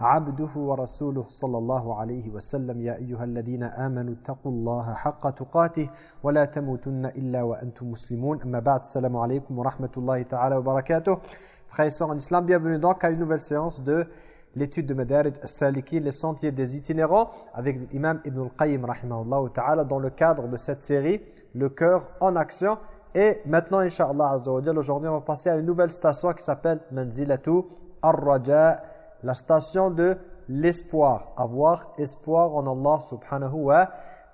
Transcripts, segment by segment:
عبده ورسوله صلى الله عليه وسلم يا أيها الذين آمنوا اتقوا الله حق تقاته ولا تموتن إلا وأنتم مسلمون أما بعد السلام عليكم ورحمة الله تعالى وبركاته Frères et sœurs en islam, bienvenue donc à une nouvelle séance de l'étude de Madarij al-Salikin, les sentiers des itinérants, avec l'imam Ibn al-Qayyim rahimahullah ta'ala dans le cadre de cette série, le cœur en action. Et maintenant, Inch'Allah aujourd'hui on va passer à une nouvelle station qui s'appelle Manzilatu ar-Raja' la station de l'espoir, avoir espoir en Allah subhanahu wa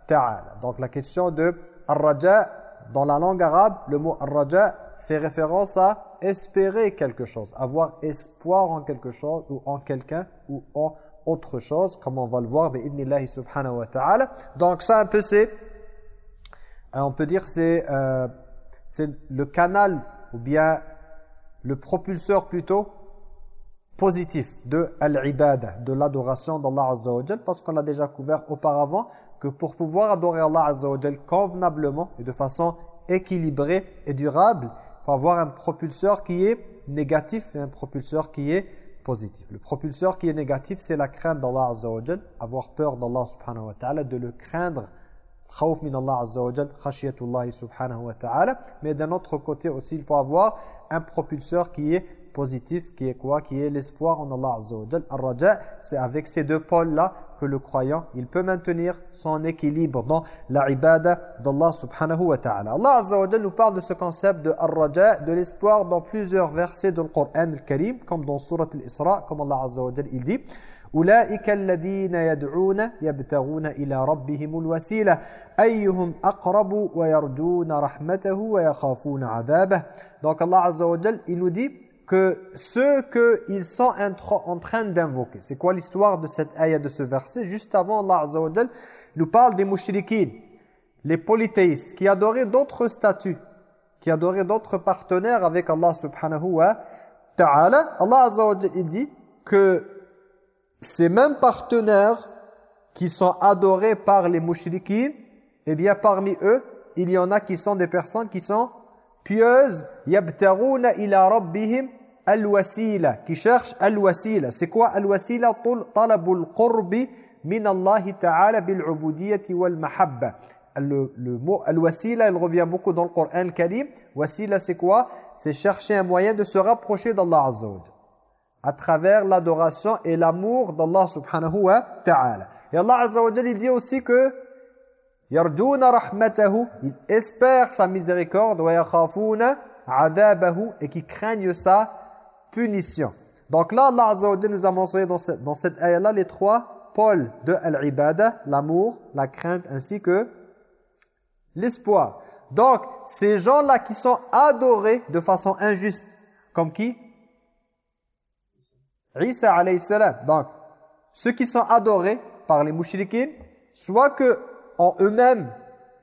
ta'ala. Donc la question de ar-raja, dans la langue arabe, le mot ar-raja fait référence à espérer quelque chose, avoir espoir en quelque chose ou en quelqu'un ou en autre chose, comme on va le voir, subhanahu wa ta'ala. Donc ça un peu c'est, euh, on peut dire euh, c'est le canal ou bien le propulseur plutôt positif de al-ibada, de l'adoration d'Allah Azza wa parce qu'on a déjà couvert auparavant que pour pouvoir adorer Allah Azza wa convenablement et de façon équilibrée et durable, il faut avoir un propulseur qui est négatif et un propulseur qui est positif. Le propulseur qui est négatif, c'est la crainte d'Allah Azza wa avoir peur d'Allah subhanahu wa ta'ala, de le craindre khawf min Allah azza wa khashiyatullah subhanahu wa ta'ala mais d'un autre côté aussi il faut avoir un propulseur qui est positif qui est quoi Qui est l'espoir en Allah Azza wa Al-Raja, c'est avec ces deux pôles-là que le croyant, il peut maintenir son équilibre dans la ibada d'Allah subhanahu wa ta'ala. Allah Azza wa nous parle de ce concept de Ar-Raja, de l'espoir dans plusieurs versets du Coran al-Karim, comme dans Surat al-Isra, comme Allah Azza wa il dit أولئك الذين يدعون يبتغون إلى ربهم الوسيلة أيهم أقرب ويرجون رحمته ويخافون عذابه Donc Allah Azza wa il nous dit que ceux qu'ils sont en train d'invoquer. C'est quoi l'histoire de cette ayah, de ce verset? Juste avant, Allah Azza wa nous parle des mouchriquins, les polythéistes, qui adoraient d'autres statuts, qui adoraient d'autres partenaires avec Allah subhanahu wa ta'ala. Allah Azza wa il dit que ces mêmes partenaires qui sont adorés par les mouchriquins, eh bien parmi eux, il y en a qui sont des personnes qui sont pieuses, yabtaruna ila rabbihim al-wasila, qui cherche al-wasila. C'est quoi al-wasila? Talabul qurbi min Allah ta'ala bil wal mahabba. Le, le mot al-wasila, il revient beaucoup dans le Coran Karim. Wasila, c'est quoi? C'est chercher un moyen de se rapprocher d'Allah Azza à travers l'adoration et l'amour d'Allah subhanahu wa ta'ala. Et Allah Azza wa il dit aussi que yarjuna rahmatahu, il espère sa miséricorde wa yakhafuna adabahu et qui craignent sa punition. Donc là, Allah Azza nous a mentionné dans cette, dans cette ayah-là les trois pôles de al-ibada, l'amour, la crainte ainsi que l'espoir. Donc, ces gens-là qui sont adorés de façon injuste, comme qui? Isa alayhi salam. Donc, ceux qui sont adorés par les mouchriquines, soit que en eux-mêmes,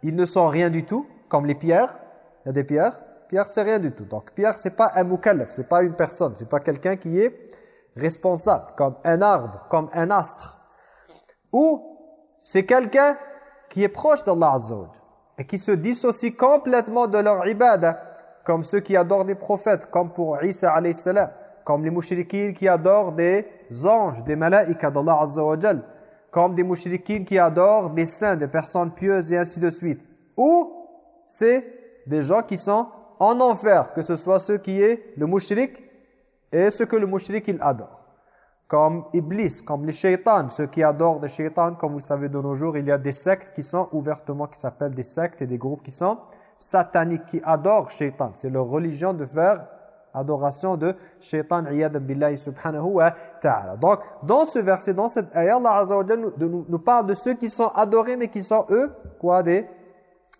ils ne sont rien du tout, comme les pierres, il y a des pierres, Pierre, c'est rien du tout. Donc, Pierre, c'est pas un mukallaf, c'est pas une personne, c'est pas quelqu'un qui est responsable, comme un arbre, comme un astre. Ou c'est quelqu'un qui est proche d'Allah Azza et qui se dissocie complètement de leur ibadah, comme ceux qui adorent des prophètes, comme pour Isa alayhi comme les mouchriquins qui adorent des anges, des malaïkas d'Allah Azza comme des mouchriquins qui adorent des saints, des personnes pieuses et ainsi de suite. Ou c'est des gens qui sont en enfer, que ce soit ce qui est le mouchrik et ce que le mouchrik il adore. Comme Iblis, comme les shaitans, ceux qui adorent des shaitans, comme vous le savez de nos jours, il y a des sectes qui sont ouvertement, qui s'appellent des sectes et des groupes qui sont sataniques, qui adorent shaitan. C'est leur religion de faire adoration de shaitan, billahi subhanahu wa ta'ala. Donc, dans ce verset, dans cette ayah, Allah Azza wa nous parle de ceux qui sont adorés, mais qui sont eux, quoi, des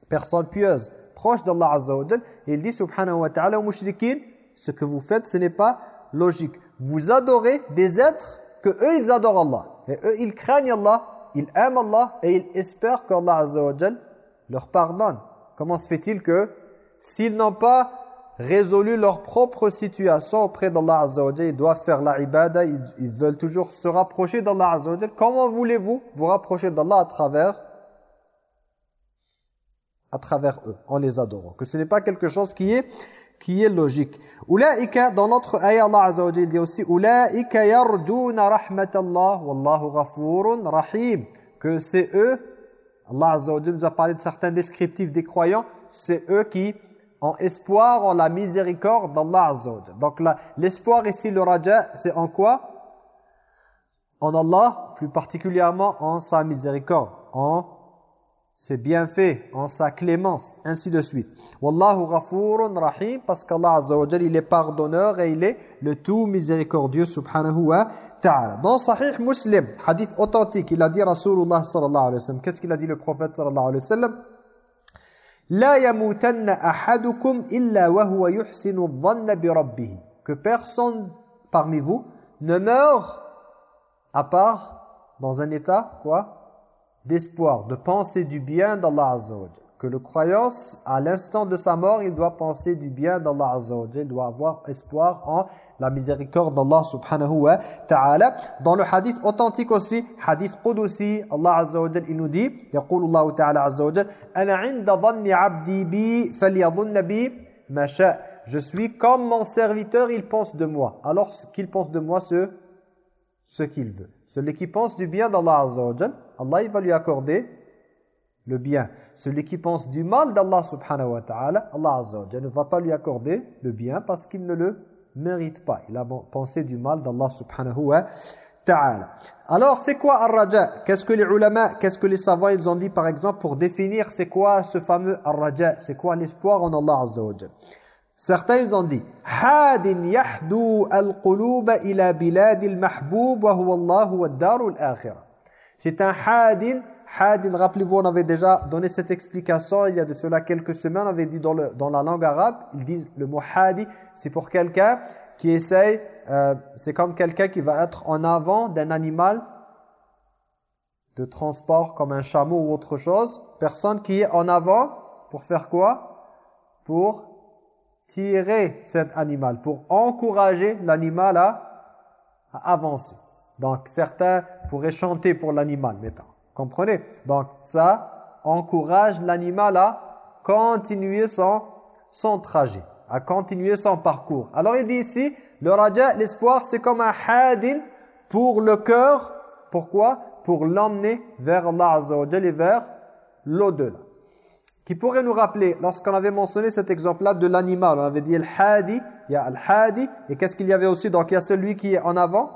personnes pieuses proche d'Allah Azza wa il dit subhanahu wa ta'ala aux ce que vous faites ce n'est pas logique. Vous adorez des êtres que eux ils adorent Allah. Et eux, ils craignent Allah, ils aiment Allah et ils espèrent qu'Allah Azza wa leur pardonne. Comment se fait-il que s'ils n'ont pas résolu leur propre situation auprès d'Allah Azza wa ils doivent faire la ibada, ils, veulent toujours se rapprocher d'Allah Azza wa Comment voulez-vous vous rapprocher d'Allah à travers à travers eux, en les adorant. Que ce n'est pas quelque chose qui est qui est logique. Ulaika, dans notre ayah, Allah Azza wa dit aussi Ulaika yarduna rahmatallah wallahu ghafurun rahim. Que c'est eux, Allah Azza wa nous a parlé de certains descriptifs des croyants, c'est eux qui ont espoir en la miséricorde d'Allah Azza wa Donc l'espoir ici, le raja, c'est en quoi? En Allah, plus particulièrement en sa miséricorde, en c'est bien fait en sa clémence, ainsi de suite. Wallahu ghafurun rahim, parce qu'Allah Azza wa il est pardonneur et il est le tout miséricordieux, subhanahu wa ta'ala. Dans Sahih Muslim, hadith authentique, il a dit Rasulullah sallallahu alayhi wa sallam, qu'est-ce qu'il a dit le prophète sallallahu alayhi wa sallam? La yamutanna ahadukum illa wa huwa yuhsinu dhanna bi rabbih. Que personne parmi vous ne meurt à part dans un état, quoi? d'espoir, de penser du bien d'Allah Azza Que le croyant, à l'instant de sa mort, il doit penser du bien d'Allah Azza Il doit avoir espoir en la miséricorde d'Allah subhanahu wa ta'ala. Dans le hadith authentique aussi, hadith Qudusi, Allah Azza wa il nous dit, يقول الله تعالى عز وجل أنا عند ظن عبدي بي فليظن بي ما شاء Je suis comme mon serviteur, il pense de moi. Alors qu'il pense de moi ce, ce qu'il veut. Celui qui pense du bien d'Allah Azza wa Allah il va lui accorder le bien. Celui qui pense du mal d'Allah subhanahu wa ta'ala, Allah azza ne va pas lui accorder le bien parce qu'il ne le mérite pas. Il a pensé du mal d'Allah subhanahu wa ta'ala. Alors, c'est quoi ar-raja? Qu'est-ce que les ulama, qu'est-ce que les savants ils ont dit par exemple pour définir c'est quoi ce fameux ar-raja? C'est quoi l'espoir en Allah azza Certains ils ont dit yahdu al-qulub ila bilad al-mahbub wa huwa Allah wa ad-dar al-akhirah. C'est un hadin. Hadin, rappelez-vous, on avait déjà donné cette explication il y a de cela quelques semaines. On avait dit dans, le, dans la langue arabe, ils disent le mot hadi, c'est pour quelqu'un qui essaye, euh, c'est comme quelqu'un qui va être en avant d'un animal de transport comme un chameau ou autre chose. Personne qui est en avant pour faire quoi? Pour tirer cet animal, pour encourager l'animal à, à avancer. Donc certains pourraient chanter pour l'animal, mettons. Comprenez? Donc ça encourage l'animal à continuer son, son trajet, à continuer son parcours. Alors il dit ici, le raja, l'espoir, c'est comme un hadin pour le cœur. Pourquoi? Pour l'emmener vers Allah Azza et vers l'au-delà. Qui pourrait nous rappeler, lorsqu'on avait mentionné cet exemple-là de l'animal, on avait dit le hadi, il y a le hadi, et qu'est-ce qu'il y avait aussi? Donc il y a celui qui est en avant,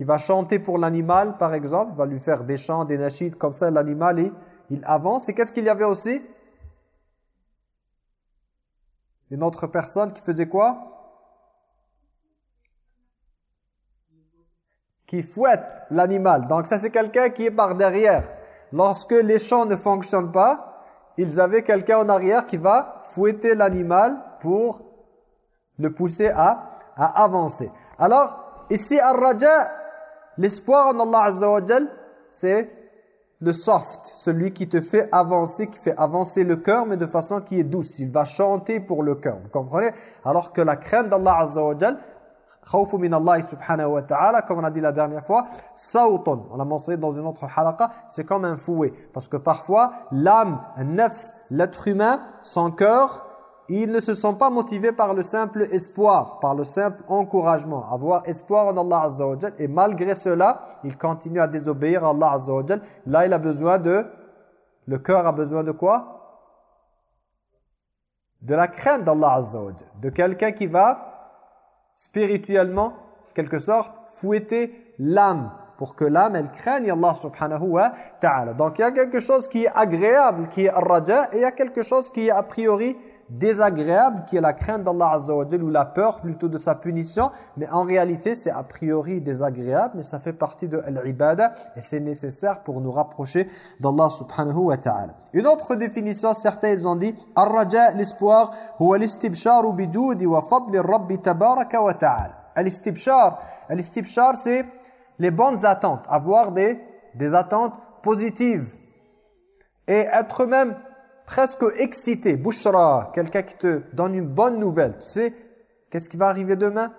qui va chanter pour l'animal, par exemple, va lui faire des chants, des nachides, comme ça l'animal, il, il avance. Et qu'est-ce qu'il y avait aussi? Une autre personne qui faisait quoi? Qui fouette l'animal. Donc ça c'est quelqu'un qui est par derrière. Lorsque les chants ne fonctionnent pas, ils avaient quelqu'un en arrière qui va fouetter l'animal pour le pousser à, à avancer. Alors, ici, Ar-Raja, L'espoir en Allah Azza c'est le soft, celui qui te fait avancer, qui fait avancer le cœur, mais de façon qui est douce. Il va chanter pour le cœur, vous comprenez? Alors que la crainte d'Allah Azza wa Allah subhanahu wa ta'ala, comme on a dit la dernière fois, on l'a mentionné dans une autre halaqa, c'est comme un fouet. Parce que parfois, l'âme, un nefs, l'être humain, son cœur, ils ne se sont pas motivés par le simple espoir, par le simple encouragement, avoir espoir en Allah Azza wa Et malgré cela, ils continuent à désobéir à Allah Azza wa Là, il a besoin de... Le cœur a besoin de quoi? De la crainte d'Allah Azza wa De quelqu'un qui va spirituellement, quelque sorte, fouetter l'âme pour que l'âme, elle craigne Allah subhanahu wa ta'ala. Donc, il y a quelque chose qui est agréable, qui est raja, et il y a quelque chose qui est a priori désagréable qui est la crainte d'Allah Azza wa ou la peur plutôt de sa punition. Mais en réalité c'est a priori désagréable mais ça fait partie de l'ibada et c'est nécessaire pour nous rapprocher d'Allah subhanahu wa ta'ala. Une autre définition certains ils ont dit ar-raja l'espoir huwa l'istibshar bijudi wa fadli rabbi tabaraka wa ta'ala. Al-istibshar al-istibshar c'est les bonnes attentes, avoir des, des attentes positives. Et être même presque excité. Bouchra, quelqu'un qui te donne une bonne nouvelle. Tu sais, qu'est-ce qui va arriver demain?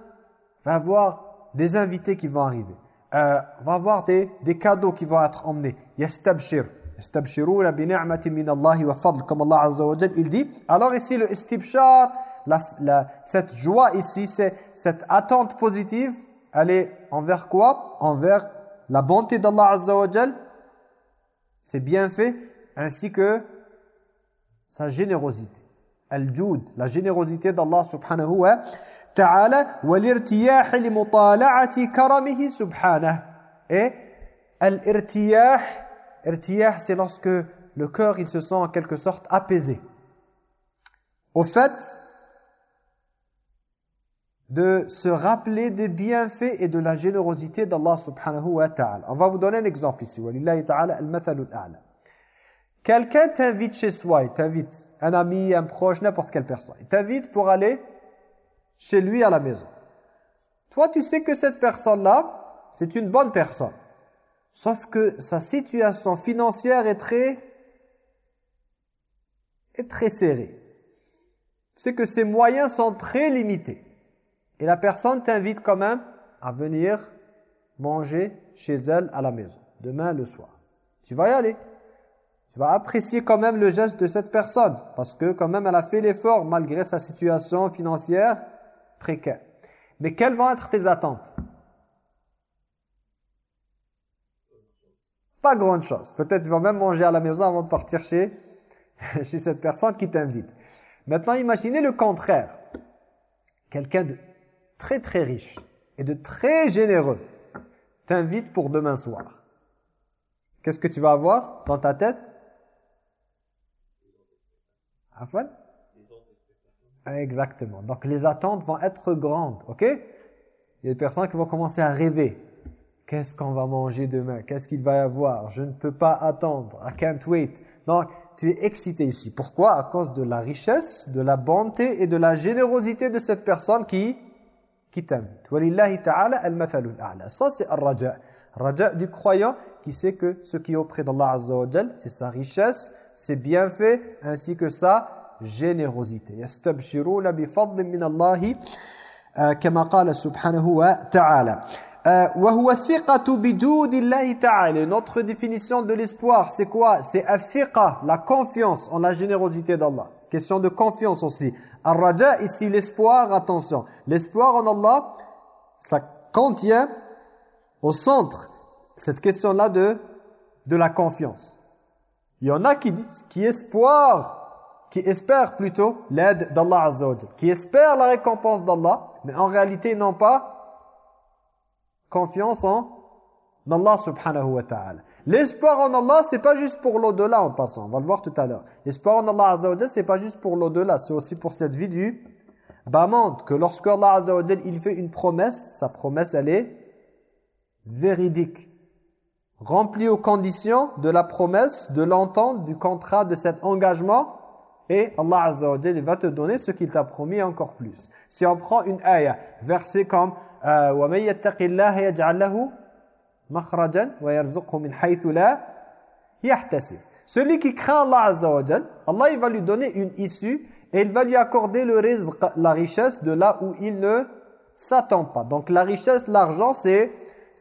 Va avoir des invités qui vont arriver. Euh, va avoir des, des cadeaux qui vont être emmenés. Yastabshir. Yastabshiruna bi ni'mati min Allah wa fadl comme Allah Azza wa il dit. Alors ici le istibshar, la, la, cette joie ici, cette attente positive, elle est envers quoi? Envers la bonté d'Allah Azza wa c'est bien fait, ainsi que sa générosité. Al-Jud, la générosité d'Allah subhanahu wa ta'ala, mutala'ati karamihi subhanahu. Et al-irtiyah, irtiyah c'est lorsque le cœur il se sent en quelque sorte apaisé. Au fait de se rappeler des bienfaits et de la générosité d'Allah subhanahu wa ta'ala. On va vous donner un exemple ici. Ta'ala. Quelqu'un t'invite chez soi, il t'invite, un ami, un proche, n'importe quelle personne. Il t'invite pour aller chez lui à la maison. Toi, tu sais que cette personne-là, c'est une bonne personne. Sauf que sa situation financière est très, est très serrée. Tu que ses moyens sont très limités. Et la personne t'invite quand même à venir manger chez elle à la maison, demain le soir. Tu vas y aller. Tu vas apprécier quand même le geste de cette personne, parce que quand même elle a fait l'effort malgré sa situation financière précaire. Mais quelles vont être tes attentes? Pas grande chose. Peut-être tu vas même manger à la maison avant de partir chez, chez cette personne qui t'invite. Maintenant, imaginez le contraire. Quelqu'un de très très riche et de très généreux t'invite pour demain soir. Qu'est-ce que tu vas avoir dans ta tête? Afwan Exactement. Donc les attentes vont être grandes, ok? Il y a des personnes qui vont commencer à rêver. Qu'est-ce qu'on va manger demain? Qu'est-ce qu'il va y avoir? Je ne peux pas attendre. I can't wait. Donc, tu es excité ici. Pourquoi? À cause de la richesse, de la bonté et de la générosité de cette personne qui qui t'invite. Walillahi ta'ala al-mathalul a'la. Ça c'est al-raja. Raja du croyant qui sait que ce qui est auprès d'Allah Azza wa c'est sa richesse, ses bienfaits ainsi que sa générosité. Yastabshiruna bi fadlin min Allah kama qala subhanahu wa ta'ala. وهو الثقة بجود الله تعالى. Notre définition de l'espoir, c'est quoi C'est الثقة, la confiance en la générosité d'Allah. Question de confiance aussi. Ar-raja, ici l'espoir, attention. L'espoir en Allah, ça contient au centre cette question-là de, de la confiance. Il y en a qui, qui espoirent, qui espèrent plutôt l'aide d'Allah Azza qui espèrent la récompense d'Allah, mais en réalité n'ont pas confiance en Allah subhanahu wa ta'ala. L'espoir en Allah, c'est pas juste pour l'au-delà en passant. On va le voir tout à l'heure. L'espoir en Allah Azza c'est pas juste pour l'au-delà. C'est aussi pour cette vie du bamande. Que lorsque Allah Azza il fait une promesse, sa promesse, elle est véridique. Remplie aux conditions de la promesse, de l'entente, du contrat, de cet engagement. Et Allah Azza wa va te donner ce qu'il t'a promis encore plus. Si on prend une ayah, verset comme euh, « Wa celui qui craint Allah Azza wa Allah il va lui donner une issue et il va lui accorder le rizq, la richesse de là où il ne s'attend pas. Donc la richesse, l'argent, c'est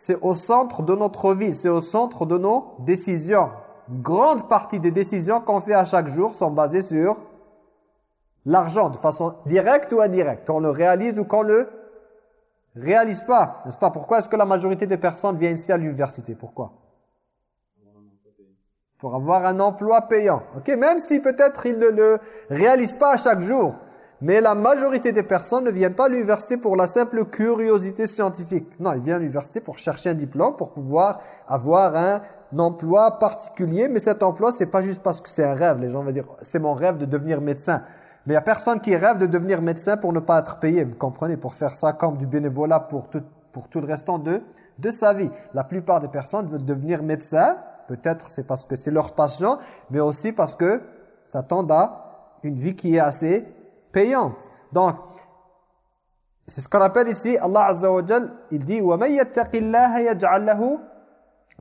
c'est au centre de notre vie, c'est au centre de nos décisions. grande partie des décisions qu'on fait à chaque jour sont basées sur l'argent, de façon directe ou indirecte, qu'on le réalise ou qu'on le réalise pas, n'est-ce pas? Pourquoi est-ce que la majorité des personnes viennent ici à l'université? Pourquoi? Pour avoir un emploi payant. Ok, Même si peut-être ils ne le réalisent pas à chaque jour. Mais la majorité des personnes ne viennent pas à l'université pour la simple curiosité scientifique. Non, ils viennent à l'université pour chercher un diplôme, pour pouvoir avoir un emploi particulier. Mais cet emploi, c'est pas juste parce que c'est un rêve. Les gens vont dire, c'est mon rêve de devenir médecin. Mais il n'y a personne qui rêve de devenir médecin pour ne pas être payé, vous comprenez, pour faire ça comme du bénévolat pour tout, pour tout le restant de, de sa vie. La plupart des personnes veulent devenir médecin, peut-être c'est parce que c'est leur passion, mais aussi parce que ça tend à une vie qui est assez payante. Donc, c'est ce qu'on appelle ici, Allah Azza wa Jal, il dit وَمَنْ يَتَّقِ اللَّهَ يَجْعَلْ لَهُ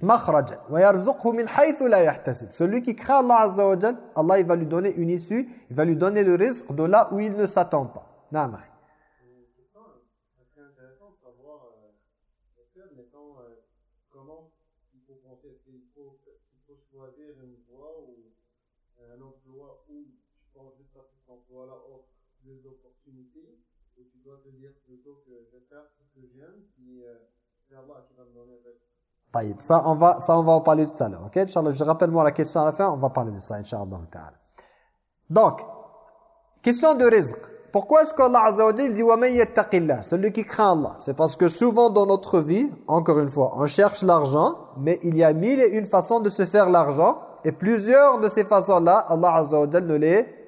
مَخْرَجًا وَيَرْزُقْهُ مِنْ حَيْثُ لَا يَحْتَسِبْ Celui qui craint Allah Azza wa Jal, Allah il va lui donner une issue, il va lui donner le risque de là où il ne s'attend pas. Naam. Ça on va ça on va en parler tout à l'heure OK Inch'Allah je rappelle-moi la question à la fin on va parler de ça Inch'Allah donc question de rizq. Pourquoi est-ce qu'Allah Azza wa dit celui qui craint Allah. C'est parce que souvent dans notre vie encore une fois on cherche l'argent mais il y a mille et une façons de se faire l'argent et plusieurs de ces façons-là Allah Azza wa ne les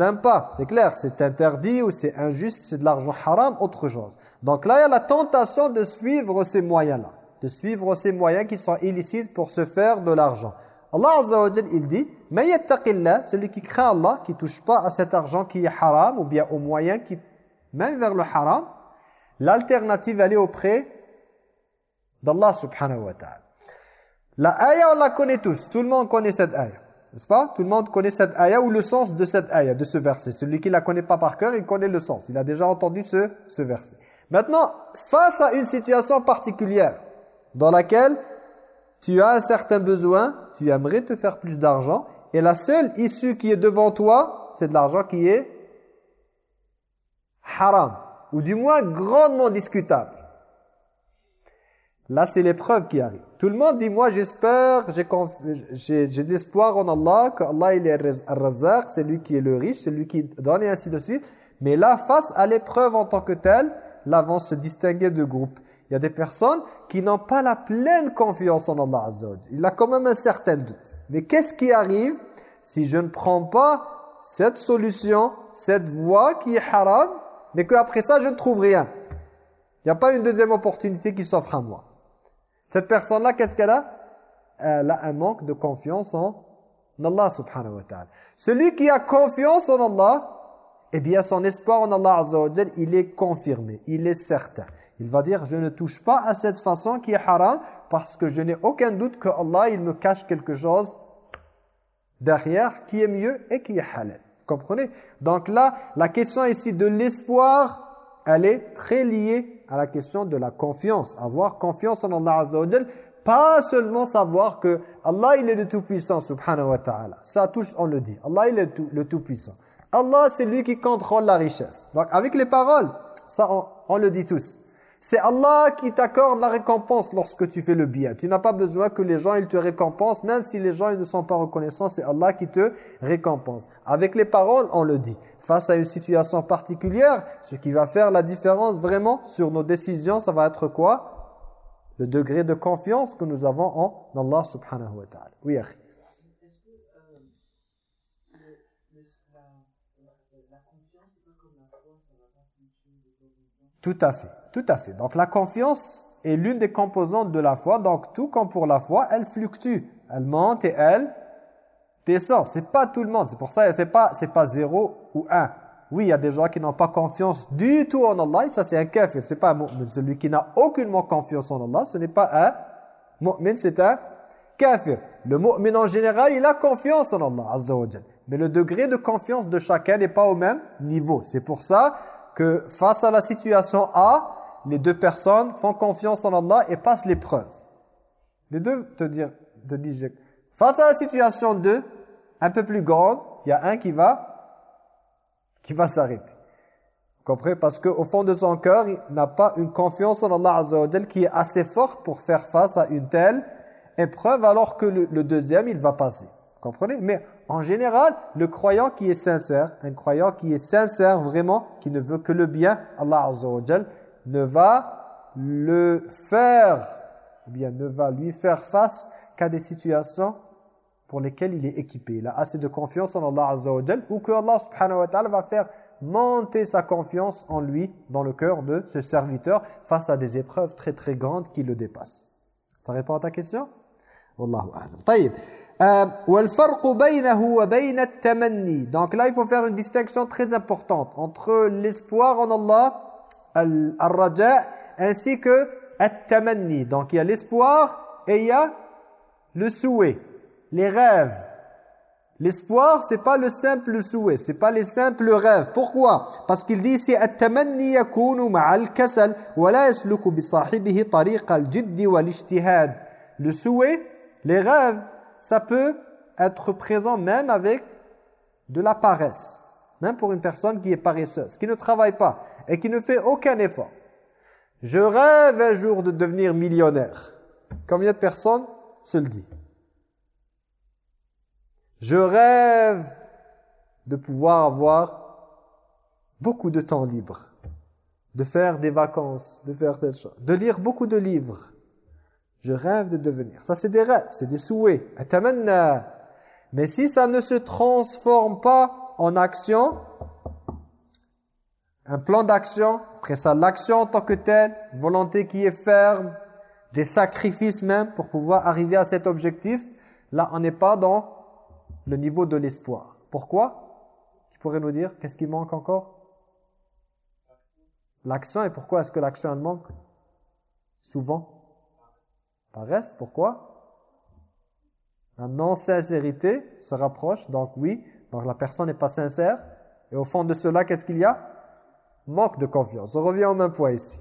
aime pas c'est clair c'est interdit ou c'est injuste c'est de l'argent haram autre chose donc là il y a la tentation de suivre ces moyens-là de suivre ces moyens qui sont illicites pour se faire de l'argent Allah Azza wa il dit celui qui craint Allah, qui touche pas à cet argent qui est haram ou bien aux moyens qui mènent vers le haram, l'alternative elle est auprès d'Allah subhanahu wa ta'ala. La ayah on la connaît tous, tout le monde connaît cette ayah. N'est-ce pas? Tout le monde connaît cette ayah ou le sens de cette ayah, de ce verset. Celui qui la connaît pas par cœur, il connaît le sens. Il a déjà entendu ce, ce verset. Maintenant, face à une situation particulière dans laquelle tu as un certain besoin, tu aimerais te faire plus d'argent et la seule issue qui est devant toi, c'est de l'argent qui est haram, ou du moins grandement discutable. Là, c'est l'épreuve qui arrive. Tout le monde dit, moi j'espère, j'ai de l'espoir en Allah, que Allah il est al-Razaq, c'est lui qui est le riche, c'est lui qui donne et ainsi de suite. Mais là, face à l'épreuve en tant que telle, là vont se distinguer de groupes. Il y a des personnes qui n'ont pas la pleine confiance en Allah Azza Il a quand même un certain doute. Mais qu'est-ce qui arrive si je ne prends pas cette solution, cette voie qui est haram, mais qu'après ça, je ne trouve rien? Il n'y a pas une deuxième opportunité qui s'offre à moi. Cette personne-là, qu'est-ce qu'elle a? Elle a un manque de confiance en Allah subhanahu wa ta'ala. Celui qui a confiance en Allah, eh bien son espoir en Allah Azza il est confirmé, il est certain. Il va dire, je ne touche pas à cette façon qui est haram parce que je n'ai aucun doute que Allah, il me cache quelque chose derrière qui est mieux et qui est halal. Vous comprenez? Donc là, la question ici de l'espoir, elle est très liée à la question de la confiance. Avoir confiance en Allah Azza pas seulement savoir que Allah, il est le Tout-Puissant, subhanahu wa ta'ala. Ça, tous, on le dit. Allah, il est le Tout-Puissant. Allah, c'est lui qui contrôle la richesse. Donc, avec les paroles, ça, on le dit tous. C'est Allah qui t'accorde la récompense lorsque tu fais le bien. Tu n'as pas besoin que les gens ils te récompensent, même si les gens ils ne sont pas reconnaissants, c'est Allah qui te récompense. Avec les paroles, on le dit. Face à une situation particulière, ce qui va faire la différence vraiment sur nos décisions, ça va être quoi? Le degré de confiance que nous avons en Allah subhanahu wa ta'ala. Oui, Akhi. Tout à fait, tout à fait. Donc la confiance est l'une des composantes de la foi. Donc tout comme pour la foi, elle fluctue. Elle monte et elle descend. C'est pas tout le monde. C'est pour ça, c'est pas c'est pas zéro ou un. Oui, il y a des gens qui n'ont pas confiance du tout en Allah. ça, c'est un kafir. C'est pas un mu'min. Celui qui n'a aucunement confiance en Allah, ce n'est pas un mu'min, c'est un kafir. Le mu'min en général, il a confiance en Allah, azza Mais le degré de confiance de chacun n'est pas au même niveau. C'est pour ça que face à la situation A, les deux personnes font confiance en Allah et passent l'épreuve. Les deux te, dire, te disent, face à la situation 2, un peu plus grande, il y a un qui va qui va s'arrêter. Vous comprenez? Parce qu'au fond de son cœur, il n'a pas une confiance en Allah Azza qui est assez forte pour faire face à une telle épreuve, alors que le, deuxième, il va passer. Vous comprenez? Mais en général, le croyant qui est sincère, un croyant qui est sincère vraiment, qui ne veut que le bien, Allah Azza ne va le faire, ou bien ne va lui faire face qu'à des situations pour lesquelles il est équipé. Il a assez de confiance en Allah Azza wa ou que Allah subhanahu wa ta'ala va faire monter sa confiance en lui, dans le cœur de ce serviteur, face à des épreuves très très grandes qui le dépassent. Ça répond à ta question? Wallahu a'lam. Euh, Donc là, il faut faire une distinction très importante entre l'espoir en Allah al-raja ainsi que at-tamanni. Donc il y a l'espoir et il y a le souhait, les rêves. L'espoir, c'est pas le simple souhait, c'est pas les simples rêves. Pourquoi? Parce qu'il dit c'est ma'al kasal wa la yasluku bi sahibihi tariq al-jidd wal-ijtihad. Le souhait, les rêves, ça peut être présent même avec de la paresse. Même pour une personne qui est paresseuse, qui ne travaille pas et qui ne fait aucun effort. Je rêve un jour de devenir millionnaire. Combien de personnes se le dit? Je rêve de pouvoir avoir beaucoup de temps libre, de faire des vacances, de faire telle chose, de lire beaucoup de livres. Je rêve de devenir. Ça, c'est des rêves, c'est des souhaits. Mais si ça ne se transforme pas en action, un plan d'action, après ça l'action en tant que telle, volonté qui est ferme, des sacrifices même pour pouvoir arriver à cet objectif, là on n'est pas dans le niveau de l'espoir. Pourquoi? Qui pourrait nous dire Qu'est-ce qui manque encore? L'action, et pourquoi est-ce que l'action elle manque? Souvent. Paresse, pourquoi? La non-sincérité se rapproche, donc oui, donc la personne n'est pas sincère, et au fond de cela, qu'est-ce qu'il y a? Manque de confiance. On revient au même point ici.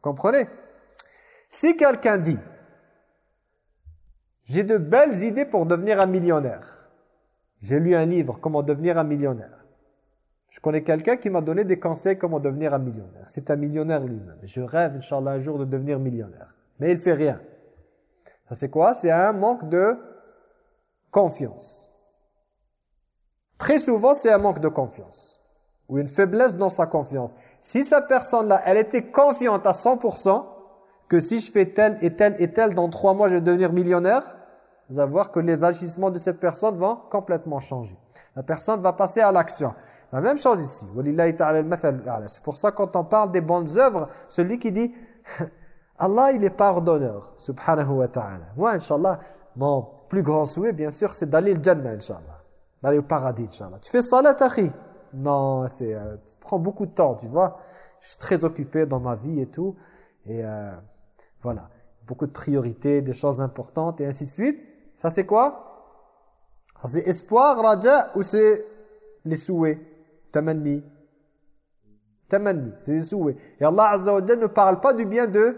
Comprenez? Si quelqu'un dit « J'ai de belles idées pour devenir un millionnaire. J'ai lu un livre, comment devenir un millionnaire. Je connais quelqu'un qui m'a donné des conseils comment devenir un millionnaire. C'est un millionnaire lui-même. Je rêve, Inch'Allah, un jour de devenir millionnaire. Mais il fait rien. Ça c'est quoi? C'est un manque de confiance. Très souvent, c'est un manque de confiance. Ou une faiblesse dans sa confiance. Si cette personne-là, elle était confiante à 100% que si je fais tel et tel et tel, dans trois mois, je vais devenir millionnaire, vous allez voir que les agissements de cette personne vont complètement changer. La personne va passer à l'action. La même chose ici. C'est pour ça quand on parle des bonnes œuvres, celui qui dit Allah, il est pardonneur, subhanahu wa ta'ala. Moi, inshallah, mon plus grand souhait, bien sûr, c'est d'aller au Jannah, inshallah. D'aller au paradis, inshallah. Tu fais salat, akhi? Non, c'est, euh, ça prend beaucoup de temps, tu vois. Je suis très occupé dans ma vie et tout. Et euh, voilà, beaucoup de priorités, des choses importantes et ainsi de suite. Ça, c'est quoi Ça, c'est espoir, raja, ou c'est les souhaits Tamanni Tamanni, c'est les souhaits. Et Allah Azza wa ne parle pas du bien de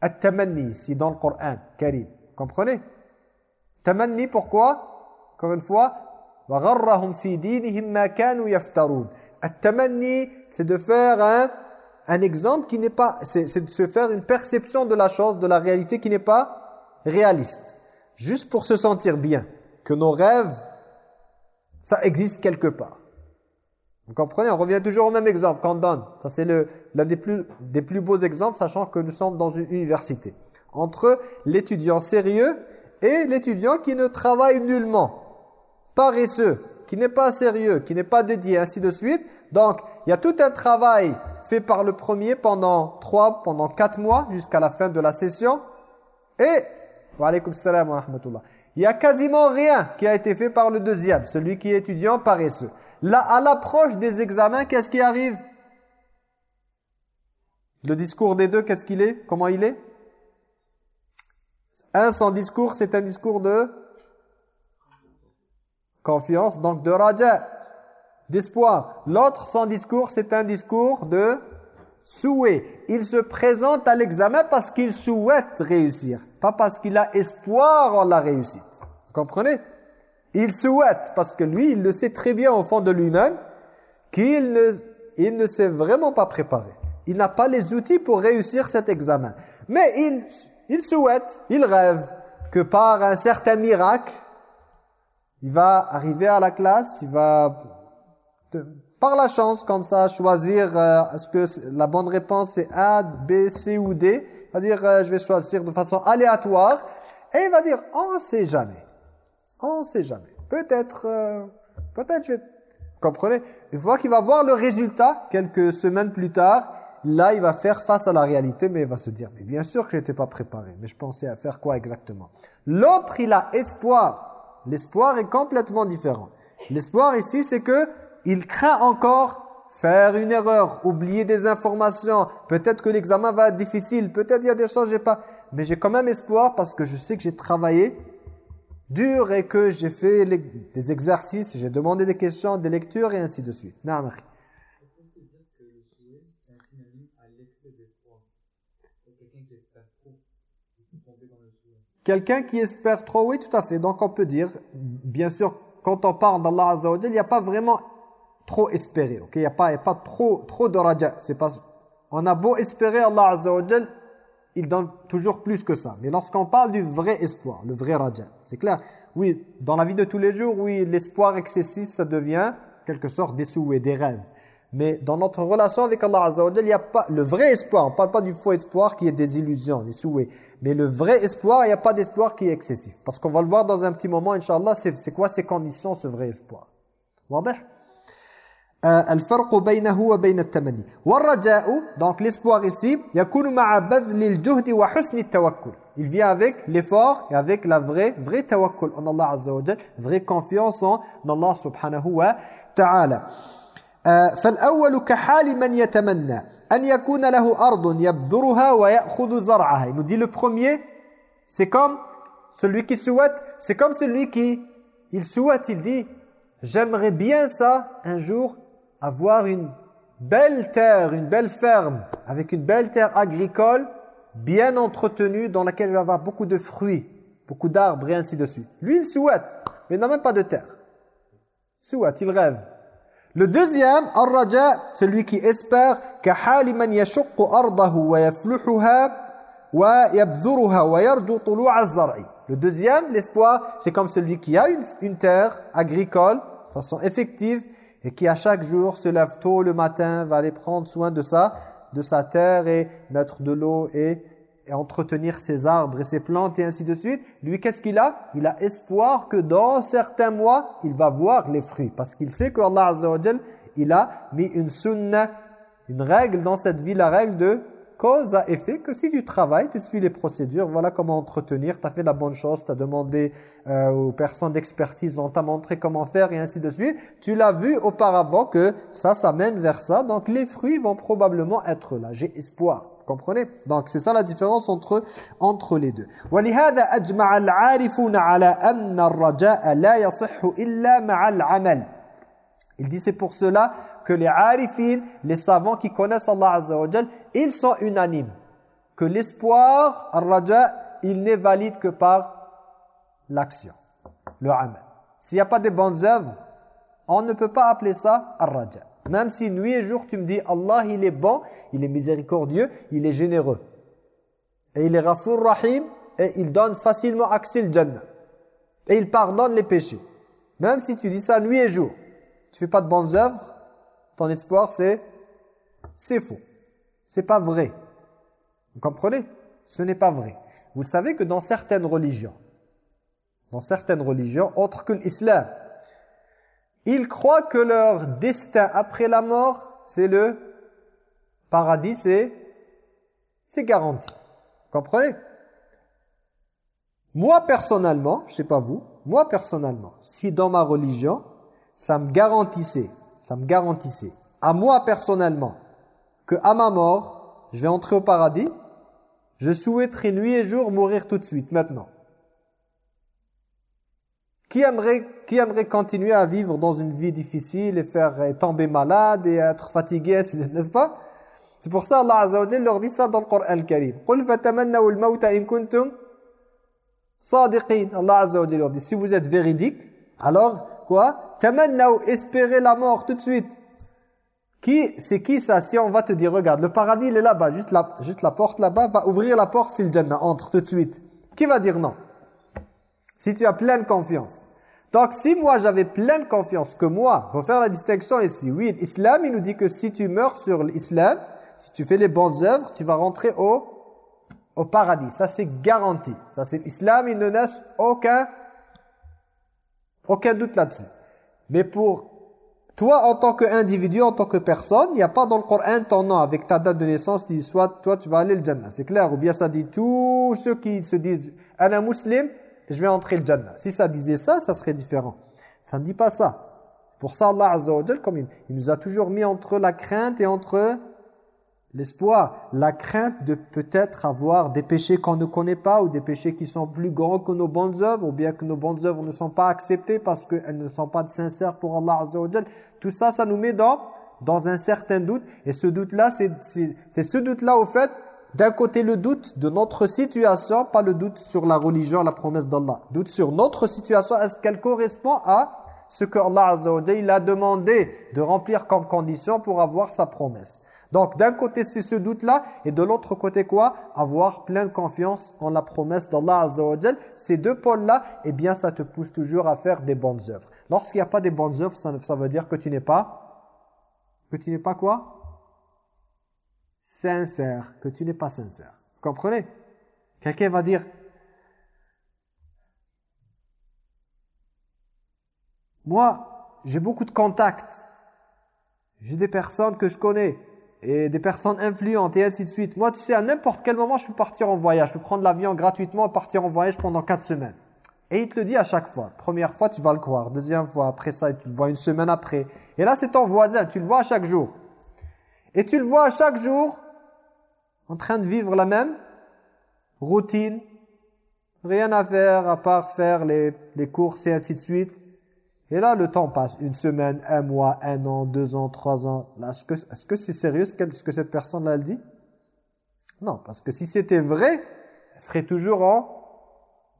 At-tamanni, ici dans le Coran, Karim. Comprenez Tamanni, pourquoi Encore une fois, وَغَرَّهُمْ فِي دِينِهِمْ مَا كَانُوا يَفْتَرُونَ At-tamanni, c'est de faire un, un exemple qui n'est pas... C'est de se faire une perception de la chose, de la réalité qui n'est pas réaliste. Juste pour se sentir bien. Que nos rêves, ça existe quelque part. Vous comprenez? On revient toujours au même exemple qu'on donne. Ça, c'est l'un des plus, des plus beaux exemples, sachant que nous sommes dans une université. Entre l'étudiant sérieux et l'étudiant qui ne travaille nullement. Paresseux, qui n'est pas sérieux, qui n'est pas dédié, ainsi de suite. Donc, il y a tout un travail fait par le premier pendant trois, pendant quatre mois, jusqu'à la fin de la session. Et, Il y a quasiment rien qui a été fait par le deuxième, celui qui est étudiant paresseux. Là, à l'approche des examens, qu'est-ce qui arrive? Le discours des deux, qu'est-ce qu'il est? Comment il est? Un, son discours, c'est un discours de confiance, donc de raja, d'espoir. L'autre, son discours, c'est un discours de souhait. Il se présente à l'examen parce qu'il souhaite réussir, pas parce qu'il a espoir en la réussite. Vous comprenez? Il souhaite, parce que lui, il le sait très bien au fond de lui-même, qu'il ne, il ne s'est vraiment pas préparé. Il n'a pas les outils pour réussir cet examen. Mais il, il souhaite, il rêve que par un certain miracle, il va arriver à la classe, il va, par la chance, comme ça, choisir euh, est-ce que la bonne réponse c'est A, B, C ou D. Il va dire, euh, je vais choisir de façon aléatoire. Et il va dire, on ne sait jamais. On ne sait jamais. Peut-être, euh, peut-être je comprenez? Une fois qu'il va voir le résultat, quelques semaines plus tard, là, il va faire face à la réalité, mais il va se dire, mais bien sûr que je n'étais pas préparé, mais je pensais à faire quoi exactement? L'autre, il a espoir. L'espoir est complètement différent. L'espoir ici, c'est que il craint encore faire une erreur, oublier des informations, peut-être que l'examen va être difficile, peut-être il y a des choses, j'ai pas... Mais j'ai quand même espoir parce que je sais que j'ai travaillé dur et que j'ai fait des exercices, j'ai demandé des questions, des lectures et ainsi de suite. Non, Quelqu'un qui espère trop, oui, tout à fait. Donc on peut dire, bien sûr, quand on parle d'Allah Azza il n'y a pas vraiment trop espérer. ok? Il n'y a pas, pas trop, trop de raja. Pas, on a beau espérer Allah Azza il donne toujours plus que ça. Mais lorsqu'on parle du vrai espoir, le vrai raja, c'est clair? Oui, dans la vie de tous les jours, oui, l'espoir excessif, ça devient quelque sorte des souhaits, des rêves. Mais dans notre relation avec Allah Azza il n'y a pas le vrai espoir. On ne parle pas du faux espoir qui est des illusions, des souhaits. Mais le vrai espoir, il n'y a pas d'espoir qui est excessif. Parce qu'on va le voir dans un petit moment, Inch'Allah, c'est quoi ces conditions, ce vrai espoir? الفرق بينه وبين التمني والرجاء donc l'espoir ici يكون مع بذل الجهد وحسن التوكل il vient avec l'effort et avec la vraie vraie tawakkul en Allah Azza wa Jalla vraie confiance en Allah subhanahu wa ta'ala فالأول كحال من يتمنى أن يكون له أرض يبذرها ويأخذ زرعها il nous dit le premier c'est comme celui qui souhaite c'est comme celui qui il souhaite il dit j'aimerais bien ça un jour avoir une belle terre, une belle ferme, avec une belle terre agricole, bien entretenue, dans laquelle il va avoir beaucoup de fruits, beaucoup d'arbres et ainsi de suite. Lui, il souhaite, mais il n'a même pas de terre. Il souhaite, il rêve. Le deuxième, ar-raja, celui qui espère كحال من يشق أرضه ويفلحها ويبذرها ويرجو طلوع الزرع. Le deuxième, l'espoir, c'est comme celui qui a une, une terre agricole, de façon effective, et qui à chaque jour se lève tôt le matin, va aller prendre soin de ça, de sa terre et mettre de l'eau et, entretenir ses arbres et ses plantes et ainsi de suite. Lui, qu'est-ce qu'il a? Il a espoir que dans certains mois, il va voir les fruits. Parce qu'il sait qu'Allah Azza il a mis une sunna, une règle dans cette vie, la règle de cause à effet que si tu travailles, tu suis les procédures, voilà comment entretenir, tu as fait la bonne chose, tu as demandé euh, aux personnes d'expertise, on t'a montré comment faire et ainsi de suite. Tu l'as vu auparavant que ça, ça mène vers ça, donc les fruits vont probablement être là. J'ai espoir. Vous comprenez? Donc c'est ça la différence entre entre les deux. Il dit c'est pour cela que les arifin, les savants qui connaissent Allah Azza wa ils sont unanimes que l'espoir, al-raja, il n'est valide que par l'action, le amal. S'il n'y a pas de bonnes œuvres, on ne peut pas appeler ça al-raja. Même si nuit et jour tu me dis Allah il est bon, il est miséricordieux, il est généreux. Et il est rafur rahim et il donne facilement accès au jannah. Et il pardonne les péchés. Même si tu dis ça nuit et jour, tu fais pas de bonnes œuvres, ton espoir c'est c'est faux. C'est pas vrai. Vous comprenez? Ce n'est pas vrai. Vous savez que dans certaines religions, dans certaines religions autres que l'islam, ils croient que leur destin après la mort, c'est le paradis, c'est c'est garanti. Vous comprenez? Moi personnellement, je sais pas vous, moi personnellement, si dans ma religion, ça me garantissait, ça me garantissait, à moi personnellement, que à ma mort, je vais entrer au paradis, je souhaiterais nuit et jour mourir tout de suite, maintenant. Qui aimerait, continuer à vivre dans une vie difficile et faire tomber malade et être fatigué, n'est-ce pas? C'est pour ça Allah Azza leur dit ça dans le Coran al-maut kuntum. Allah Azza leur dit si vous êtes véridique, alors quoi? Tamannaw espérez la mort tout de suite. Qui, c'est qui ça? Si on va te dire, regarde, le paradis il est là-bas, juste la, juste la porte là-bas, va ouvrir la porte si le Jannah entre tout de suite. Qui va dire non? Si tu as pleine confiance. Donc si moi j'avais pleine confiance que moi, faut faire la distinction ici. Oui, l'islam il nous dit que si tu meurs sur l'islam, si tu fais les bonnes œuvres, tu vas rentrer au, au paradis. Ça c'est garanti. Ça c'est l'islam, il ne laisse aucun, aucun doute là-dessus. Mais pour toi, en tant qu'individu, en tant que personne, il n'y a pas dans le Coran ton nom avec ta date de naissance qui dit soit toi tu vas aller le Jannah. C'est clair Ou bien ça dit tous ceux qui se disent « un musulman, je vais entrer le Jannah ». Si ça disait ça, ça serait différent. Ça ne dit pas ça. Pour ça, Allah Azza wa comme il nous a toujours mis entre la crainte et entre l'espoir. La crainte de peut-être avoir des péchés qu'on ne connaît pas ou des péchés qui sont plus grands que nos bonnes œuvres ou bien que nos bonnes œuvres ne sont pas acceptées parce qu'elles ne sont pas sincères pour Allah Azza. Tout ça, ça nous met dans, dans un certain doute. Et ce doute-là, c'est ce doute-là au fait d'un côté le doute de notre situation, pas le doute sur la religion, la promesse d'Allah. Doute sur notre situation, est-ce qu'elle correspond à ce que Allah Azza a demandé de remplir comme condition pour avoir sa promesse? Donc d'un côté c'est ce doute-là et de l'autre côté quoi? Avoir pleine confiance en la promesse d'Allah Azza Ces deux pôles-là, eh bien ça te pousse toujours à faire des bonnes œuvres. Lorsqu'il n'y a pas des bonnes œuvres, ça, ça veut dire que tu n'es pas que tu n'es pas quoi? Sincère, que tu n'es pas sincère. Vous comprenez? Quelqu'un va dire Moi, j'ai beaucoup de contacts. J'ai des personnes que je connais et des personnes influentes et ainsi de suite. Moi, tu sais, à n'importe quel moment, je peux partir en voyage. Je peux prendre l'avion gratuitement et partir en voyage pendant quatre semaines. Et il te le dit à chaque fois. Première fois, tu vas le croire. Deuxième fois, après ça, tu le vois une semaine après. Et là, c'est ton voisin. Tu le vois chaque jour. Et tu le vois chaque jour en train de vivre la même routine. Rien à faire à part faire les, les courses et ainsi de suite. Et là, le temps passe. Une semaine, un mois, un an, deux ans, trois ans. Est-ce que c'est -ce c'est sérieux ce que cette personne-là elle dit? Non, parce que si c'était vrai, elle serait toujours en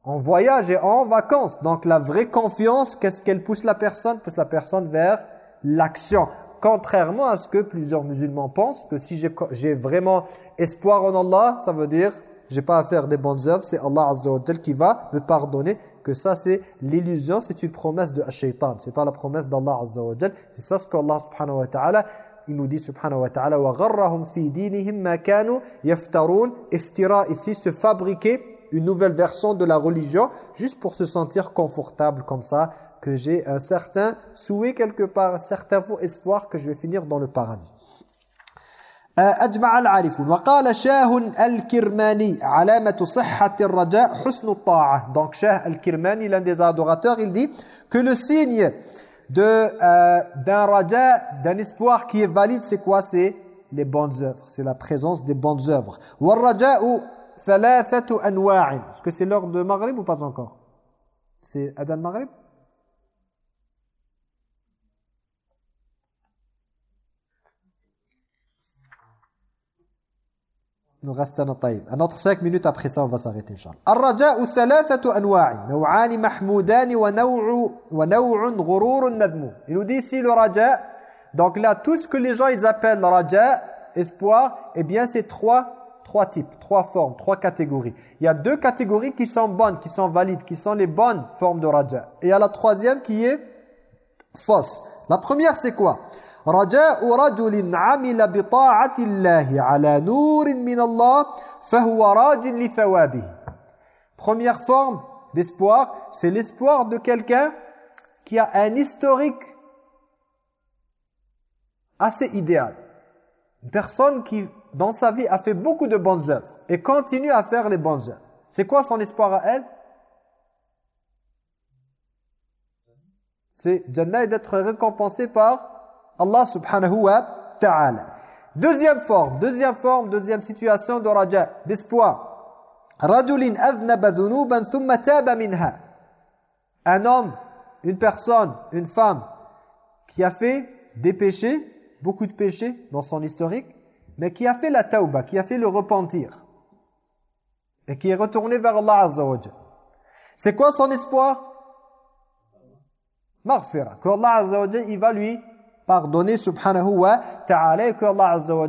en voyage et en vacances. Donc la vraie confiance, qu'est-ce qu'elle pousse la personne? Pousse la personne vers l'action. Contrairement à ce que plusieurs musulmans pensent, que si j'ai vraiment espoir en Allah, ça veut dire j'ai pas à faire des bonnes œuvres, c'est Allah Azza qui va me pardonner que ça c'est l'illusion, c'est une promesse de Shaitan, c'est pas la promesse d'Allah Azza wa c'est ça ce qu'Allah subhanahu wa ta'ala il nous dit subhanahu wa ta'ala wa gharrahum fi dinihim ma kanu yaftarun. Iftira ici se fabriquer une nouvelle version de la religion juste pour se sentir confortable comme ça que j'ai un certain souhait quelque part un certain faux espoir que je vais finir dans le paradis. أجمع العارفون وقال شاه الكرماني علامة صحة الرجاء حسن الطاعة donc Shah al-Kirmani l'un des adorateurs il dit que le signe de euh, d'un raja d'un espoir qui est valide c'est quoi c'est les bonnes œuvres c'est la présence des bonnes œuvres والرجاء ثلاثة أنواع Est-ce que c'est l'heure de Maghrib ou pas encore C'est Adan Maghrib nous reste un طيب un autre 5 minutes après ça on va s'arrêter inchallah الرجاء ثلاثة أنواع نوعان محمودان ونوع ونوع غرور مذموم il nous dit ici le raja donc là tout ce que les gens ils appellent raja espoir eh bien c'est trois trois types, trois formes, trois catégories. Il y a deux catégories qui sont bonnes, qui sont valides, qui sont les bonnes formes de raja. Et il y a la troisième qui est fausse. La première c'est quoi رجاء رجل عمل بطاعة الله على نور من الله فهو راج لثوابه Première forme d'espoir, c'est l'espoir de quelqu'un qui a un historique assez idéal. Une personne qui dans sa vie, a fait beaucoup de bonnes œuvres et continue à faire les bonnes œuvres. C'est quoi son espoir à elle C'est Jannah d'être récompensé par Allah subhanahu wa ta'ala. Deuxième forme, deuxième forme, deuxième situation de raja, d'espoir. Un homme, une personne, une femme qui a fait des péchés, beaucoup de péchés dans son historique mais qui a fait la tauba, qui a fait le repentir et qui est retourné vers Allah Azza wa C'est quoi son espoir? Maghfira, que Allah Azza wa il va lui pardonner subhanahu wa ta'ala et que Allah Azza wa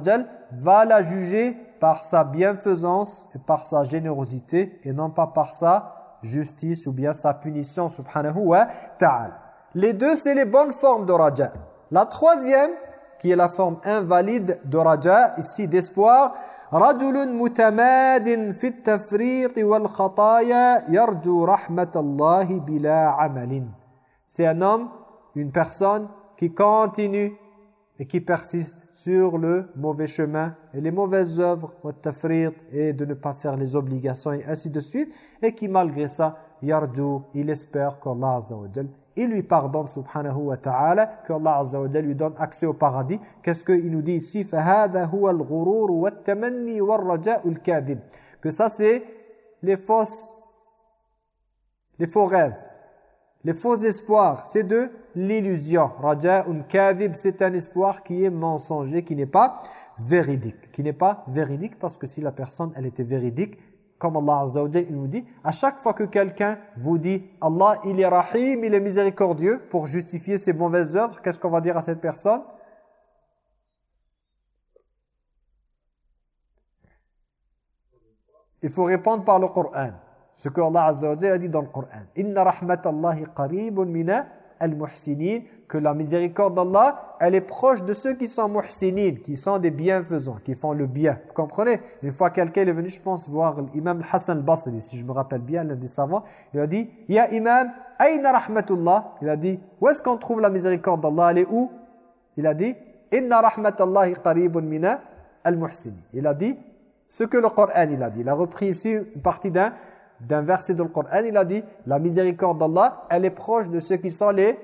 va la juger par sa bienfaisance et par sa générosité et non pas par sa justice ou bien sa punition subhanahu wa ta'ala. Les deux c'est les bonnes formes de raja. La troisième qui est la forme invalide de raja, ici d'espoir. رجل متماد في التفريط والخطايا يرجو رحمة الله بلا عمل. C'est un homme, une personne qui continue et qui persiste sur le mauvais chemin et les mauvaises œuvres, et de ne pas faire les obligations et ainsi de suite, et qui malgré ça, yardu, il espère qu'Allah il lui pardonne subhanahu wa ta'ala, que Allah azza wa lui donne accès au paradis. Qu'est-ce qu'il nous dit ici? Que ça c'est les fausses, les faux rêves, les faux espoirs. C'est de l'illusion. Raja'un kadhib, c'est un espoir qui est mensonger, qui n'est pas véridique. Qui n'est pas véridique parce que si la personne, elle était véridique, comme Allah Azza il nous dit, à chaque fois que quelqu'un vous dit Allah, il est rahim, il est miséricordieux, pour justifier ses mauvaises œuvres, qu'est-ce qu'on va dire à cette personne? Il faut répondre par le Coran. Ce que Allah Azza wa a dit dans le Coran. Inna rahmatallahi qaribun mina al-muhsinin que la miséricorde d'Allah, elle est proche de ceux qui sont muhsinin, qui sont des bienfaisants, qui font le bien. Vous comprenez? Une fois quelqu'un est venu, je pense, voir l'imam Hassan al-Basri, si je me rappelle bien, l'un des savants, il a dit, « Ya imam, ayna rahmatullah » Il a dit, « Où est-ce qu'on trouve la miséricorde d'Allah? Elle est où ?» Il a dit, « Inna rahmatallahi qaribun mina al-muhsinin » Il a dit ce que le Coran il a dit. Il a repris ici une partie d'un d'un verset du Coran, il a dit, « La miséricorde d'Allah, elle est proche de ceux qui sont les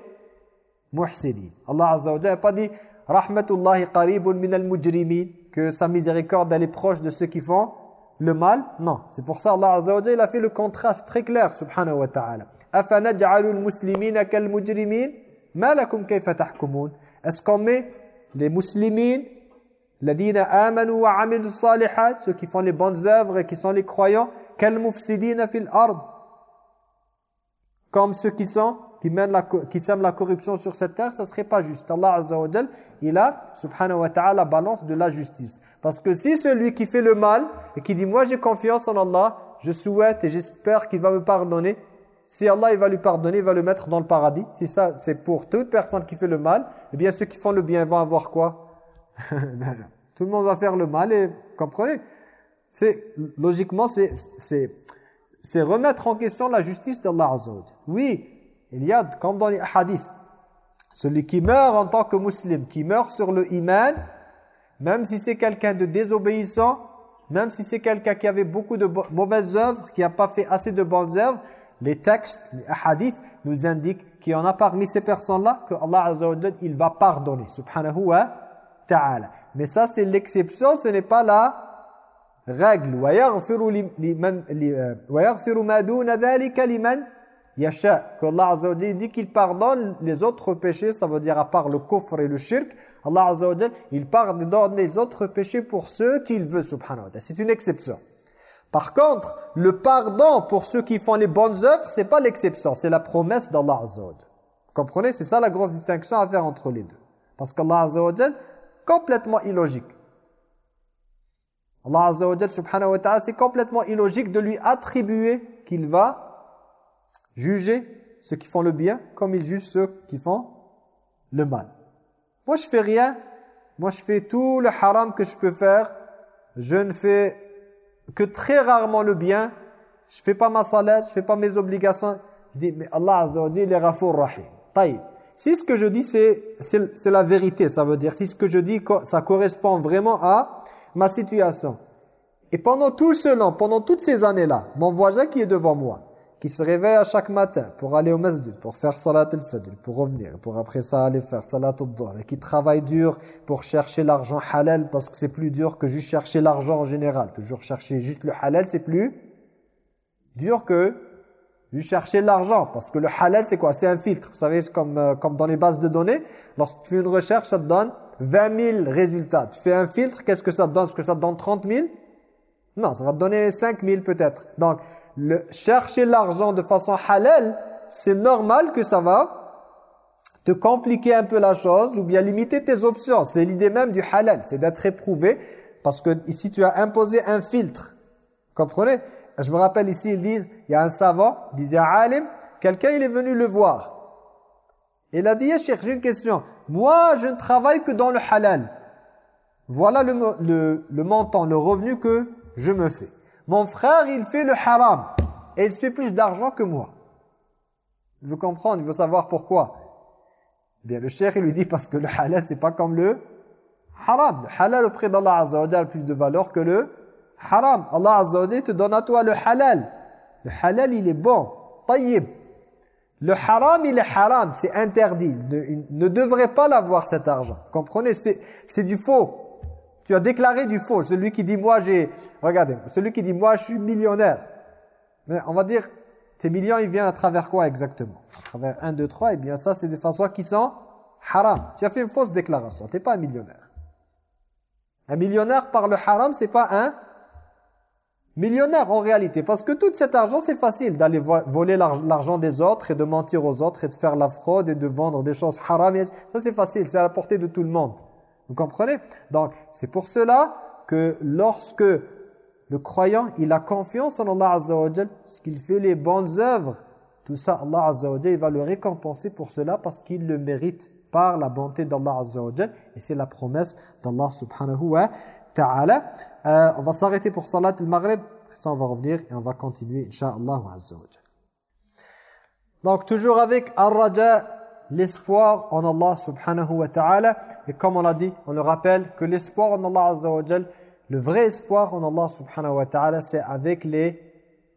muhsinin. Allah Azza wa n'a pas dit rahmatullahi qaribun min al-mujrimin que sa miséricorde elle est proche de ceux qui font le mal. Non, c'est pour ça Allah Azza wa il a fait le contraste très clair subhanahu wa ta'ala. Afanaj'alu al-muslimina kal-mujrimin? Ma lakum kayfa tahkumun? Est-ce qu'on met les musulmans ladina amanu wa amilu ceux qui font les bonnes œuvres et qui sont les croyants comme ceux qui sont qui, mène la, qui sème la corruption sur cette terre, ça serait pas juste. Allah Azza il a, subhanahu wa ta'ala, la balance de la justice. Parce que si celui qui fait le mal et qui dit « Moi j'ai confiance en Allah, je souhaite et j'espère qu'il va me pardonner », si Allah il va lui pardonner, il va le mettre dans le paradis. Si ça, c'est pour toute personne qui fait le mal, eh bien ceux qui font le bien vont avoir quoi? Tout le monde va faire le mal et, comprenez? C'est Logiquement, c'est c'est remettre en question la justice d'Allah Azza Oui, il y a, comme dans les hadiths, celui qui meurt en tant que musulman, qui meurt sur le iman, même si c'est quelqu'un de désobéissant, même si c'est quelqu'un qui avait beaucoup de mauvaises œuvres, qui n'a pas fait assez de bonnes œuvres, les textes, les hadiths nous indiquent qu'il y en a parmi ces personnes-là que Allah Azza il va pardonner, subhanahu wa ta'ala. Mais ça c'est l'exception, ce n'est pas la règle que Allah Azza dit qu'il pardonne les autres péchés ça veut dire à part le coffre et le shirk. Allah Azza il pardonne les autres péchés pour ceux qu'il veut subhanahu wa ta'ala. C'est une exception. Par contre le pardon pour ceux qui font les bonnes œuvres c'est pas l'exception c'est la promesse d'Allah Azza Vous comprenez? C'est ça la grosse distinction à faire entre les deux. Parce qu'Allah Azza complètement illogique. Allah Azza wa subhanahu wa ta'ala, c'est complètement illogique de lui attribuer qu'il va juger ceux qui font le bien comme il juge ceux qui font le mal. Moi, je fais rien. Moi, je fais tout le haram que je peux faire. Je ne fais que très rarement le bien. Je fais pas ma salat, je fais pas mes obligations. Je dis, mais Allah Azza wa il est Rahim. Taïb. Si ce que je dis, c'est la vérité, ça veut dire, si ce que je dis, ça correspond vraiment à ma situation. Et pendant tout ce temps, pendant toutes ces années-là, mon voisin qui est devant moi, qui se réveille à chaque matin pour aller au masjid, pour faire salat al-fajr, pour revenir, pour après ça aller faire salat al et qui travaille dur pour chercher l'argent halal parce que c'est plus dur que juste chercher l'argent en général. Toujours chercher juste le halal, c'est plus dur que juste chercher l'argent parce que le halal, c'est quoi? C'est un filtre. Vous savez, c'est comme, euh, comme dans les bases de données. Lorsque tu fais une recherche, ça te donne 20 000 résultats. Tu fais un filtre, qu'est-ce que ça te donne? Est-ce que ça te donne 30 000 Non, ça va te donner 5 000 peut-être. Donc, le, chercher l'argent de façon halal, c'est normal que ça va te compliquer un peu la chose ou bien limiter tes options. C'est l'idée même du halal, c'est d'être éprouvé parce que ici tu as imposé un filtre. Comprenez? Je me rappelle ici, ils disent, il y a un savant, il disait alim, quelqu'un il est venu le voir. Il a dit, cherche j'ai une question. Moi, je ne travaille que dans le halal. Voilà le, montant, le revenu que je me fais. Mon frère, il fait le haram. Et il fait plus d'argent que moi. Il veut comprendre, il veut savoir pourquoi. Bien, le cheikh, il lui dit parce que le halal, c'est pas comme le haram. Le halal auprès d'Allah Azza a plus de valeur que le haram. Allah Azza te donne à toi le halal. Le halal, il est bon, tayyib. Le haram, il est haram, c'est interdit. Il ne, devrait pas l'avoir cet argent. Vous comprenez? C'est du faux. Tu as déclaré du faux. Celui qui dit moi j'ai... Regardez, celui qui dit moi je suis millionnaire. Mais on va dire, tes millions, ils viennent à travers quoi exactement? À travers 1, 2, 3, et bien ça c'est des façons qui sont haram. Tu as fait une fausse déclaration, tu n'es pas un millionnaire. Un millionnaire par le haram, c'est pas un millionnaire en réalité. Parce que tout cet argent, c'est facile d'aller voler l'argent des autres et de mentir aux autres et de faire la fraude et de vendre des choses haram. Ça, c'est facile, c'est à la portée de tout le monde. Vous comprenez? Donc, c'est pour cela que lorsque le croyant, il a confiance en Allah Azza wa parce qu'il fait les bonnes œuvres, tout ça, Allah Azza il va le récompenser pour cela parce qu'il le mérite par la bonté d'Allah Azza et c'est la promesse d'Allah subhanahu wa ta'ala. Euh, on va s'arrêter pour Salat al-Maghrib. Ça, on va revenir et on va continuer, Inch'Allah Donc, toujours avec Ar-Raja, l'espoir en Allah subhanahu wa ta'ala. Et comme on l'a dit, on le rappelle que l'espoir en Allah le vrai espoir en Allah subhanahu wa ta'ala, c'est avec les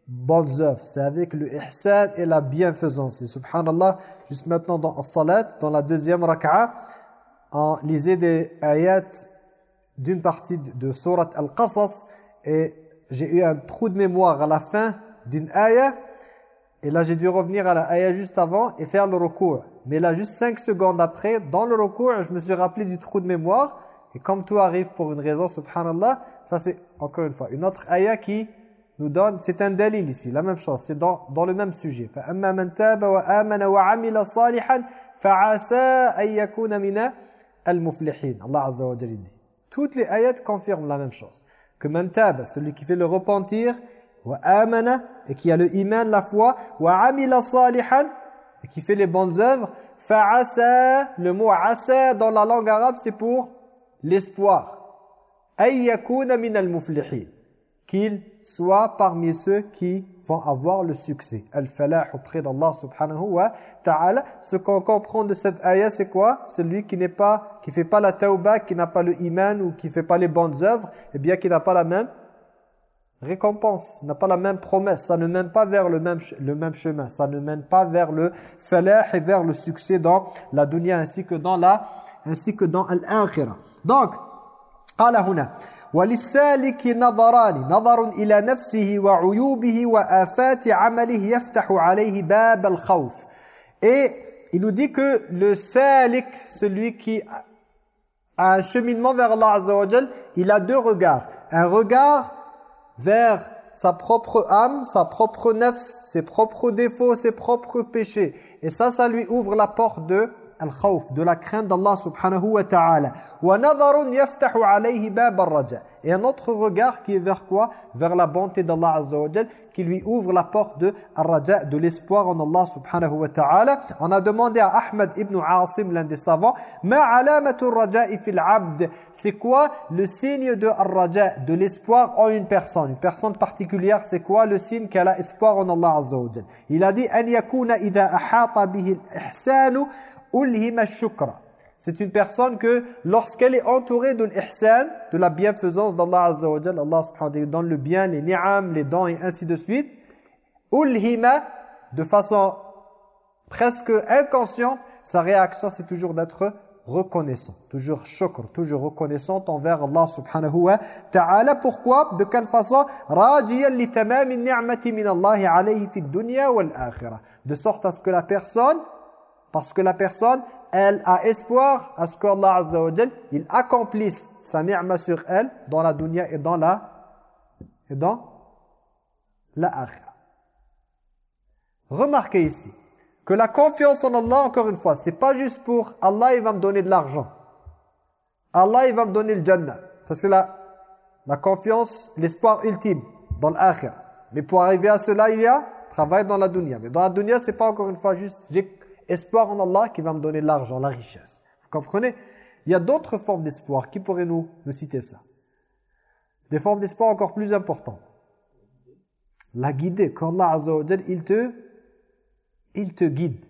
bonnes œuvres, c'est avec le ihsan et la bienfaisance. Et subhanallah, juste maintenant dans As-Salat, dans la deuxième raka'a, on lisait des ayats d'une partie de Surat Al-Qasas et j'ai eu un trou de mémoire à la fin d'une ayah et là j'ai dû revenir à la ayah juste avant et faire le recours. Mais là juste cinq secondes après, dans le recours, je me suis rappelé du trou de mémoire et comme tout arrive pour une raison, subhanallah, ça c'est encore une fois une autre ayah qui nous donne, c'est un dalil ici, la même chose, c'est dans, dans le même sujet. فَأَمَّا مَنْ تَابَ وَآمَنَ وَعَمِلَ صَالِحًا فَعَسَى أَن يَكُونَ مِنَ الْمُفْلِحِينَ Allah Azza wa Jalla dit. Toutes les ayats confirment la même chose. Que mantab, celui qui fait le repentir, wa amana, et qui a le iman, la foi, wa amila salihan, et qui fait les bonnes œuvres, fa'asa, le mot asa dans la langue arabe, c'est pour l'espoir. Ayyakuna min al-muflihin. Qu'il soit parmi ceux qui vont avoir le succès. Al-falah auprès d'Allah subhanahu wa ta'ala. Ce qu'on comprend de cette ayah, c'est quoi Celui qui n'est pas, qui fait pas la tauba, qui n'a pas le iman ou qui fait pas les bonnes œuvres, eh bien qui n'a pas la même récompense, n'a pas la même promesse. Ça ne mène pas vers le même, le même chemin. Ça ne mène pas vers le falah et vers le succès dans la dunya ainsi que dans la ainsi que dans l'akhirah. Donc, قال هنا وللسالك نظران نظر إلى نفسه وعيوبه وآفات عمله يفتح عليه باب الخوف et il nous dit que le salik celui qui a un cheminement vers Allah Azza wa Jal, il a deux regards un regard vers sa propre âme, sa propre nefs, ses propres défauts, ses propres péchés. Et ça, ça lui ouvre la porte de de la crainte d'Allah subhanahu wa ta'ala. Et un autre regard qui est vers quoi? Vers la bonté d'Allah azza wa qui lui ouvre la porte de raja de l'espoir en Allah subhanahu wa ta'ala. On a demandé à Ahmed ibn Asim, l'un des savants, C'est quoi le signe de raja de l'espoir en une personne? Une personne particulière, c'est quoi le signe qu'elle a espoir en Allah azza wa Il a dit, An yakuna idha ahata bihi al-ihsanu ulhima shukra. C'est une personne que lorsqu'elle est entourée de l'ihsan, de la bienfaisance d'Allah Azza wa Allah subhanahu wa ta'ala donne le bien, les ni'am, les dons et ainsi de suite, ulhima, de façon presque inconsciente, sa réaction c'est toujours d'être reconnaissant, toujours shukr, toujours reconnaissante envers Allah subhanahu wa ta'ala. Pourquoi? De quelle façon? Li ni'mati min Allah alayhi fi dunya wal akhirah. De sorte à ce que la personne parce que la personne, elle a espoir à ce qu'Allah Azza wa il accomplisse sa ni'ma sur elle dans la dunya et dans la et dans la akhira. Remarquez ici que la confiance en Allah, encore une fois, c'est pas juste pour Allah, il va me donner de l'argent. Allah, il va me donner le Jannah. Ça, c'est la, la confiance, l'espoir ultime dans l'akhira. Mais pour arriver à cela, il y a travail dans la dunya. Mais dans la dunya, c'est pas encore une fois juste, espoir en Allah qui va me donner l'argent, la richesse. Vous comprenez? Il y a d'autres formes d'espoir. Qui pourrait nous, nous citer ça Des formes d'espoir encore plus importantes. La guider, qu'Allah Azza il te, il te guide.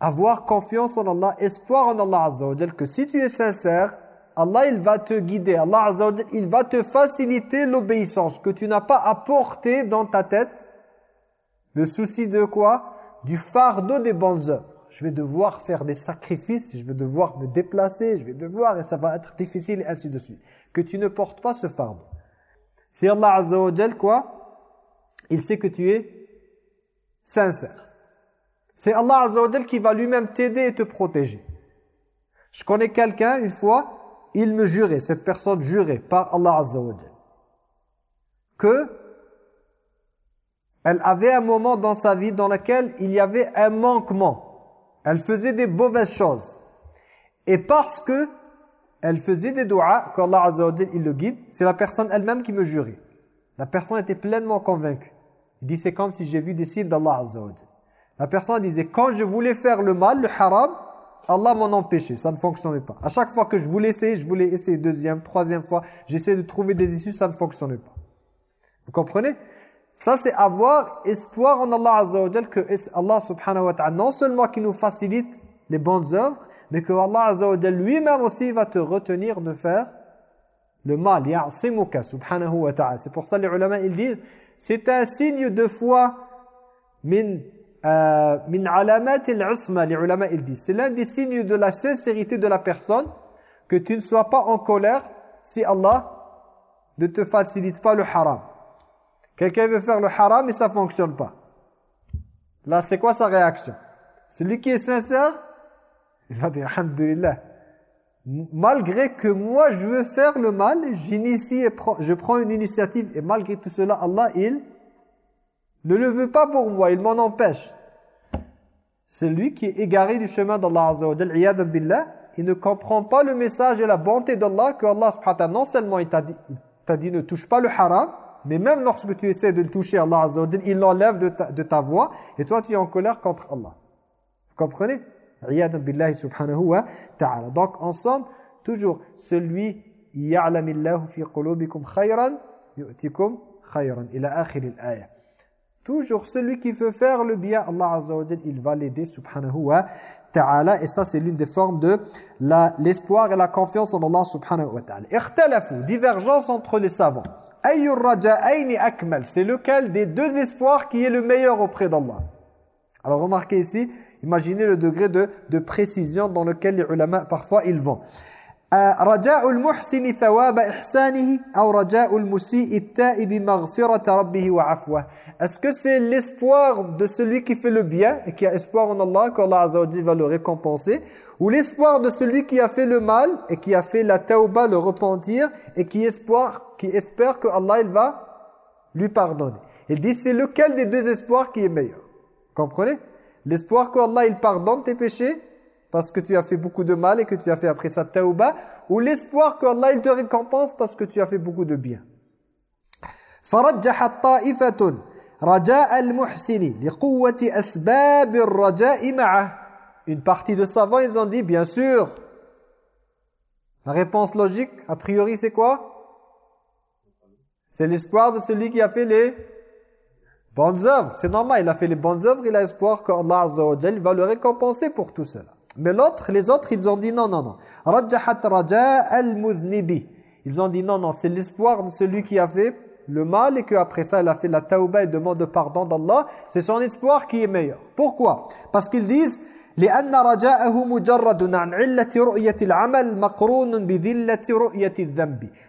Avoir confiance en Allah, espoir en Allah Azza que si tu es sincère, Allah il va te guider. Allah Azza il va te faciliter l'obéissance que tu n'as pas apporté dans ta tête. Le souci de quoi? Du fardeau des bonnes œuvres. Je vais devoir faire des sacrifices, je vais devoir me déplacer, je vais devoir, et ça va être difficile, ainsi de suite. Que tu ne portes pas ce fardeau. Si Allah Azza wa quoi? Il sait que tu es sincère. C'est Allah Azza wa qui va lui-même t'aider et te protéger. Je connais quelqu'un, une fois, il me jurait, cette personne jurait par Allah Azza wa que elle avait un moment dans sa vie dans lequel il y avait un manquement. Elle faisait des mauvaises choses. Et parce que elle faisait des doigts, qu'Allah Azza wa il le guide, c'est la personne elle-même qui me jurait. La personne était pleinement convaincue. Il dit c'est comme si j'ai vu des signes d'Allah Azza La personne disait quand je voulais faire le mal, le haram, Allah m'en empêchait, ça ne fonctionnait pas. À chaque fois que je voulais essayer, je voulais essayer deuxième, troisième fois, j'essayais de trouver des issues, ça ne fonctionnait pas. Vous comprenez? Ça c'est avoir espoir en Allah Azza que Allah subhanahu wa ta'ala non seulement qui nous facilite les bonnes œuvres, mais que Allah Azza lui-même aussi va te retenir de faire le mal. Ya'simuka subhanahu wa ta'ala. C'est pour ça les ulama ils disent c'est un signe de foi min euh, min alamat al-usma les ulama ils disent c'est l'un des signes de la sincérité de la personne que tu ne sois pas en colère si Allah ne te facilite pas le haram quelqu'un veut faire le haram et ça fonctionne pas. Là c'est quoi sa réaction? Celui qui est sincère il va dire alhamdulillah. Malgré que moi je veux faire le mal j'initie et je prends une initiative et malgré tout cela Allah il ne le veut pas pour moi, il m'en empêche. C'est lui qui est égaré du chemin d'Allah Azza il ne comprend pas le message et la bonté d'Allah que Allah subhanahu non seulement il t'a dit, dit ne touche pas le haram, mais même lorsque tu essaies de le toucher, Allah Azza wa il l'enlève de ta, de ta voix et toi tu es en colère contre Allah. Vous comprenez? Billahi subhanahu wa ta'ala. Donc ensemble, toujours celui ya'lamillahu fi qulubikum khayran yu'tikum khayran ila akhir al-ayah. Toujours celui qui veut faire le bien, Allah Azza wa il va l'aider subhanahu wa ta'ala. Et ça, c'est l'une des formes de l'espoir et la confiance en Allah subhanahu wa ta'ala. Ikhtalafu, divergence entre les savants. C'est lequel des deux espoirs qui est le meilleur auprès d'Allah? Alors remarquez ici, imaginez le degré de, de précision dans lequel les ulama parfois ils vont. رجاء المحسن ثواب إحسانه أو رجاء المسيء التائب مغفرة ربه وعفوه Est-ce que c'est l'espoir de celui qui fait le bien et qui a espoir en Allah qu'Allah Azza wa va le récompenser ou l'espoir de celui qui a fait le mal et qui a fait la tauba, le repentir et qui, espoir, qui espère que Allah il va lui pardonner Il dit c'est lequel des deux espoirs qui est meilleur Comprenez L'espoir qu'Allah il pardonne tes péchés parce que tu as fait beaucoup de mal et que tu as fait après ça tauba ou l'espoir qu'Allah il te récompense parce que tu as fait beaucoup de bien. فرجحت طائفة رجاء المحسن لقوة أسباب الرجاء معه Une partie de savants, ils ont dit, bien sûr, la réponse logique, a priori, c'est quoi C'est l'espoir de celui qui a fait les bonnes œuvres. C'est normal, il a fait les bonnes œuvres, il a espoir qu'Allah va le récompenser pour tout cela. Mais l'autre, les autres, ils ont dit non, non, non. Ils ont dit non, non, c'est l'espoir de celui qui a fait le mal et qu'après ça, il a fait la tauba et demande pardon d'Allah. C'est son espoir qui est meilleur. Pourquoi? Parce qu'ils disent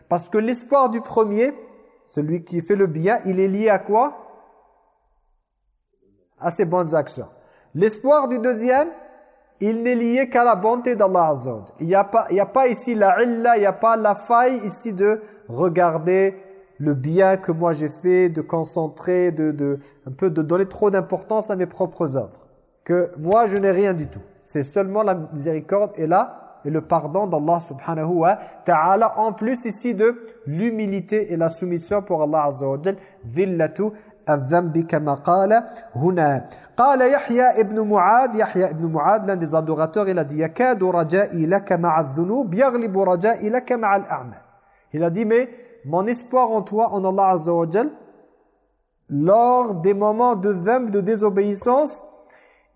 Parce que l'espoir du premier, celui qui fait le bien, il est lié à quoi? À ses bonnes actions. L'espoir du deuxième, il n'est lié qu'à la bonté d'Allah Azza Il n'y a, pas, a pas ici la illa, il n'y a pas la faille ici de regarder le bien que moi j'ai fait, de concentrer, de, de, un peu de donner trop d'importance à mes propres œuvres. Que moi je n'ai rien du tout. C'est seulement la miséricorde et là et le pardon d'Allah subhanahu wa ta'ala. En plus ici de l'humilité et la soumission pour Allah Azza wa «» قال يحيى ابن معاذ يحيى ابن معاذ l'un des adorateurs il a dit يكاد رجائي لك مع الذنوب يغلب رجائي لك مع الأعمال il a dit mais mon espoir en toi en Allah Azza wa Jal lors des moments de dhamb de désobéissance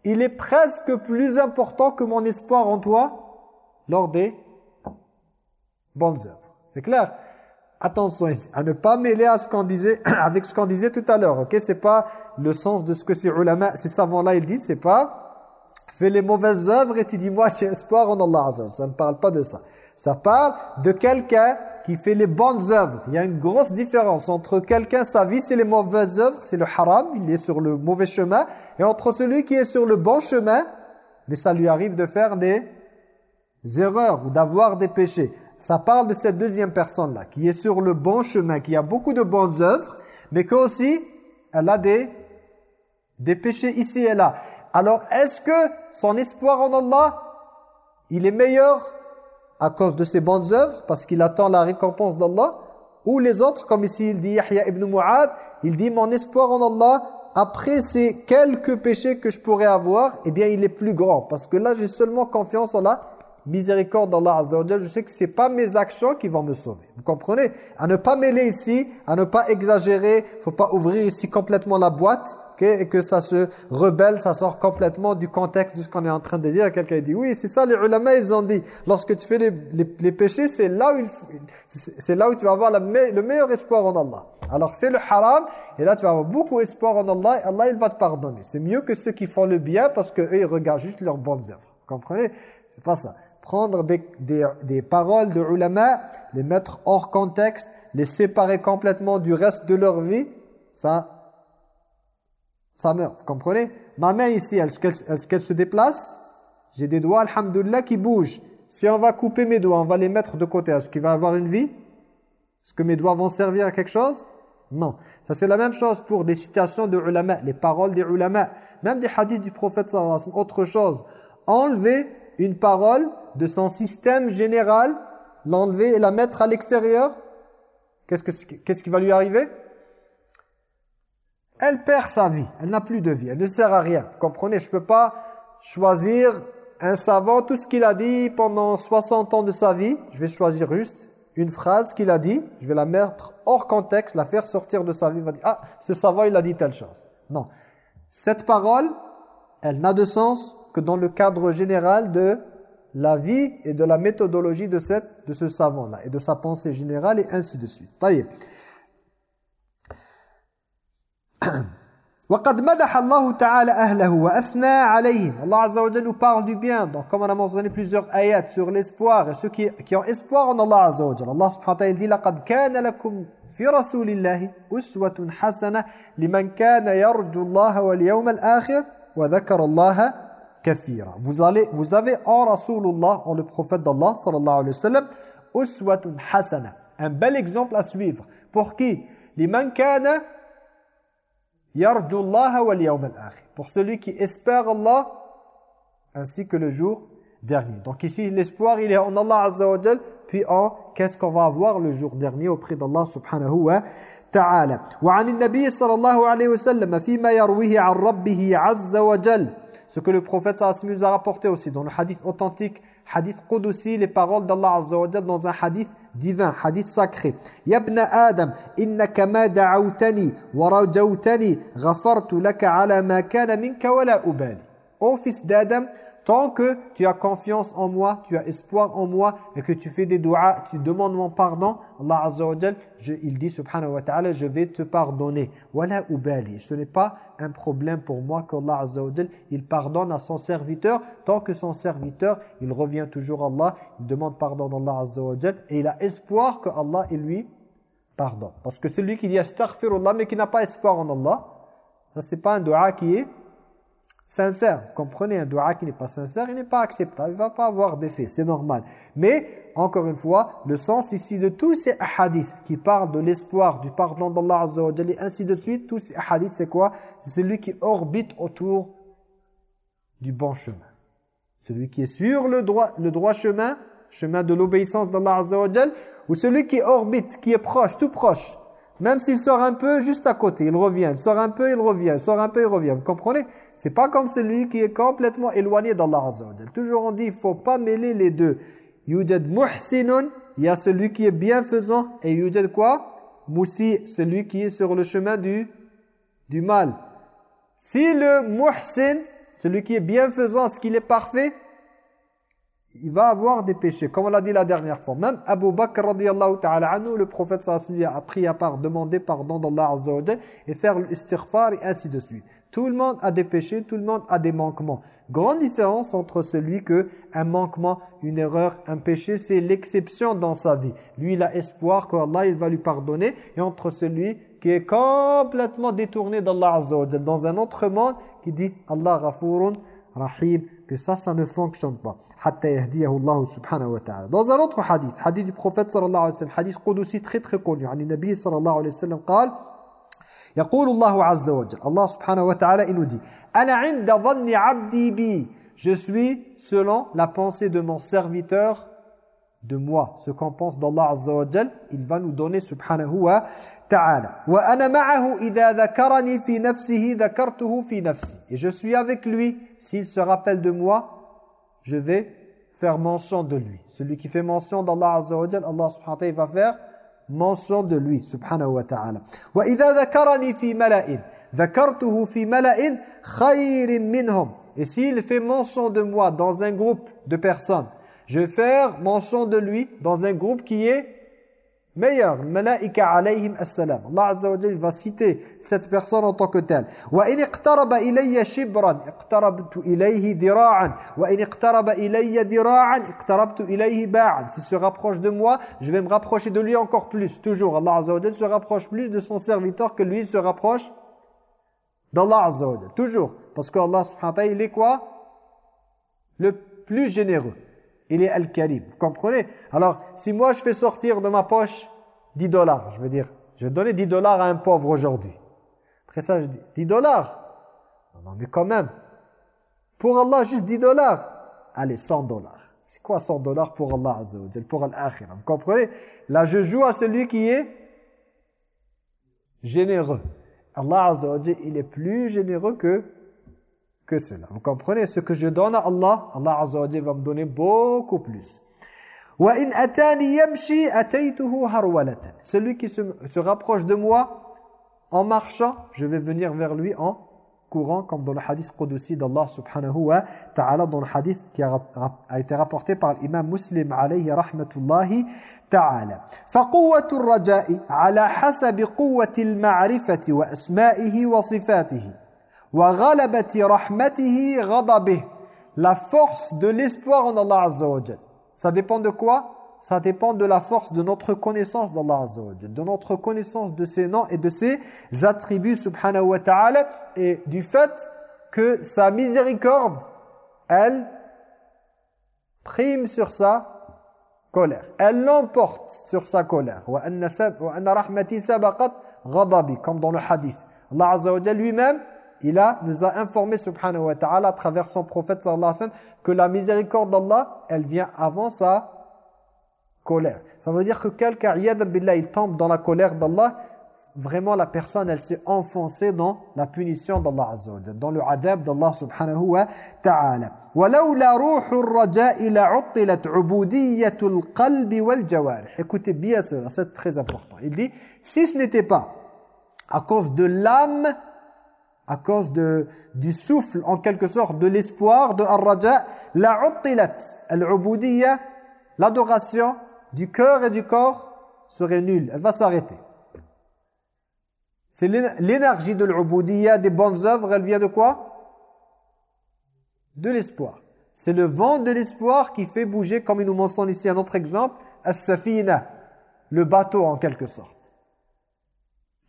il est presque plus important que mon espoir en toi lors des bonnes œuvres c'est clair Attention à ne pas mêler avec ce qu'on disait tout à l'heure. Ok, c'est pas le sens de ce que ces ulama, ces savants-là, ils disent. C'est pas fais les mauvaises œuvres et tu dis moi j'ai espoir en Allah Ça ne parle pas de ça. Ça parle de quelqu'un qui fait les bonnes œuvres. Il y a une grosse différence entre quelqu'un, sa vie c'est les mauvaises œuvres, c'est le haram, il est sur le mauvais chemin, et entre celui qui est sur le bon chemin, mais ça lui arrive de faire des erreurs ou d'avoir des péchés ça parle de cette deuxième personne-là, qui est sur le bon chemin, qui a beaucoup de bonnes œuvres, mais qu'aussi, elle a des, des péchés ici et là. Alors, est-ce que son espoir en Allah, il est meilleur à cause de ses bonnes œuvres, parce qu'il attend la récompense d'Allah, ou les autres, comme ici il dit Yahya ibn Mu'ad, il dit mon espoir en Allah, après ces quelques péchés que je pourrais avoir, eh bien il est plus grand, parce que là j'ai seulement confiance en Allah, miséricorde d'Allah Azza wa je sais que c'est pas mes actions qui vont me sauver. Vous comprenez? À ne pas mêler ici, à ne pas exagérer, faut pas ouvrir ici complètement la boîte et que ça se rebelle, ça sort complètement du contexte de ce qu'on est en train de dire. Quelqu'un dit, oui, c'est ça, les ulama, ils ont dit. Lorsque tu fais les, les, péchés, c'est là, où c'est là où tu vas avoir le meilleur espoir en Allah. Alors fais le haram, et là tu vas avoir beaucoup d'espoir en Allah, et Allah il va te pardonner. C'est mieux que ceux qui font le bien, parce qu'eux, ils regardent juste leurs bonnes œuvres. Vous comprenez? C'est pas ça prendre des, des, des, paroles de ulama, les mettre hors contexte, les séparer complètement du reste de leur vie, ça, ça meurt. Vous comprenez? Ma main ici, est-ce qu'elle se déplace J'ai des doigts, alhamdoulilah, qui bougent. Si on va couper mes doigts, on va les mettre de côté, est-ce qu'il va avoir une vie? Est-ce que mes doigts vont servir à quelque chose? Non. Ça c'est la même chose pour des citations de ulama, les paroles des ulama, même des hadiths du prophète sallallahu autre chose. Enlever une parole de son système général, l'enlever et la mettre à l'extérieur, qu'est-ce, qui va lui arriver? Elle perd sa vie, elle n'a plus de vie, elle ne sert à rien. Vous comprenez, je ne peux pas choisir un savant, tout ce qu'il a dit pendant 60 ans de sa vie, je vais choisir juste une phrase qu'il a dit, je vais la mettre hors contexte, la faire sortir de sa vie, va dire, ah, ce savant il a dit telle chose. Non, cette parole, elle n'a de sens que dans le cadre général de la vie et de la méthodologie de, cette, de ce savant-là et de sa pensée générale et ainsi de suite. طيب. وقد مدح الله تعالى أهله وأثنى عليهم Allah Azza wa nous parle du bien donc comme on a mentionné plusieurs ayats sur l'espoir et ceux qui, qui ont espoir en Allah Azza wa Allah subhanahu wa ta'ala dit لقد كان لكم في رسول الله أسوة حسنة لمن كان يرجو الله واليوم الآخر وذكر الله kathira. Vous, allez, vous avez en Rasulullah, en le prophète d'Allah, sallallahu alayhi wa sallam, uswatun hasana. Un bel exemple à suivre. Pour qui Liman kana yarjullaha wal yawm al-akhir. Pour celui qui espère Allah ainsi que le jour dernier. Donc ici, l'espoir, il est en Allah Azza wa Jal, puis en qu'est-ce qu'on va avoir le jour dernier auprès d'Allah subhanahu wa ta'ala. وعن النبي صلى الله عليه وسلم فيما يرويه عن ربه عز وجل ce que le prophète sallallahu nous a rapporté aussi dans le hadith authentique, hadith Qudusi, les paroles d'Allah Azza wa dans un hadith divin, hadith sacré. Ya ibn Adam, innaka ma da'awtani wa rajawtani, ghafartu laka ala ma kana minka wa la ubali. Fils d'Adam, Tant que tu as confiance en moi, tu as espoir en moi et que tu fais des doigts, tu demandes mon pardon, Allah Azza wa il dit subhanahu wa ta'ala, je vais te pardonner. Wala ubali. Ce n'est pas un problème pour moi qu'Allah Azza wa il pardonne à son serviteur tant que son serviteur, il revient toujours à Allah, il demande pardon d'Allah Azza wa et il a espoir que Allah lui pardonne. Parce que celui qui dit astaghfirullah mais qui n'a pas espoir en Allah, ça c'est pas un doua qui est sincère. Vous comprenez, un dua qui n'est pas sincère, il n'est pas acceptable, il ne va pas avoir d'effet, c'est normal. Mais, encore une fois, le sens ici de tous ces hadiths qui parlent de l'espoir, du pardon d'Allah Azza et ainsi de suite, tous ces hadiths, c'est quoi? C'est celui qui orbite autour du bon chemin. Celui qui est sur le droit, chemin, chemin de l'obéissance d'Allah Azza ou celui qui orbite, qui est proche, tout proche, même s'il sort un peu juste à côté, il revient. Il sort un peu, il revient. Il sort un peu, il revient. Vous comprenez? C'est pas comme celui qui est complètement éloigné d'Allah Azza Toujours on dit, il faut pas mêler les deux. Yujad muhsinun, il y a celui qui est bienfaisant. Et yujad quoi? Moussi, celui qui est sur le chemin du, du mal. Si le muhsin, celui qui est bienfaisant, est-ce qu'il est parfait il va avoir des péchés, comme on l'a dit la dernière fois. Même Abu Bakr radiallahu ta'ala anhu, le prophète sallallahu a pris à part, demander pardon d'Allah azza wa et faire l'istighfar et ainsi de suite. Tout le monde a des péchés, tout le monde a des manquements. Grande différence entre celui que un manquement, une erreur, un péché, c'est l'exception dans sa vie. Lui, il a espoir qu'Allah il va lui pardonner. Et entre celui qui est complètement détourné d'Allah Azza dans un autre monde, qui dit Allah Ghafurun Rahim, que ça, ça ne fonctionne pas. Dans un autre hadith, hadith du prophète sallallahu alayhi wa sallam, hadith Qudusi très très connu, عن النبي صلى الله عليه وسلم قال يقول الله عز وجل Allah subhanahu wa ta'ala il nous dit أنا عند ظن عبدي بي Je suis selon la pensée de mon serviteur de moi. Ce qu'on pense d'Allah Azza wa Jal, il va nous donner subhanahu wa ta'ala. وَأَنَا مَعَهُ إِذَا ذَكَرَنِي فِي نَفْسِهِ ذَكَرْتُهُ فِي نَفْسِي Et je suis avec lui. S'il se rappelle de moi, je vais faire mention de lui. Celui qui fait mention d'Allah Azza wa Jal, Allah subhanahu wa ta'ala va faire mention de lui subhanahu wa ta'ala. وَإِذَا ذَكَرَنِي فِي مَلَئٍ ذَكَرْتُهُ فِي مَلَئٍ خَيْرٍ مِّنْهُمْ Et s'il fait mention de moi dans un groupe de personnes, je vais faire mention de lui dans un groupe qui est meilleur. Malaika alayhim assalam. Allah Azza wa Jalla va citer cette personne en tant que telle. Wa in iqtaraba ilayya shibran iqtarabtu ilayhi dira'an wa in iqtaraba ilayya dira'an iqtarabtu ilayhi ba'an. S'il se rapproche de moi, je vais me rapprocher de lui encore plus. Toujours Allah Azza wa se rapproche plus de son serviteur que lui se rapproche d'Allah Azza. Toujours parce que Allah subhanahu wa ta'ala il est quoi? Le plus généreux. Il est Al-Karim. Vous comprenez? Alors, si moi je fais sortir de ma poche 10 dollars, je veux dire, je vais donner 10 dollars à un pauvre aujourd'hui. Après ça, je dis 10 dollars? Non, mais quand même. Pour Allah, juste 10 dollars. Allez, 100 dollars. C'est quoi 100 dollars pour Allah Azza Pour Al-Akhirah. Vous comprenez? Là, je joue à celui qui est généreux. Allah Azza il est plus généreux que que cela. Vous comprenez Ce que je donne à Allah, Allah Azza wa va me donner beaucoup plus. Celui qui se, se rapproche de moi en marchant, je vais venir vers lui en courant, comme dans le hadith Qudsi d'Allah subhanahu wa ta'ala, dans le hadith qui a, a été rapporté par l'imam muslim alayhi rahmatullahi ta'ala. فَقُوَّةُ الرَّجَاءِ عَلَى حَسَبِ قُوَّةِ الْمَعْرِفَةِ وَأَسْمَائِهِ وَصِفَاتِهِ la force de l'espoir en Allah Azza wa Ça dépend de quoi? Ça dépend de la force de notre connaissance d'Allah Azza wa de notre connaissance de ses noms et de ses attributs subhanahu wa ta'ala et du fait que sa miséricorde, elle prime sur sa colère. Elle l'emporte sur sa colère. Comme dans le hadith. Allah Azza wa lui-même il a, nous a informé subhanahu wa ta'ala à travers son prophète sallallahu alayhi wa sallam que la miséricorde d'Allah, elle vient avant sa colère. Ça veut dire que quelqu'un, il tombe dans la colère d'Allah, vraiment la personne, elle s'est enfoncée dans la punition d'Allah dans le adab d'Allah subhanahu wa ta'ala. Écoutez bien cela, c'est très important. Il dit, si ce n'était pas à cause de l'âme à cause de, du souffle, en quelque sorte, de l'espoir, de ar-raja, la uttilat, al-ubudiyya, l'adoration du cœur et du corps serait nulle, elle va s'arrêter. C'est l'énergie de l'ubudiyya, des bonnes œuvres, elle vient de quoi? De l'espoir. C'est le vent de l'espoir qui fait bouger, comme il nous mentionne ici un autre exemple, as-safina, le bateau en quelque sorte.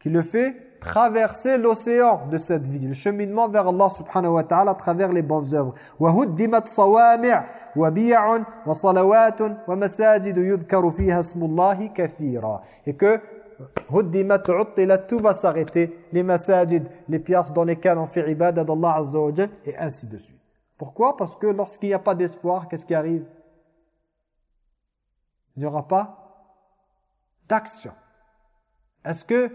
Qui le fait traverser l'océan de cette vie, le cheminement vers Allah subhanahu wa ta'ala à travers les bonnes œuvres. وَهُدِّمَتْ صَوَامِعْ وَبِيَعٌ وَصَلَوَاتٌ وَمَسَاجِدُ يُذْكَرُ فِيهَا اسْمُ اللَّهِ كَثِيرًا Et que هُدِّمَتْ عُطِّلَتْ tout va s'arrêter, les masajid, les pièces dans lesquelles on fait ibadah d'Allah azza wa et ainsi de suite. Pourquoi Parce que lorsqu'il n'y a pas d'espoir, qu'est-ce qui arrive Il n'y aura pas d'action. Est-ce que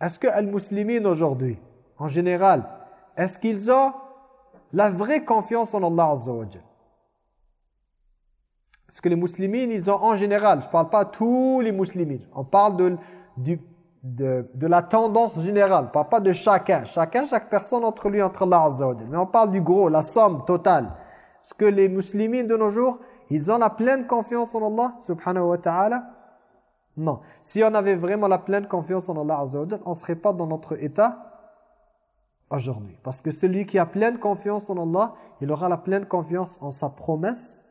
est-ce que les musulmans aujourd'hui, en général, est-ce qu'ils ont la vraie confiance en Allah Azza wa Est-ce que les musulmans, ils ont en général, je ne parle pas tous les musulmans, on parle de, la tendance générale, on parle pas de chacun. Chacun, chaque personne entre lui, entre Allah Azza wa Mais on parle du gros, la somme totale. Est-ce que les musulmans de nos jours, ils ont la pleine confiance en Allah subhanahu wa ta'ala? Non. Si on avait vraiment la pleine confiance en Allah azza on ne serait pas dans notre état aujourd'hui. Parce que celui qui a pleine confiance en Allah, il aura la pleine confiance en sa promesse,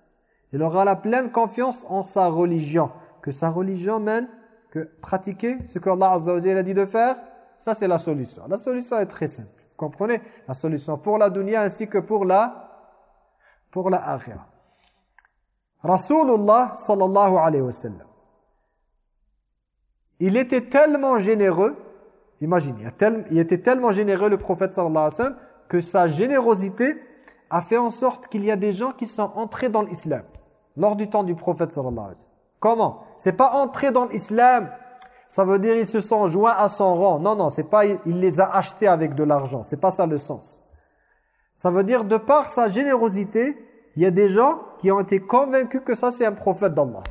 il aura la pleine confiance en sa religion. Que sa religion mène, que pratiquer ce que Allah Azza a dit de faire, ça c'est la solution. La solution est très simple. Vous comprenez? La solution pour la dunya ainsi que pour la pour la akhirah. Rasulullah sallallahu alayhi wa sallam. Il était tellement généreux Imaginez, il était tellement généreux le prophète sallallahu alayhi wa sallam que sa générosité a fait en sorte qu'il y a des gens qui sont entrés dans l'islam lors du temps du prophète sallallahu alayhi wa sallam. Comment? C'est pas entrer dans l'islam, ça veut dire ils se sont joints à son rang. Non, non, c'est pas il les a achetés avec de l'argent, c'est pas ça le sens. Ça veut dire de par sa générosité, il y a des gens qui ont été convaincus que ça c'est un prophète d'Allah.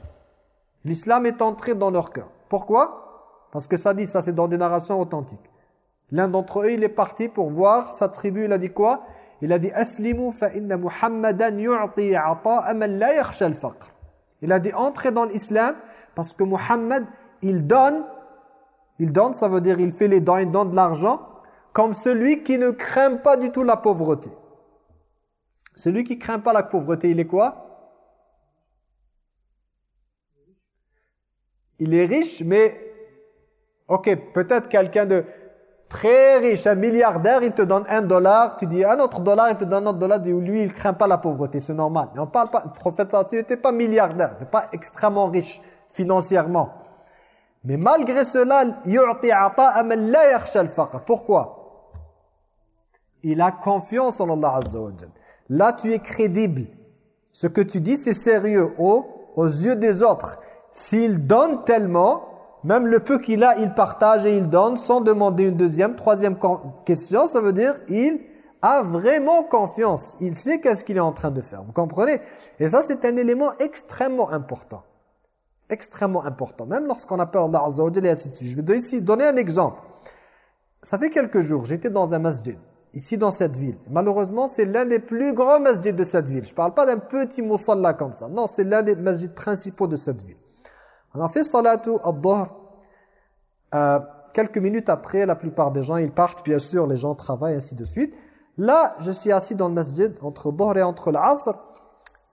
L'islam est entré dans leur cœur. Pourquoi? Parce que ça dit, ça c'est dans des narrations authentiques. L'un d'entre eux, il est parti pour voir sa tribu, il a dit quoi? Il a dit « Aslimu fa inna Muhammadan yu'ti man la al-faqr » Il a dit « Entrez dans l'islam parce que Muhammad, il donne, il donne, ça veut dire il fait les dons, il donne de l'argent, comme celui qui ne craint pas du tout la pauvreté. Celui qui craint pas la pauvreté, il est quoi? Il est riche, mais Ok, peut-être quelqu'un de très riche, un milliardaire, il te donne un dollar, tu dis un autre dollar, il te donne un autre dollar, lui, il craint pas la pauvreté, c'est normal. Mais on parle pas, le prophète, il n'était pas milliardaire, il n'était pas extrêmement riche financièrement. Mais malgré cela, Pourquoi? Il a confiance en Allah Azza wa Là, tu es crédible. Ce que tu dis, c'est sérieux aux, aux yeux des autres. S'il donne tellement, même le peu qu'il a, il partage et il donne sans demander une deuxième, troisième question. Ça veut dire il a vraiment confiance. Il sait qu'est-ce qu'il est en train de faire. Vous comprenez? Et ça, c'est un élément extrêmement important. Extrêmement important. Même lorsqu'on appelle Allah Azza et ainsi de suite. Je vais ici donner un exemple. Ça fait quelques jours, j'étais dans un masjid, ici dans cette ville. Malheureusement, c'est l'un des plus grands masjids de cette ville. Je ne parle pas d'un petit musalla comme ça. Non, c'est l'un des masjids principaux de cette ville. On a fait salatu al euh, quelques minutes après, la plupart des gens, ils partent, bien sûr, les gens travaillent, ainsi de suite. Là, je suis assis dans le masjid, entre Dhuhr et entre l'Asr.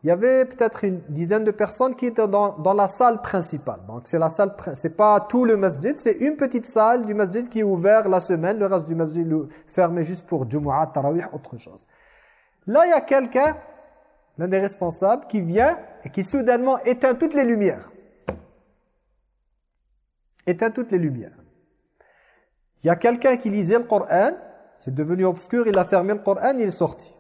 Il y avait peut-être une dizaine de personnes qui étaient dans, dans la salle principale. Donc, c'est la salle, c'est pas tout le masjid, c'est une petite salle du masjid qui est ouverte la semaine. Le reste du masjid est fermé juste pour Jumu'at, Tarawih, autre chose. Là, il y a quelqu'un, l'un des responsables, qui vient et qui soudainement éteint toutes les lumières éteint toutes les lumières. Il y a quelqu'un qui lisait le Coran, c'est devenu obscur, il a fermé le Coran, il est sorti.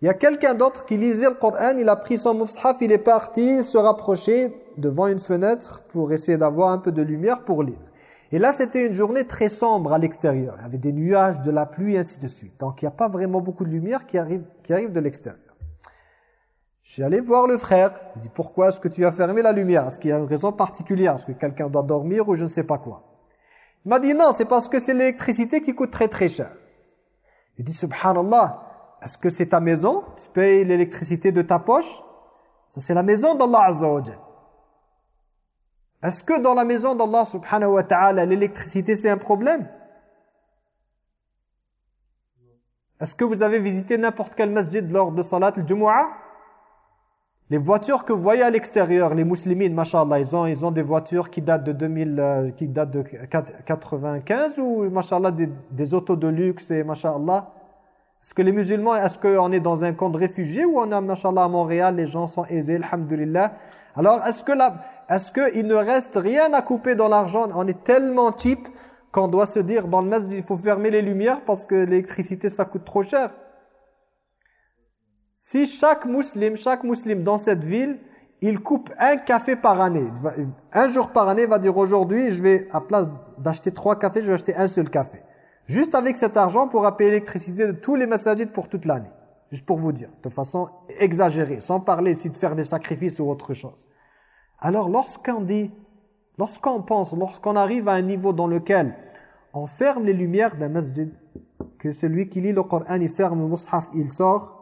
Il y a quelqu'un d'autre qui lisait le Coran, il a pris son mushaf, il est parti se rapprocher devant une fenêtre pour essayer d'avoir un peu de lumière pour lire. Et là, c'était une journée très sombre à l'extérieur. Il y avait des nuages, de la pluie, ainsi de suite. Donc, il n'y a pas vraiment beaucoup de lumière qui arrive, qui arrive de l'extérieur. Je suis allé voir le frère. Il dit, pourquoi est-ce que tu as fermé la lumière? Est-ce qu'il y a une raison particulière? Est-ce que quelqu'un doit dormir ou je ne sais pas quoi? Il m'a dit, non, c'est parce que c'est l'électricité qui coûte très très cher. Il dit, subhanallah, est-ce que c'est ta maison? Tu payes l'électricité de ta poche? Ça, c'est la maison d'Allah Azza wa Est-ce que dans la maison d'Allah subhanahu wa ta'ala, l'électricité c'est un problème? Est-ce que vous avez visité n'importe quel masjid lors de Salat al-Jumu'ah? Les voitures que vous voyez à l'extérieur, les musulmans, machallah, ils ont, ils ont des voitures qui datent de 2000, euh, qui datent de 95 ou machallah des, autos de luxe et machallah. Est-ce que les musulmans, est-ce qu'on est dans un camp de réfugiés ou on a machallah à Montréal, les gens sont aisés, alhamdulillah. Alors est-ce que est-ce qu'il ne reste rien à couper dans l'argent? On est tellement cheap qu'on doit se dire dans le masjid, il faut fermer les lumières parce que l'électricité ça coûte trop cher. Si chaque musulman, chaque musulman dans cette ville, il coupe un café par année, un jour par année, va dire aujourd'hui, je vais, à place d'acheter trois cafés, je vais acheter un seul café. Juste avec cet argent, on pourra payer l'électricité de tous les massajids pour toute l'année. Juste pour vous dire, de façon exagérée, sans parler ici de faire des sacrifices ou autre chose. Alors lorsqu'on dit, lorsqu'on pense, lorsqu'on arrive à un niveau dans lequel on ferme les lumières d'un masjid, que celui qui lit le Coran, il ferme le mushaf, il sort,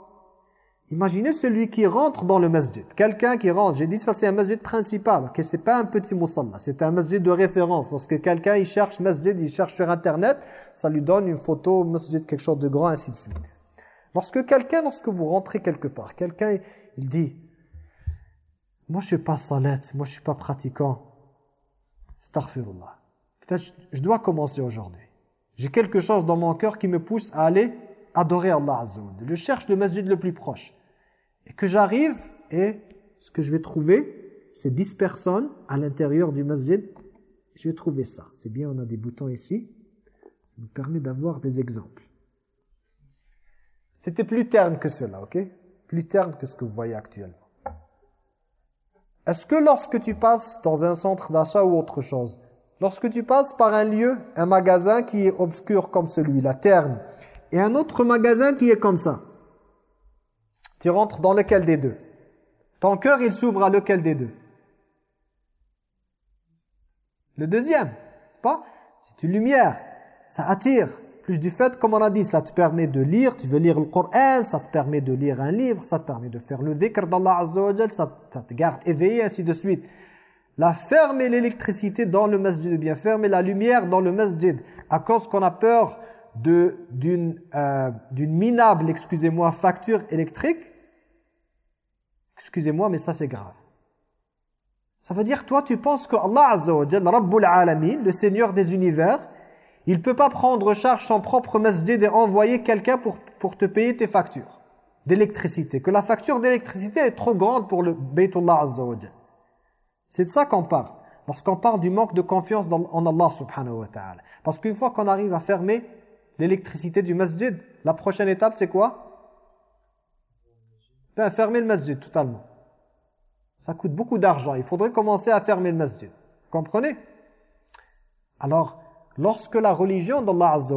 Imaginez celui qui rentre dans le masjid. Quelqu'un qui rentre. J'ai dit ça c'est un masjid principal. Ce c'est pas un petit musalla. C'est un masjid de référence. Lorsque quelqu'un il cherche masjid, il cherche sur internet, ça lui donne une photo masjid, quelque chose de grand, ainsi de suite. Lorsque quelqu'un, lorsque vous rentrez quelque part, quelqu'un il dit moi je suis pas salat, moi je suis pas pratiquant. Astaghfirullah. Peut-être je dois commencer aujourd'hui. J'ai quelque chose dans mon cœur qui me pousse à aller adorer Allah Azza Je cherche le masjid le plus proche et que j'arrive et ce que je vais trouver, c'est 10 personnes à l'intérieur du masjid. Je vais trouver ça. C'est bien, on a des boutons ici. Ça nous permet d'avoir des exemples. C'était plus terne que cela, ok? Plus terne que ce que vous voyez actuellement. Est-ce que lorsque tu passes dans un centre d'achat ou autre chose, lorsque tu passes par un lieu, un magasin qui est obscur comme celui-là, terne, et un autre magasin qui est comme ça, tu rentres dans lequel des deux? Ton cœur, il s'ouvre à lequel des deux? Le deuxième, c'est pas? C'est une lumière, ça attire. Plus du fait, comme on a dit, ça te permet de lire, tu veux lire le Coran, ça te permet de lire un livre, ça te permet de faire le dhikr d'Allah Azza wa ça, te garde éveillé, ainsi de suite. La fermer l'électricité dans le masjid, bien fermer la lumière dans le masjid, à cause qu'on a peur d'une euh, d'une minable, excusez-moi, facture électrique, excusez-moi, mais ça c'est grave. Ça veut dire, toi tu penses que Allah Azza wa Rabbul le Seigneur des univers, il ne peut pas prendre charge son propre masjid et envoyer quelqu'un pour, pour te payer tes factures d'électricité. Que la facture d'électricité est trop grande pour le Baytullah Azza wa C'est de ça qu'on parle. Lorsqu'on parle du manque de confiance en Allah subhanahu wa ta'ala. Parce qu'une fois qu'on arrive à fermer l'électricité du masjid. La prochaine étape, c'est quoi? Fermer le masjid totalement. Ça coûte beaucoup d'argent. Il faudrait commencer à fermer le masjid. Comprenez? Alors, lorsque la religion d'Allah Azza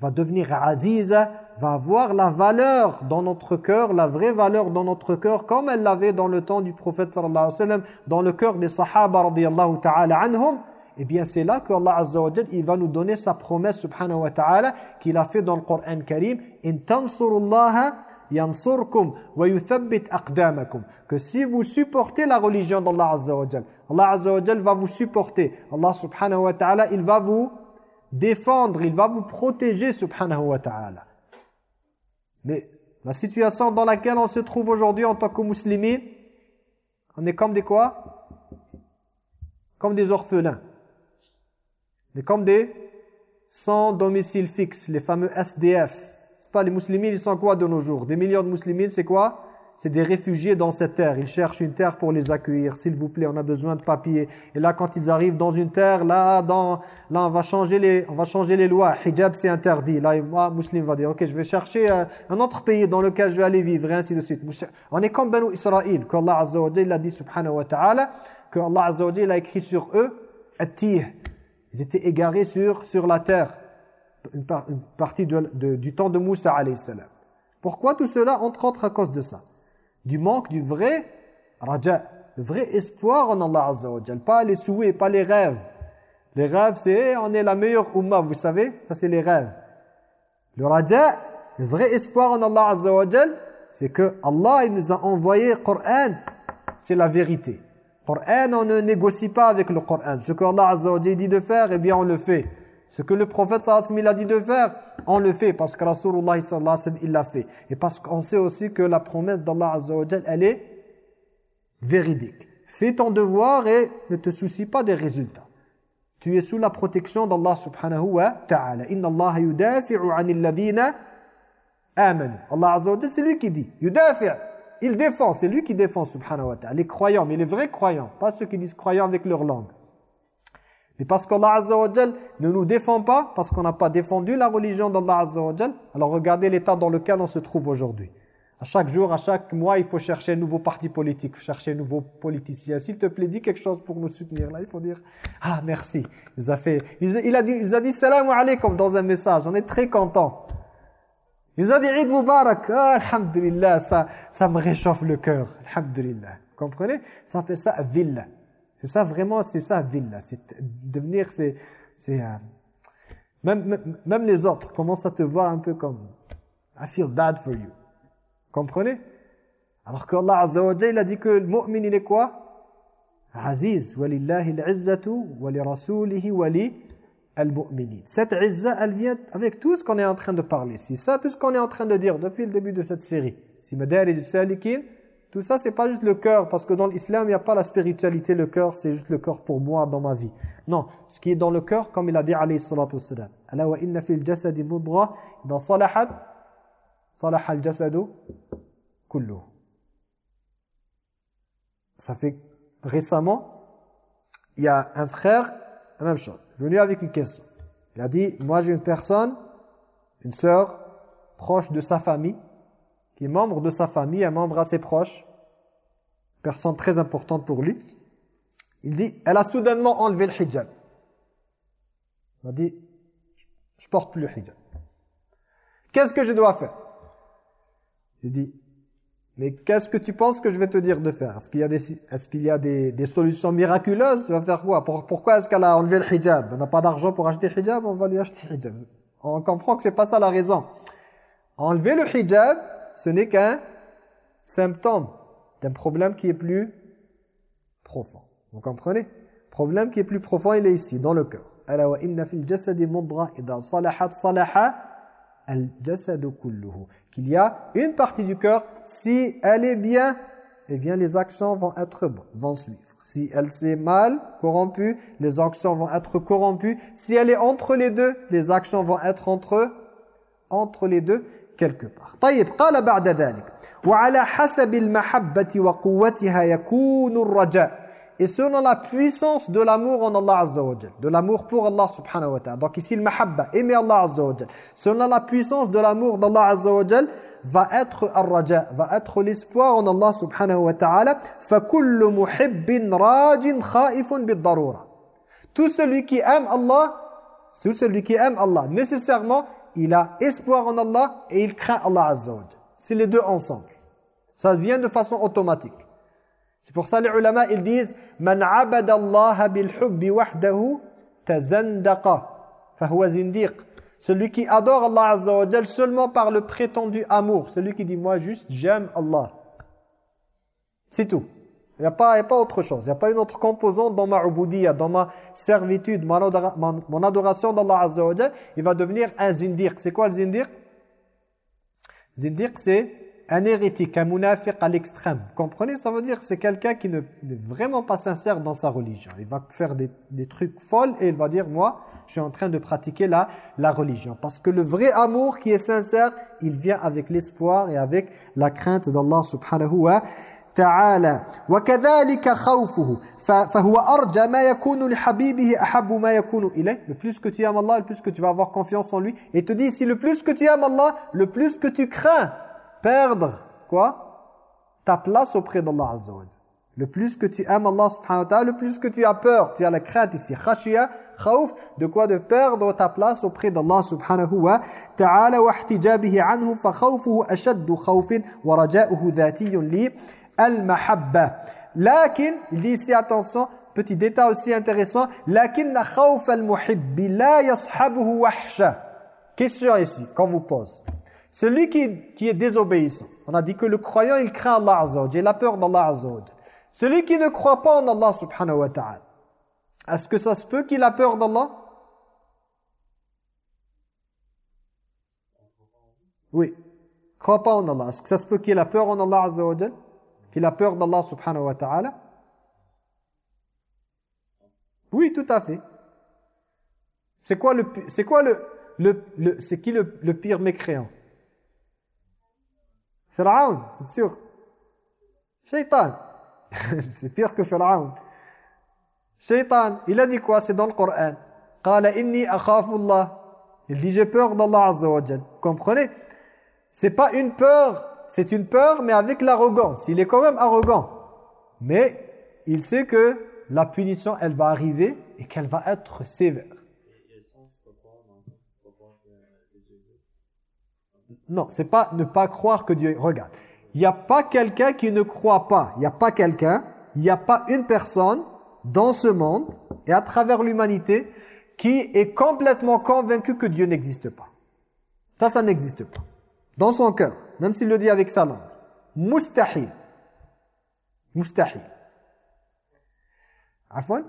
va devenir aziza, va avoir la valeur dans notre cœur, la vraie valeur dans notre cœur, comme elle l'avait dans le temps du prophète sallallahu alayhi wa sallam, dans le cœur des sahaba radiyallahu ta'ala anhum, eh bien c'est là que Allah Azza wa il va nous donner sa promesse subhanahu wa ta'ala qu'il a fait dans le Coran Karim in tansurullaha yansurkum wa yuthabbit aqdamakum que si vous supportez la religion d'Allah Azza wa Allah Azza wa va vous supporter. Allah subhanahu wa ta'ala il va vous défendre il va vous protéger subhanahu wa ta'ala. Mais la situation dans laquelle on se trouve aujourd'hui en tant que musulmans on est comme des quoi? Comme des orphelins. Mais comme des sans domicile fixe, les fameux SDF. Les musulmans, ils sont quoi de nos jours? Des millions de musulmans, c'est quoi? C'est des réfugiés dans cette terre. Ils cherchent une terre pour les accueillir. S'il vous plaît, on a besoin de papiers. Et là, quand ils arrivent dans une terre, là, dans, là, on va changer les, on va changer les lois. Hijab, c'est interdit. Là, moi, musulman va dire, ok, je vais chercher euh, un autre pays dans lequel je vais aller vivre, et ainsi de suite. On est comme Banu Israël, qu'Allah Azza wa a dit, subhanahu wa ta'ala, que Allah Azza wa a écrit sur eux, ils étaient égarés sur, sur la terre, une, partie du temps de Moussa alayhi salam. Pourquoi tout cela Entre autres à cause de ça? Du manque du vrai raja, le vrai espoir en Allah Azza wa Pas les souhaits, pas les rêves. Les rêves, c'est on est la meilleure umma, vous savez Ça, c'est les rêves. Le raja, le vrai espoir en Allah Azza wa c'est que Allah il nous a envoyé Coran, c'est la vérité. Coran, on ne négocie pas avec le Coran. Ce que Allah Azza wa dit de faire, eh bien on le fait. Ce que le prophète sallallahu a dit de faire, on le fait parce que Rasulullah sallallahu il l'a fait. Et parce qu'on sait aussi que la promesse d'Allah Azza elle est véridique. Fais ton devoir et ne te soucie pas des résultats. Tu es sous la protection d'Allah subhanahu wa ta'ala. Inna Allah yudafi'u 'anil ladina amanu. Allah Azza c'est lui qui dit. Yudafi' Il défend, c'est lui qui défend, subhanahu wa ta'ala. Les croyants, mais les vrais croyants, pas ceux qui disent croyants avec leur langue. Mais parce qu'Allah Azza wa ne nous défend pas, parce qu'on n'a pas défendu la religion d'Allah Azza alors regardez l'état dans lequel on se trouve aujourd'hui. À chaque jour, à chaque mois, il faut chercher un nouveau parti politique, chercher un nouveau politicien. S'il te plaît, dis quelque chose pour nous soutenir. Là, il faut dire « Ah, merci ». Il, a fait, il, a dit, il a dit « Salam alaikum » dans un message. On est très content. Il nous a dit Eid Mubarak. Ah, alhamdulillah, ça, ça me réchauffe le cœur. Alhamdulillah. Vous comprenez? Ça fait ça villa. C'est ça vraiment, c'est ça villa. C'est devenir, c'est, euh, même, même les autres commencent à te voir un peu comme I feel bad for you. Comprenez? Alors que Allah Azza wa il a dit que le mu'min, il est quoi? Aziz. Walillahi al-izzatu wa li rasulihi wa li al-mu'minin. Cette izza, elle vient avec tout ce qu'on est en train de parler. C'est ça, tout ce qu'on est en train de dire depuis le début de cette série. Si Madarij Salikin, tout ça, c'est pas juste le cœur, parce que dans l'islam, il n'y a pas la spiritualité, le cœur, c'est juste le cœur pour moi, dans ma vie. Non, ce qui est dans le cœur, comme il a dit, alayhi salatu wassalam, « Ala wa inna fil jasadi mudra, dans salahat, salaha al-jasadu kullu » Ça fait récemment, il y a un frère, la même chose, venu avec une question. Il a dit, moi j'ai une personne, une sœur, proche de sa famille, qui est membre de sa famille, un membre assez proche, personne très importante pour lui. Il dit, elle a soudainement enlevé le hijab. Il m'a dit, je porte plus le hijab. Qu'est-ce que je dois faire? J'ai dit, mais qu'est-ce que tu penses que je vais te dire de faire? Est-ce qu'il y a, des, est qu'il y a des, des, solutions miraculeuses? Tu vas faire quoi? Pourquoi est-ce qu'elle a enlevé le hijab? On n'a pas d'argent pour acheter le hijab, on va lui acheter le hijab. On comprend que c'est pas ça la raison. Enlever le hijab, ce n'est qu'un symptôme d'un problème qui est plus profond. Vous comprenez? Problème qui est plus profond, il est ici, dans le cœur. Qu'il y a une partie du cœur, si elle est bien, eh bien les actions vont être vont suivre. Si elle s'est mal, corrompue, les actions vont être corrompues. Si elle est entre les deux, les actions vont être entre, entre les deux quelque part. طيب قال بعد ذلك وعلى حسب المحبة وقوتها يكون الرجاء et selon la puissance de l'amour en Allah Azza wa de l'amour pour Allah subhanahu wa ta'ala. Donc ici le mahabba, aimer Allah Azza wa Selon la puissance de l'amour d'Allah Azza wa va être ar-raja, va être l'espoir en Allah subhanahu wa ta'ala. فَكُلُّ مُحِبٍّ رَاجٍ خَائِفٌ بِالضَّرُورَ Tout celui qui aime Allah, tout celui qui aime Allah, nécessairement, il a espoir en Allah et il craint Allah Azza C'est les deux ensemble. Ça vient de façon automatique. C'est pour ça les ulama ils disent man abada Allah bil hubbi wahdahu tazandaqa fahuwa zindiq. Celui qui adore Allah Azza wa Jal seulement par le prétendu amour, celui qui dit moi juste j'aime Allah. C'est tout. Il n'y a, pas, pas autre chose. Il n'y a pas une autre composante dans ma ubudiyya, dans ma servitude, mon adoration d'Allah Azza wa. Il va devenir un zindiq. C'est quoi le zindiq? Zindiq c'est un hérétique, un munafiq à l'extrême. Vous comprenez? Ça veut dire c'est quelqu'un qui n'est vraiment pas sincère dans sa religion. Il va faire des, des, trucs folles et il va dire, moi, je suis en train de pratiquer la, la religion. Parce que le vrai amour qui est sincère, il vient avec l'espoir et avec la crainte d'Allah subhanahu wa ta'ala. وَكَذَلِكَ خَوْفُهُ فهو أرجى ما يكون لحبيبه أحب ما يكون إليه le plus que tu aimes Allah le plus que tu vas avoir confiance en lui et te dit si le plus que tu aimes Allah le plus que tu crains perdre quoi Ta place auprès d'Allah Azza wa Le plus que tu aimes Allah subhanahu wa ta'ala, le plus que tu as peur, tu as la crainte ici, khashia, khawf, de quoi de perdre ta place auprès d'Allah subhanahu wa ta'ala wa ihtijabihi anhu fa khawfuhu ashaddu khawfin wa raja'uhu dhatiyun li al-mahabba. Lakin, il dit ici attention, petit détail aussi intéressant, lakinna khawf al-muhibbi la yashabuhu wahsha. Question ici, qu'on vous pose. Celui qui, est désobéissant, on a dit que le croyant, il craint Allah Azza il a peur d'Allah Azza Celui qui ne croit pas en Allah subhanahu wa ta'ala, est-ce que ça se peut qu'il a peur d'Allah? Oui. Croit pas en Allah. Est-ce que ça se peut qu'il a peur en Allah Qu'il a peur d'Allah subhanahu wa ta'ala Oui, tout à fait. C'est quoi le c'est qui le, pire mécréant? Pharaon, c'est sûr. Shaitan. c'est pire que Pharaon. Shaitan, il a dit quoi? C'est dans le Coran. Inni. Il dit j'ai peur d'Allah Azza wa. Vous comprenez? C'est pas une peur, c'est une peur mais avec l'arrogance. Il est quand même arrogant. Mais il sait que la punition, elle va arriver et qu'elle va être sévère. Non, c'est pas ne pas croire que Dieu... Regarde, il n'y a pas quelqu'un qui ne croit pas. Il n'y a pas quelqu'un, il n'y a pas une personne dans ce monde et à travers l'humanité qui est complètement convaincu que Dieu n'existe pas. Ça, ça n'existe pas. Dans son cœur, même s'il le dit avec sa langue. Mustahil. Mustahil. Afwan?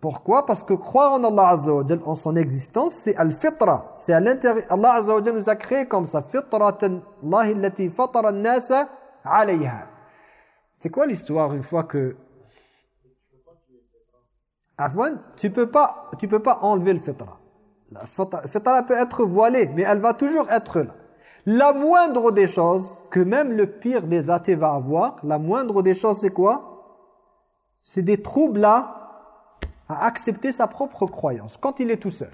Pourquoi? Parce que croire en Allah Azza wa en son existence, c'est al-fitra. C'est à l'intérieur. Allah Azza wa nous a créé comme ça. Fitratan Allah allati fatara an-nasa alayha. C'est quoi l'histoire une fois que Afwan, tu peux pas peux pas enlever le fitra. La fitra peut être voilée, mais elle va toujours être là. La moindre des choses, que même le pire des athées va avoir, la moindre des choses c'est quoi? C'est des troubles là à accepter sa propre croyance, quand il est tout seul.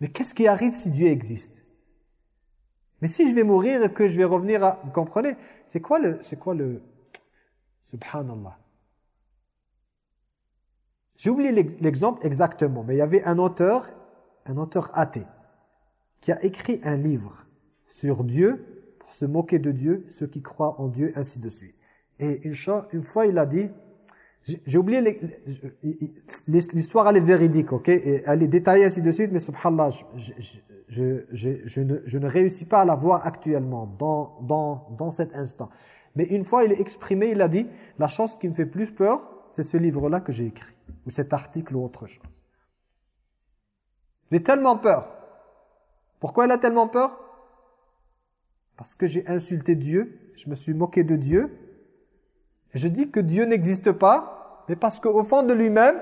Mais qu'est-ce qui arrive si Dieu existe? Mais si je vais mourir et que je vais revenir à... Vous comprenez? C'est quoi le... C'est quoi le... Subhanallah. J'ai oublié l'exemple exactement, mais il y avait un auteur, un auteur athée, qui a écrit un livre sur Dieu, pour se moquer de Dieu, ceux qui croient en Dieu, ainsi de suite. Et une, fois, il a dit, j'ai oublié, l'histoire elle est véridique, ok? Elle est détaillée ainsi de suite, mais subhanallah, je, je, je, ne, je, ne, réussis pas à la voir actuellement, dans, dans, dans cet instant. Mais une fois, il est exprimé, il a dit, la chose qui me fait plus peur, c'est ce livre-là que j'ai écrit, ou cet article ou autre chose. J'ai tellement peur. Pourquoi il a tellement peur? Parce que j'ai insulté Dieu, je me suis moqué de Dieu. Je dis que Dieu n'existe pas, mais parce qu'au fond de lui-même,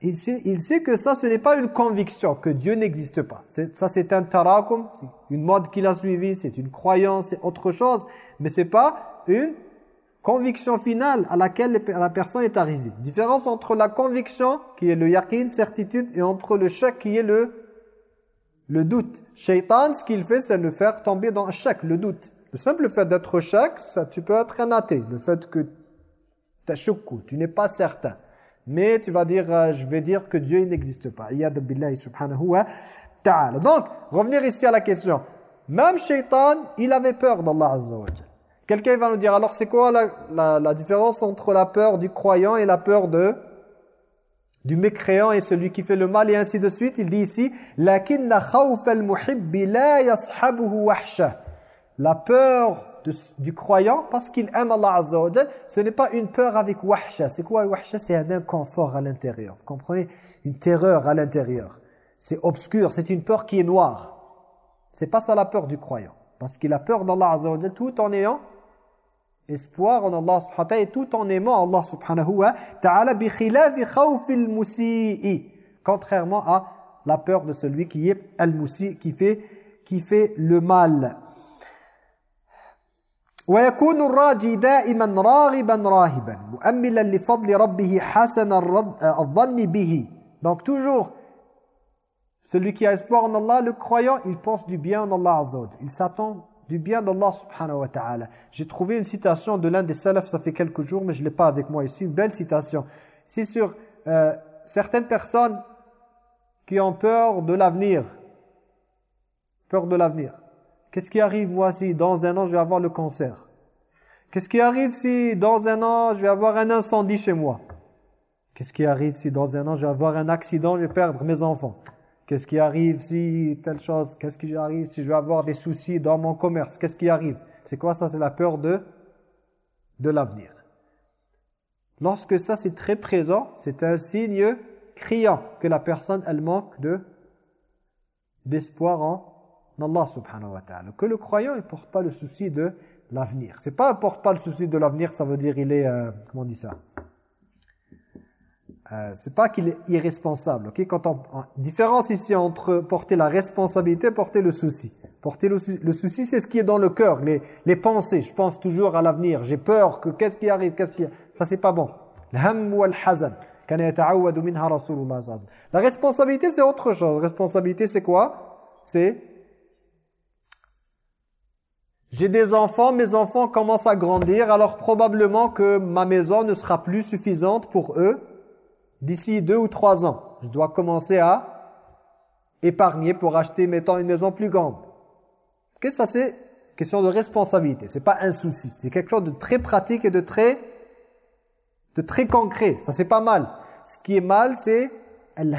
il sait, que ça, ce n'est pas une conviction, que Dieu n'existe pas. Ça, c'est un tarakum, c'est une mode qu'il a suivi, c'est une croyance, c'est autre chose. Mais c'est pas une conviction finale à laquelle la personne est arrivée. Différence entre la conviction, qui est le yaqin, certitude, et entre le chèque, qui est le le doute. Shaitan, ce qu'il fait, c'est le faire tomber dans un chèque, le doute. Le simple fait d'être chèque, ça, tu peux être un athée. Le fait que tu n'es pas certain. Mais tu vas dire, euh, je vais dire que Dieu n'existe pas. billahi subhanahu wa ta'ala. Donc, revenir ici à la question. Même Shaitan, il avait peur d'Allah Azza Quelqu'un va nous dire, alors c'est quoi la, la différence entre la peur du croyant et la peur de du mécréant et celui qui fait le mal et ainsi de suite. Il dit ici La peur du croyant parce qu'il aime Allah Azza wa ce n'est pas une peur avec wahsha. C'est quoi wahsha? C'est un inconfort à l'intérieur. Vous comprenez? Une terreur à l'intérieur. C'est obscur, c'est une peur qui est noire. C'est pas ça la peur du croyant. Parce qu'il a peur d'Allah Azza wa tout en ayant espoir en Allah subhanahu wa ta'ala et tout en aimant Allah subhanahu wa ta'ala bi khilafi khawfil musii contrairement à la peur de celui qui est al-musi qui fait qui fait le mal ويكون الراجي دائما راغبا راهبا مؤملا لفضل ربه حسن الظن به donc toujours celui qui a espoir en Allah le croyant il pense du bien en Allah azza il s'attend du bien d'Allah subhanahu wa ta'ala. J'ai trouvé une citation de l'un des salafs, ça fait quelques jours, mais je ne l'ai pas avec moi ici, une belle citation. C'est sur euh, certaines personnes qui ont peur de l'avenir. Peur de l'avenir. Qu'est-ce qui arrive moi si dans un an je vais avoir le cancer? Qu'est-ce qui arrive si dans un an je vais avoir un incendie chez moi? Qu'est-ce qui arrive si dans un an je vais avoir un accident, je vais perdre mes enfants? Qu'est-ce qui arrive si telle chose Qu'est-ce qui arrive si je vais avoir des soucis dans mon commerce Qu'est-ce qui arrive? C'est quoi ça? C'est la peur de, de l'avenir. Lorsque ça c'est très présent, c'est un signe criant que la personne elle manque de d'espoir en Allah subhanahu wa ta'ala. Que le croyant il porte pas le souci de l'avenir. C'est pas porte pas le souci de l'avenir, ça veut dire il est euh, comment on dit ça? Euh, c'est pas qu'il est irresponsable. ok? Quand on, différence ici entre porter la responsabilité et porter le souci. Porter le, souci, c'est ce qui est dans le cœur, les, les pensées. Je pense toujours à l'avenir. J'ai peur que qu'est-ce qui arrive, qu'est-ce qui... Ça, c'est pas bon. La responsabilité, c'est autre chose. Responsabilité, c'est quoi? C'est j'ai des enfants, mes enfants commencent à grandir, alors probablement que ma maison ne sera plus suffisante pour eux d'ici deux ou trois ans, je dois commencer à épargner pour acheter, mettons, une maison plus grande. Okay, ça c'est question de responsabilité, c'est pas un souci, c'est quelque chose de très pratique et de très de très concret, ça c'est pas mal. Ce qui est mal, c'est al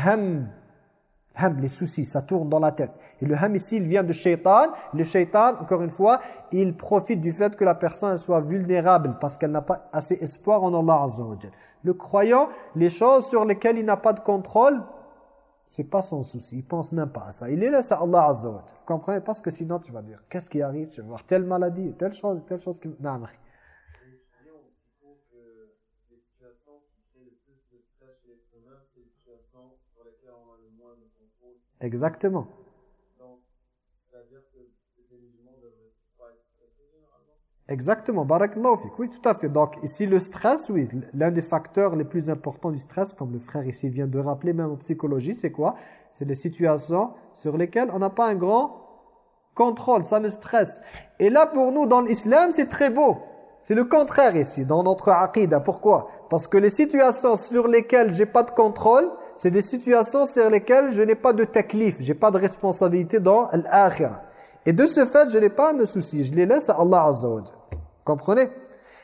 Ham, les soucis, ça tourne dans la tête. Et le ham ici, il vient de shaitan. Le shaitan, encore une fois, il profite du fait que la personne soit vulnérable parce qu'elle n'a pas assez espoir en Allah Azza Le croyant, les choses sur lesquelles il n'a pas de contrôle, c'est pas son souci. Il pense même pas à ça. Il les laisse à Allah Azza Vous comprenez Parce que sinon, tu vas dire, qu'est-ce qui arrive? Tu vas voir telle maladie, telle chose, telle chose. Qui... Non, Exactement. Exactement, barakallahu Oui, tout à fait. Donc, ici, le stress, oui, l'un des facteurs les plus importants du stress, comme le frère ici vient de rappeler, même en psychologie, c'est quoi? C'est les situations sur lesquelles on n'a pas un grand contrôle, ça me stresse. Et là, pour nous, dans l'islam, c'est très beau. C'est le contraire ici, dans notre aqidah. Pourquoi? Parce que les situations sur lesquelles j'ai pas de contrôle, c'est des situations sur lesquelles je n'ai pas de taklif, j'ai pas de responsabilité dans l'akhirah. Et de ce fait, je n'ai pas à me soucier, je les laisse à Allah Azza Comprenez?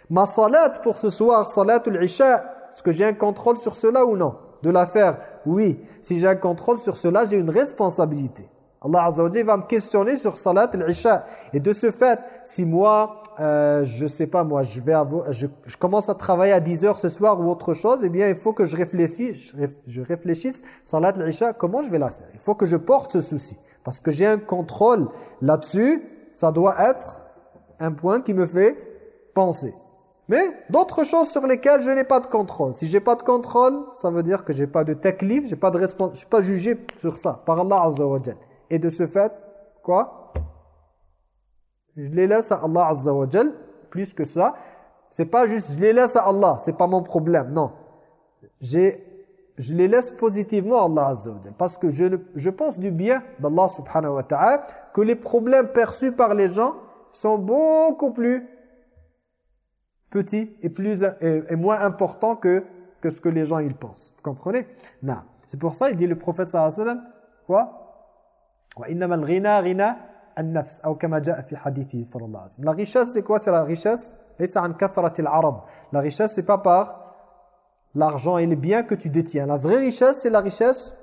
Ma salat pour ce soir, salatul isha, est-ce que j'ai un contrôle sur cela ou non? De la faire Oui. Si j'ai un contrôle sur cela, j'ai une responsabilité. Allah Azza wa va me questionner sur salat al-isha. Et de ce fait, si moi, euh, je sais pas moi, je vais avoir, je, commence à travailler à 10 heures ce soir ou autre chose, eh bien il faut que je réfléchisse, je réfléchisse, salat al-isha, comment je vais la faire? Il faut que je porte ce souci. Parce que j'ai un contrôle là-dessus, ça doit être un point qui me fait penser. Mais d'autres choses sur lesquelles je n'ai pas de contrôle. Si j'ai pas de contrôle, ça veut dire que j'ai pas de taklif, j'ai pas de suis pas jugé sur ça par Allah Azza wa Et de ce fait, quoi? Je les laisse à Allah Azza wa plus que ça. C'est pas juste je les laisse à Allah, c'est pas mon problème, non. J'ai je les laisse positivement à Allah Azza parce que je, je pense du bien d'Allah subhanahu wa ta'ala que les problèmes perçus par les gens sont beaucoup plus petits et plus et, moins importants que que ce que les gens ils pensent. Vous comprenez? Non. C'est pour ça il dit le prophète sallallahu alayhi wa sallam quoi? La richesse, c'est quoi? C'est la richesse? La richesse, c'est pas par l'argent et les biens que tu détiens. La vraie richesse, c'est la richesse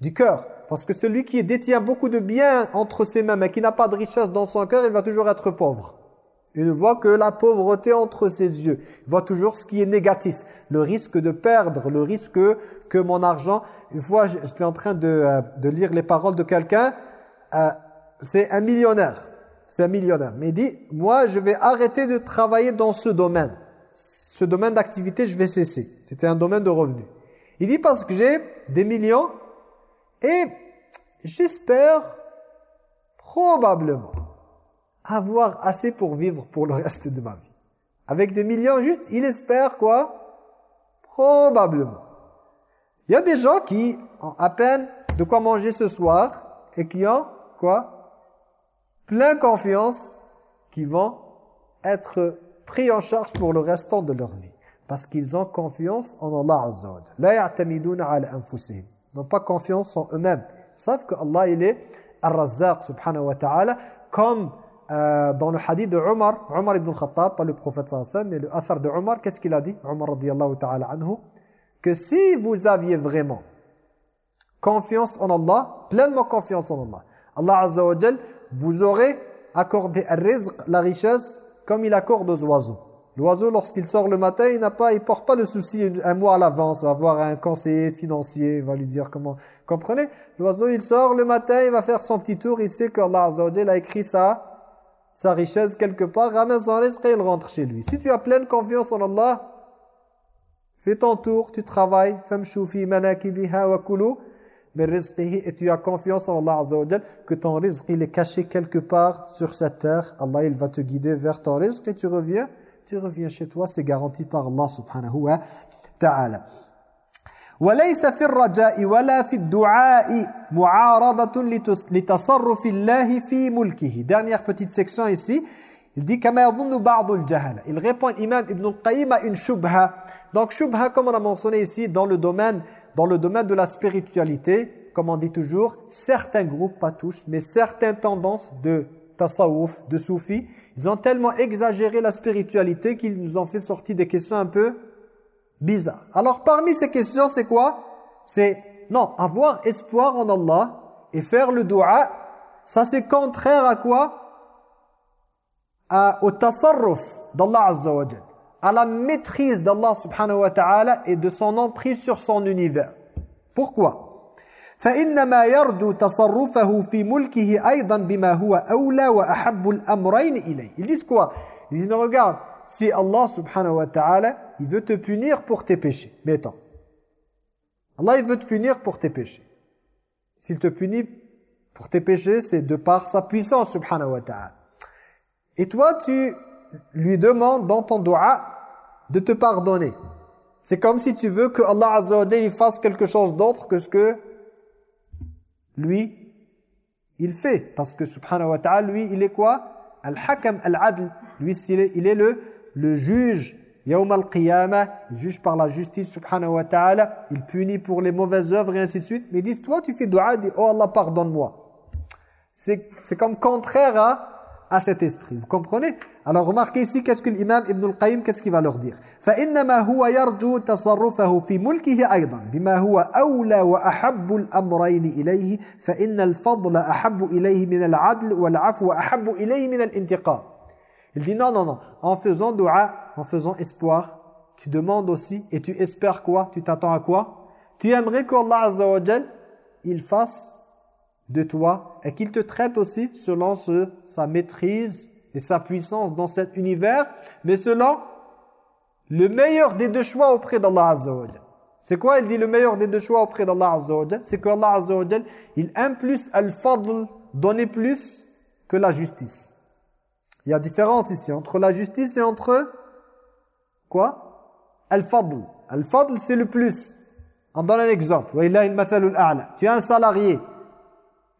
du cœur. Parce que celui qui détient beaucoup de biens entre ses mains, mais qui n'a pas de richesse dans son cœur, il va toujours être pauvre. Il ne voit que la pauvreté entre ses yeux. Il voit toujours ce qui est négatif. Le risque de perdre, le risque que mon argent... Une fois, j'étais en train de, euh, lire les paroles de quelqu'un... Euh, c'est un millionnaire. C'est un millionnaire. Mais il dit, moi, je vais arrêter de travailler dans ce domaine. Ce domaine d'activité, je vais cesser. C'était un domaine de revenus. Il dit, parce que j'ai des millions et j'espère probablement avoir assez pour vivre pour le reste de ma vie. Avec des millions, juste, il espère quoi? Probablement. Il y a des gens qui ont à peine de quoi manger ce soir et qui ont quoi? Plein confiance qu'ils vont être pris en charge pour le restant de leur vie. Parce qu'ils ont confiance en Allah Azza wa La ala anfusihim. N'ont pas confiance en eux-mêmes. Ils savent que Allah il est Ar-Razzaq subhanahu wa ta'ala comme euh, dans le hadith de Omar, Omar ibn Khattab, pas le prophète sallallahu mais le athar de Omar, qu'est-ce qu'il a dit? Omar radiyallahu ta'ala anhu, que si vous aviez vraiment confiance en Allah, pleinement confiance en Allah, Allah Azza wa vous aurez accordé à rizq, la richesse, comme il accorde aux oiseaux. L'oiseau, lorsqu'il sort le matin, il n'a pas, il porte pas le souci un mois à l'avance, va avoir un conseiller financier, va lui dire comment. Comprenez? L'oiseau, il sort le matin, il va faire son petit tour, il sait que Allah a écrit ça, sa richesse quelque part, ramène son risque et il rentre chez lui. Si tu as pleine confiance en Allah, fais ton tour, tu travailles, famshu manakibiha wa kulu et tu as confiance en Allah Azza wa que ton rizq il est caché quelque part sur cette terre Allah il va te guider vers ton rizq et tu reviens tu reviens chez toi c'est garanti par Allah subhanahu wa ta'ala وليس في الرجاء ولا في الدعاء معارضة لتصرف الله في ملكه dernière petite section ici il dit كما يظن بعض الجهل il répond Imam Ibn al-Qayyim à une shubha donc shubha comme on a mentionné ici dans le domaine dans le domaine de la spiritualité, comme on dit toujours, certains groupes, pas tous, mais certaines tendances de tasawuf, de soufis, ils ont tellement exagéré la spiritualité qu'ils nous ont fait sortir des questions un peu bizarres. Alors parmi ces questions, c'est quoi? C'est non, avoir espoir en Allah et faire le dua, ça c'est contraire à quoi? À, Au tasarruf d'Allah Azza à la maîtrise d'Allah subhanahu wa ta'ala et de son emprise sur son univers. Pourquoi? Ils disent quoi? Ils disent, mais regarde, si Allah subhanahu wa ta'ala, il veut te punir pour tes péchés. Mais attends. Allah, il veut te punir pour tes péchés. S'il te punit pour tes péchés, c'est de par sa puissance, subhanahu wa ta'ala. Et toi, tu lui demandes dans ton doua de te pardonner. C'est comme si tu veux que Allah Azza wa il fasse quelque chose d'autre que ce que lui, il fait. Parce que subhanahu wa ta'ala, lui, il est quoi? Al-Hakam al-Adl. Lui, il est, le, le juge. Il juge par la justice subhanahu wa ta'ala. Il punit pour les mauvaises œuvres et ainsi de suite. Mais dis toi, tu fais dua, dis, oh Allah, pardonne-moi. C'est comme contraire à à cet esprit. Vous comprenez Alors remarquez ici qu'est-ce que l'imam Ibn al-Qayyim qu'est-ce qu'il va leur dire فإنما هو يرجو تصرفه في ملكه أيضا بما هو أولى وأحب الأمرين إليه فإن الفضل أحب إليه من العدل والعفو أحب إليه من الانتقام Il dit non, non, non. En faisant dua, en faisant espoir, tu demandes aussi et tu espères quoi Tu t'attends à quoi Tu aimerais qu'Allah Azza wa il fasse de toi et qu'il te traite aussi selon sa maîtrise et sa puissance dans cet univers, mais selon le meilleur des deux choix auprès d'Allah Azza C'est quoi Il dit le meilleur des deux choix auprès d'Allah Azza C'est que Allah il aime plus al-fadl, donner plus que la justice. Il y a différence ici entre la justice et entre quoi? Al-fadl. Al-fadl c'est le plus. On donne un exemple. Tu as un salarié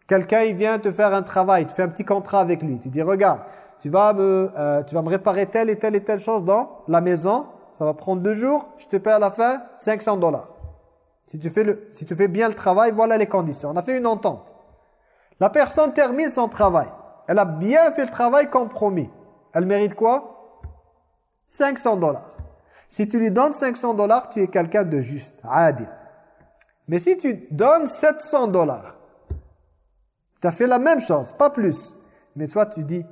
Quelqu'un, il vient te faire un travail, tu fais un petit contrat avec lui. Tu dis, regarde, tu vas me, euh, tu vas me réparer telle et telle et telle chose dans la maison. Ça va prendre deux jours. Je te paie à la fin 500 dollars. Si tu, fais le, si tu fais bien le travail, voilà les conditions. On a fait une entente. La personne termine son travail. Elle a bien fait le travail compromis. Elle mérite quoi? 500 dollars. Si tu lui donnes 500 dollars, tu es quelqu'un de juste, adil. Mais si tu donnes 700 dollars, tu as fait la même chose, pas plus. Mais toi, tu dis,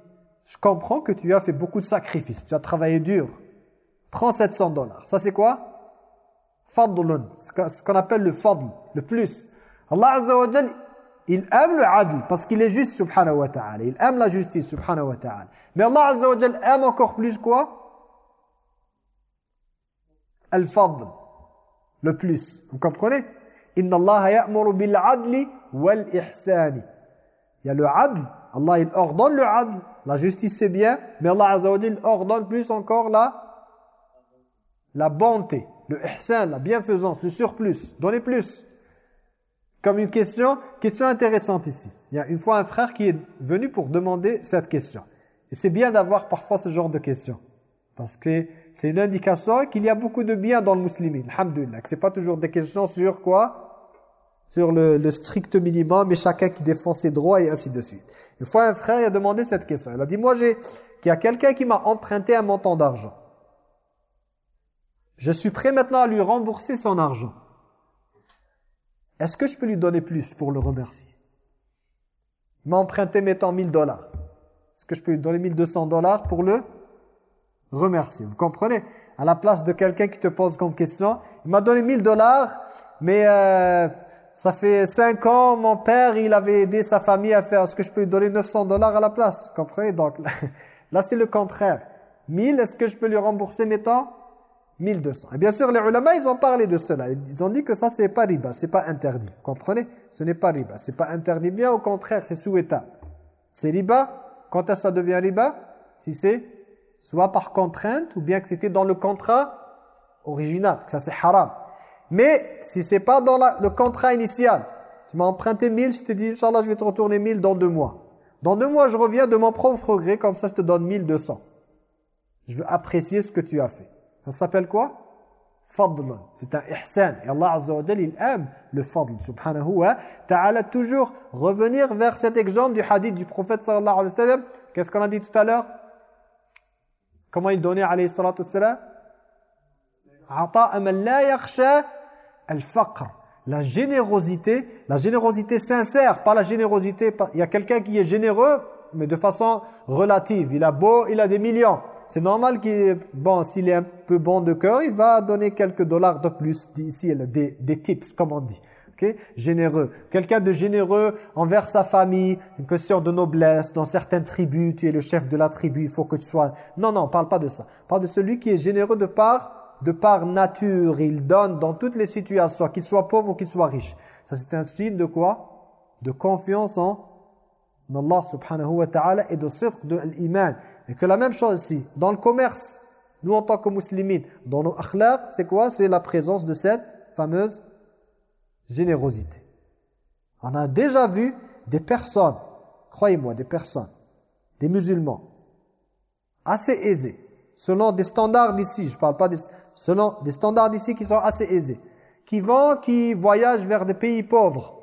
je comprends que tu as fait beaucoup de sacrifices, tu as travaillé dur. Prends 700 dollars. Ça, c'est quoi? Fadlun, ce qu'on appelle le fadl, le plus. Allah Azza il aime le adl parce qu'il est juste, subhanahu wa ta'ala. Il aime la justice, subhanahu wa ta'ala. Mais Allah Azza aime encore plus quoi? Al-fadl, le plus. Vous comprenez? Inna Allah ya'muru bil adli wal ihsani. Il y a le adl. Allah, il ordonne le adl. La justice, c'est bien. Mais Allah Azza wa ordonne plus encore la, la bonté, le ihsan, la bienfaisance, le surplus. Donnez plus. Comme une question, question intéressante ici. Il y a une fois un frère qui est venu pour demander cette question. Et c'est bien d'avoir parfois ce genre de questions. Parce que c'est une indication qu'il y a beaucoup de bien dans le musulman. Alhamdulillah. Ce pas toujours des questions sur quoi? Sur le, strict minimum et chacun qui défend ses droits et ainsi de suite. Une fois, un frère a demandé cette question. Il a dit, moi, j'ai qu'il y a quelqu'un qui m'a emprunté un montant d'argent. Je suis prêt maintenant à lui rembourser son argent. Est-ce que je peux lui donner plus pour le remercier? Il m'a emprunté, mettons, 1000 dollars. Est-ce que je peux lui donner 1200 dollars pour le remercier? Vous comprenez? À la place de quelqu'un qui te pose comme question, il m'a donné 1000 dollars, mais... Euh, ça fait 5 ans, mon père, il avait aidé sa famille à faire, est-ce que je peux lui donner 900 dollars à la place Vous comprenez? Donc là, c'est le contraire. 1000, est-ce que je peux lui rembourser, mettons 1200. Et bien sûr, les ulama, ils ont parlé de cela. Ils ont dit que ça, c'est pas riba, c'est pas interdit. Vous comprenez? Ce n'est pas riba, c'est pas interdit. Bien au contraire, c'est souhaitable. C'est riba. Quand ça devient riba? Si c'est soit par contrainte ou bien que c'était dans le contrat original, que ça c'est haram. Mais si c'est pas dans le contrat initial, tu m'as emprunté 1000, je te dis, Inch'Allah, je vais te retourner 1000 dans deux mois. Dans deux mois, je reviens de mon propre gré, comme ça je te donne 1200. Je veux apprécier ce que tu as fait. Ça s'appelle quoi? Fadl. C'est un ihsan. Et Allah Azza wa il aime le fadl, subhanahu wa ta'ala. Toujours revenir vers cet exemple du hadith du prophète sallallahu alayhi wa sallam. Qu'est-ce qu'on a dit tout à l'heure? Comment il donnait alayhi salatu wa sallam La générosité, la générosité sincère, pas la générosité... Il y a quelqu'un qui est généreux, mais de façon relative. Il a beau, il a des millions. C'est normal qu'il, bon, s'il est un peu bon de cœur, il va donner quelques dollars de plus ici, des, des tips, comme on dit. Okay? Généreux. Quelqu'un de généreux envers sa famille, une question de noblesse. Dans certaines tribus, tu es le chef de la tribu, il faut que tu sois... Non, non, parle pas de ça. Parle de celui qui est généreux de part de par nature, il donne dans toutes les situations, qu'il soit pauvre ou qu'il soit riche. Ça c'est un signe de quoi? De confiance en Allah subhanahu wa ta'ala et de cirque de l'iman. Et que la même chose ici, dans le commerce, nous en tant que musulmans, dans nos akhlaq, c'est quoi? C'est la présence de cette fameuse générosité. On a déjà vu des personnes, croyez-moi, des personnes, des musulmans, assez aisés, selon des standards d'ici, je ne parle pas des selon des standards ici qui sont assez aisés, qui vont, qui voyagent vers des pays pauvres,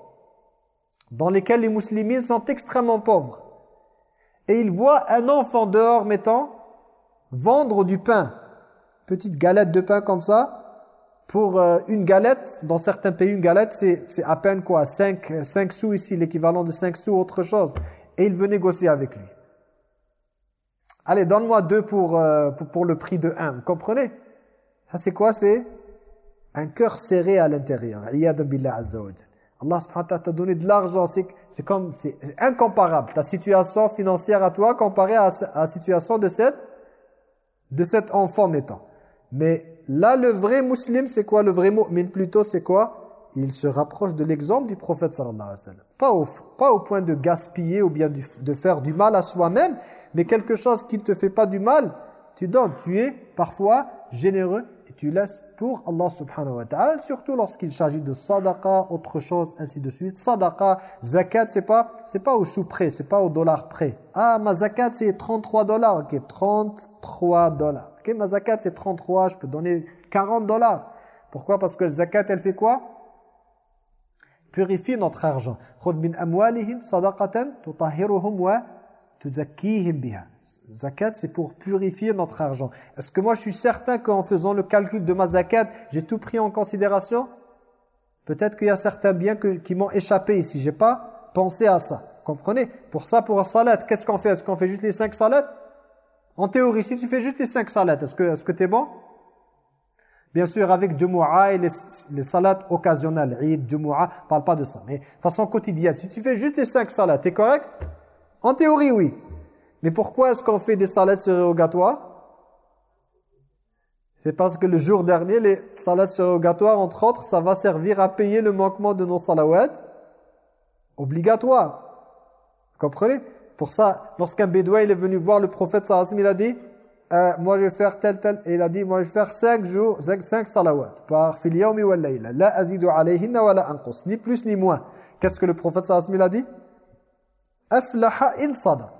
dans lesquels les musulmans sont extrêmement pauvres. Et ils voient un enfant dehors, mettons, vendre du pain, petite galette de pain comme ça, pour euh, une galette, dans certains pays, une galette, c'est à peine quoi 5, 5 sous ici, l'équivalent de 5 sous, autre chose. Et il veut négocier avec lui. Allez, donne-moi deux pour, euh, pour, pour, le prix de un. Vous comprenez? Ça c'est quoi C'est un cœur serré à l'intérieur. Allah subhanahu wa ta'ala t'a donné de l'argent. C'est comme, c'est incomparable. Ta situation financière à toi comparée à, la situation de cette de cet enfant mettant. Mais là, le vrai musulman, c'est quoi? Le vrai mu'min plutôt, c'est quoi? Il se rapproche de l'exemple du prophète sallallahu alayhi wa sallam. Pas au, pas au point de gaspiller ou bien de faire du mal à soi-même, mais quelque chose qui ne te fait pas du mal, tu donnes. Tu es parfois généreux tu laisses pour Allah subhanahu wa ta'ala, surtout lorsqu'il s'agit de sadaqa, autre chose, ainsi de suite. Sadaqa, zakat, c'est pas c'est pas au sous près, c'est pas au dollar près. Ah, ma zakat c'est 33 dollars, ok, 33 dollars. Ok, ma zakat c'est 33, je peux donner 40 dollars. Pourquoi Parce que la zakat, elle fait quoi Purifie notre argent. خذ من أموالهم صدقة تطهرهم وتزكيهم بها Zakat, c'est pour purifier notre argent. Est-ce que moi, je suis certain qu'en faisant le calcul de ma zakat, j'ai tout pris en considération? Peut-être qu'il y a certains biens qui m'ont échappé ici. J'ai pas pensé à ça. Comprenez? Pour ça, pour un salat, qu'est-ce qu'on fait? Est-ce qu'on fait juste les cinq salades? En théorie, si tu fais juste les cinq salades, est-ce que tu es bon? Bien sûr, avec Jumu'ah et les, les salades occasionnelles, Eid, Jumu'ah, parle pas de ça. Mais façon quotidienne, si tu fais juste les cinq salades, es correct? En théorie, oui. Mais pourquoi est-ce qu'on fait des salades surrogatoires C'est parce que le jour dernier, les salades surrogatoires, entre autres, ça va servir à payer le manquement de nos salawats obligatoires. Vous comprenez? Pour ça, lorsqu'un bédouin est venu voir le prophète sallallahu il a dit euh, moi je vais faire tel tel. Et il a dit moi je vais faire cinq jours cinq, salawats par fil yawmi wal la azidu alayhinna wa la anqus. Ni plus ni moins. Qu'est-ce que le prophète sallallahu a dit? Aflaha in sadaq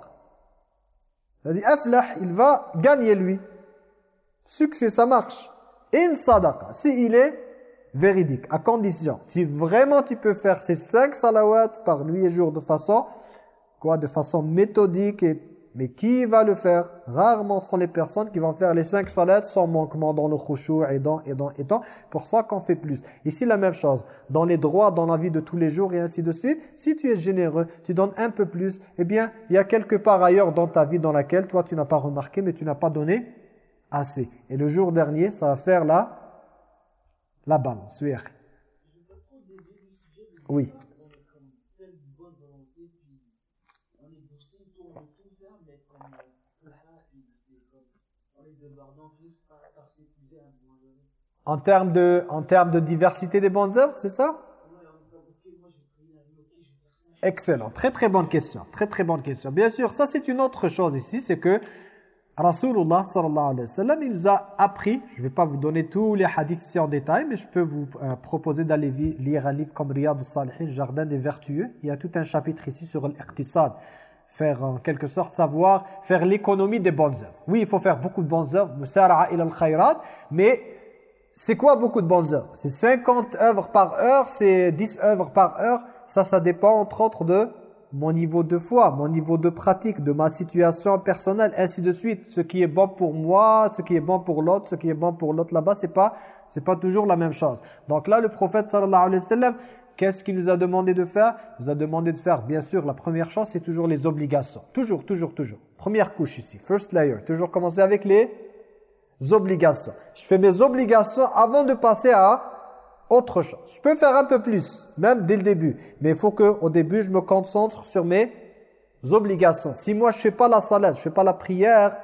il va gagner lui. Succès, ça marche. In sadaqa, si il est véridique, à condition. Si vraiment tu peux faire ces cinq salawats par nuit et jour de façon, quoi, de façon méthodique et mais qui va le faire? Rarement sont les personnes qui vont faire les cinq salades sans manquement dans le khushu' et dans, et dans, et dans. Pour ça qu'on fait plus. Ici, la même chose. Dans les droits, dans la vie de tous les jours et ainsi de suite, si tu es généreux, tu donnes un peu plus, eh bien, il y a quelque part ailleurs dans ta vie dans laquelle toi, tu n'as pas remarqué, mais tu n'as pas donné assez. Et le jour dernier, ça va faire la, la balance. Oui. En termes de, en termes de diversité des bonnes œuvres, c'est ça? Excellent, très très bonne question, très très bonne question. Bien sûr, ça c'est une autre chose ici, c'est que Rasulullah sallallahu alayhi wa sallam, il nous a appris, je ne vais pas vous donner tous les hadiths ici en détail, mais je peux vous euh, proposer d'aller lire un livre comme Riyad al-Salihin, Jardin des Vertueux. Il y a tout un chapitre ici sur l'iqtisad, faire en quelque sorte savoir, faire l'économie des bonnes œuvres. Oui, il faut faire beaucoup de bonnes œuvres, mais c'est quoi beaucoup de bonnes œuvres? C'est 50 œuvres par heure, c'est 10 œuvres par heure. Ça, ça dépend entre autres de mon niveau de foi, mon niveau de pratique, de ma situation personnelle, ainsi de suite. Ce qui est bon pour moi, ce qui est bon pour l'autre, ce qui est bon pour l'autre là-bas, c'est pas c'est pas toujours la même chose. Donc là, le prophète sallallahu alayhi wa sallam, qu'est-ce qu'il nous a demandé de faire? Il nous a demandé de faire, bien sûr, la première chose, c'est toujours les obligations. Toujours, toujours, toujours. Première couche ici, first layer. Toujours commencer avec les obligations. Je fais mes obligations avant de passer à autre chose. Je peux faire un peu plus, même dès le début. Mais il faut qu'au début, je me concentre sur mes obligations. Si moi, je ne fais pas la salade, je ne fais pas la prière,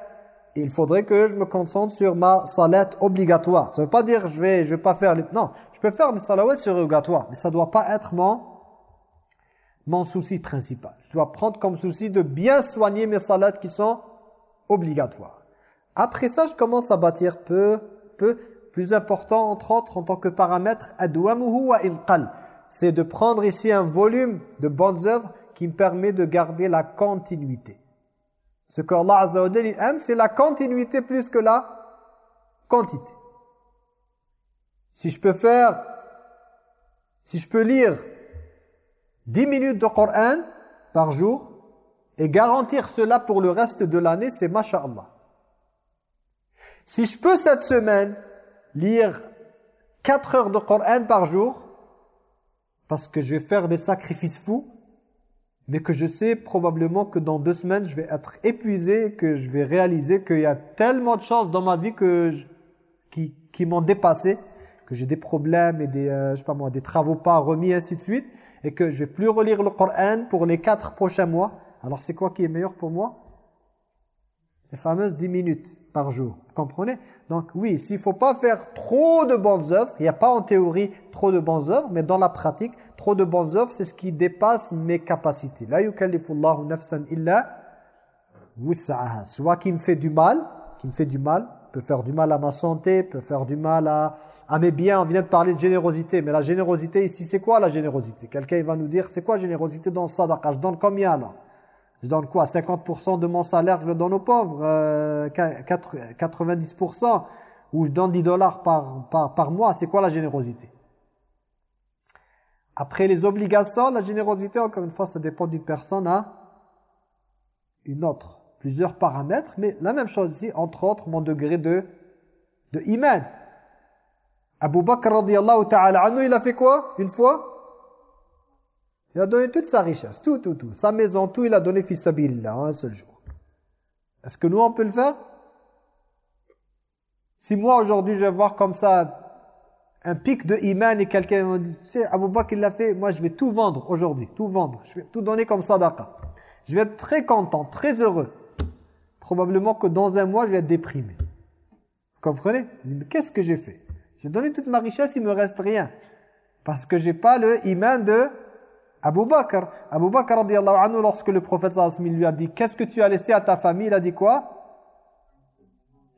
il faudrait que je me concentre sur ma salette obligatoire. Ça ne veut pas dire je vais je vais pas faire les... Non, je peux faire des salawats surrogatoires, mais ça ne doit pas être mon, mon souci principal. Je dois prendre comme souci de bien soigner mes salades qui sont obligatoires. Après ça, je commence à bâtir peu, peu, plus important, entre autres, en tant que paramètre, c'est de prendre ici un volume de bonnes œuvres qui me permet de garder la continuité. Ce qu'Allah Azza wa aime, c'est la continuité plus que la quantité. Si je peux faire, si je peux lire 10 minutes de Coran par jour et garantir cela pour le reste de l'année, c'est masha'Allah. Si je peux cette semaine lire 4 heures de Coran par jour, parce que je vais faire des sacrifices fous, mais que je sais probablement que dans deux semaines, je vais être épuisé, que je vais réaliser qu'il y a tellement de choses dans ma vie que qui, m'ont dépassé, que j'ai des problèmes et des, euh, je sais pas moi, des travaux pas remis, ainsi de suite, et que je vais plus relire le Coran pour les quatre prochains mois. Alors c'est quoi qui est meilleur pour moi? Les fameuses 10 minutes par jour. Vous comprenez? Donc oui, s'il faut pas faire trop de bonnes œuvres, il n'y a pas en théorie trop de bonnes œuvres, mais dans la pratique, trop de bonnes œuvres, c'est ce qui dépasse mes capacités. La yukallifullahu nafsan illa wus'aha. Soit qui me fait du mal, qui me fait du mal, peut faire du mal à ma santé, peut faire du mal à, à mes biens. On vient de parler de générosité, mais la générosité ici, c'est quoi la générosité? Quelqu'un va nous dire, c'est quoi générosité dans le sadaqa? Donne combien là je donne quoi 50% de mon salaire, je le donne aux pauvres, 90%, euh, ou je donne 10 dollars par, par, par mois, c'est quoi la générosité? Après les obligations, la générosité, encore une fois, ça dépend d'une personne à une autre. Plusieurs paramètres, mais la même chose ici, entre autres, mon degré de, de iman. Abu Bakr ta'ala anhu, il a fait quoi Une fois? Il a donné toute sa richesse, tout, tout, tout. Sa maison, tout, il a donné fils en un seul jour. Est-ce que nous, on peut le faire? Si moi, aujourd'hui, je vais voir comme ça un pic de iman et quelqu'un me dit, tu sais, Abu Bakr, il l'a fait, moi, je vais tout vendre aujourd'hui, tout vendre. Je vais tout donner comme sadaqa. Je vais être très content, très heureux. Probablement que dans un mois, je vais être déprimé. Vous comprenez? Qu'est-ce que j'ai fait? J'ai donné toute ma richesse, il me reste rien. Parce que j'ai pas le iman de Abu Bakr, Abu Bakr anhu, lorsque le prophète lui a dit « Qu'est-ce que tu as laissé à ta famille ?» Il a dit quoi?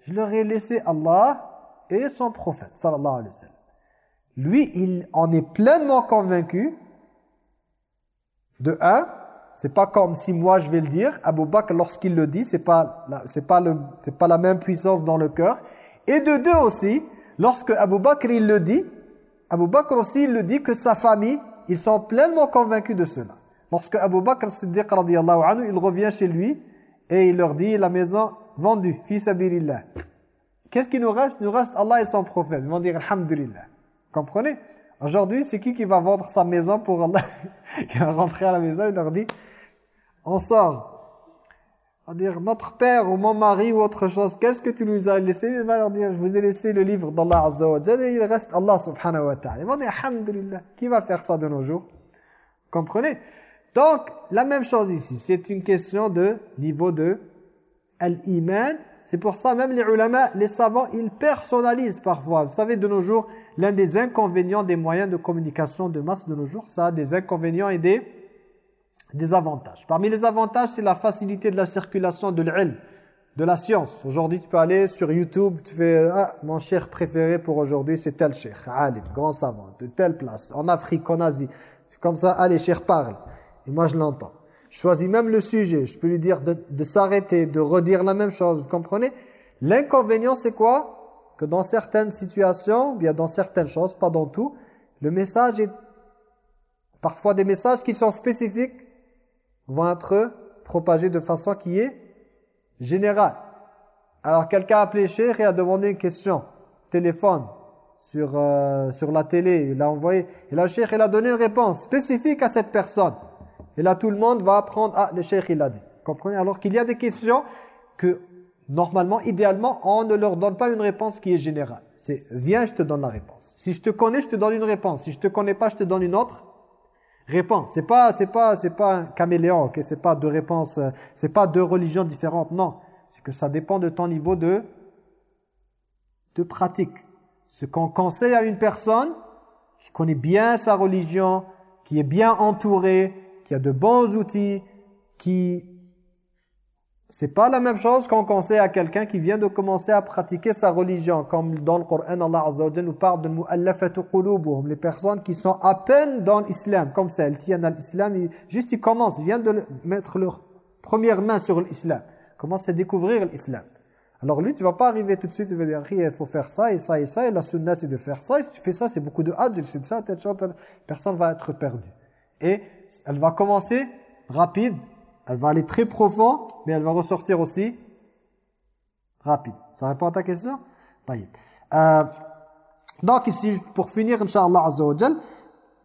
Je leur ai laissé Allah et son prophète sallallahu alayhi wa. Lui, il en est pleinement convaincu. De un, c'est pas comme si moi je vais le dire. Abu Bakr, lorsqu'il le dit, c'est pas pas pas la même puissance dans le cœur. Et de deux aussi, lorsque Abu Bakr il le dit, Abu Bakr aussi il le dit que sa famille ils sont pleinement convaincus de cela. Lorsque Abu Bakr Siddiq il revient chez lui et il leur dit la maison vendue, fils sabilillah. Qu'est-ce qui nous reste? Nous reste Allah et son prophète. Ils vont dire alhamdulillah. Comprenez? Aujourd'hui, c'est qui qui va vendre sa maison pour Allah? Qui va rentrer à la maison, il leur dit on sort dire notre père ou mon mari ou autre chose, qu'est-ce que tu nous as laissé? Il va leur dire, je vous ai laissé le livre d'Allah Azza wa et il reste Allah subhanahu wa ta'ala. Ils vont dire, alhamdulillah, qui va faire ça de nos jours? Comprenez? Donc, la même chose ici, c'est une question de niveau de al-iman. C'est pour ça même les ulama, les savants, ils personnalisent parfois. Vous savez, de nos jours, l'un des inconvénients des moyens de communication de masse de nos jours, ça a des inconvénients et des des avantages. Parmi les avantages, c'est la facilité de la circulation de l'ilm, de la science. Aujourd'hui, tu peux aller sur YouTube, tu fais ah, mon cher préféré pour aujourd'hui, c'est tel cheikh, alim, grand savant, de telle place, en Afrique, en Asie. C'est comme ça, allez, cheikh parle. Et moi, je l'entends. Je choisis même le sujet. Je peux lui dire de, de s'arrêter, de redire la même chose. Vous comprenez? L'inconvénient, c'est quoi? Que dans certaines situations, bien dans certaines choses, pas dans tout, le message est parfois des messages qui sont spécifiques vont être propagés de façon qui est générale. Alors quelqu'un a appelé Cheikh et a demandé une question, téléphone, sur, euh, sur la télé, il a envoyé. Et là, Cheikh, il a donné une réponse spécifique à cette personne. Et là, tout le monde va apprendre, ah, le Cheikh, il a dit. Comprenez? Alors qu'il y a des questions que, normalement, idéalement, on ne leur donne pas une réponse qui est générale. C'est, viens, je te donne la réponse. Si je te connais, je te donne une réponse. Si je te connais pas, je te donne une autre réponse. C'est pas, c'est pas, c'est pas un caméléon, ok? C'est pas deux réponses, euh, c'est pas deux religions différentes. Non, c'est que ça dépend de ton niveau de de pratique. Ce qu'on conseille à une personne qui connaît bien sa religion, qui est bien entourée, qui a de bons outils, qui c'est pas la même chose qu'on conseille à quelqu'un qui vient de commencer à pratiquer sa religion. Comme dans le Coran, Allah Azza wa nous parle de mu'allafatu qulubuhum, les personnes qui sont à peine dans l'islam, comme ça, elles tiennent à l'islam, juste ils commencent, ils viennent de mettre leur première main sur l'islam, commencent à découvrir l'islam. Alors lui, tu vas pas arriver tout de suite, tu vas dire, il faut faire ça et ça et ça, et la sunna c'est de faire ça, et si tu fais ça, c'est beaucoup de hajj, c'est ça, telle chose, personne va être perdu. Et elle va commencer rapide, elle va aller très profond, mais elle va ressortir aussi rapide. Ça répond à ta question euh, Donc ici, pour finir, Inch'Allah Azza wa Jal,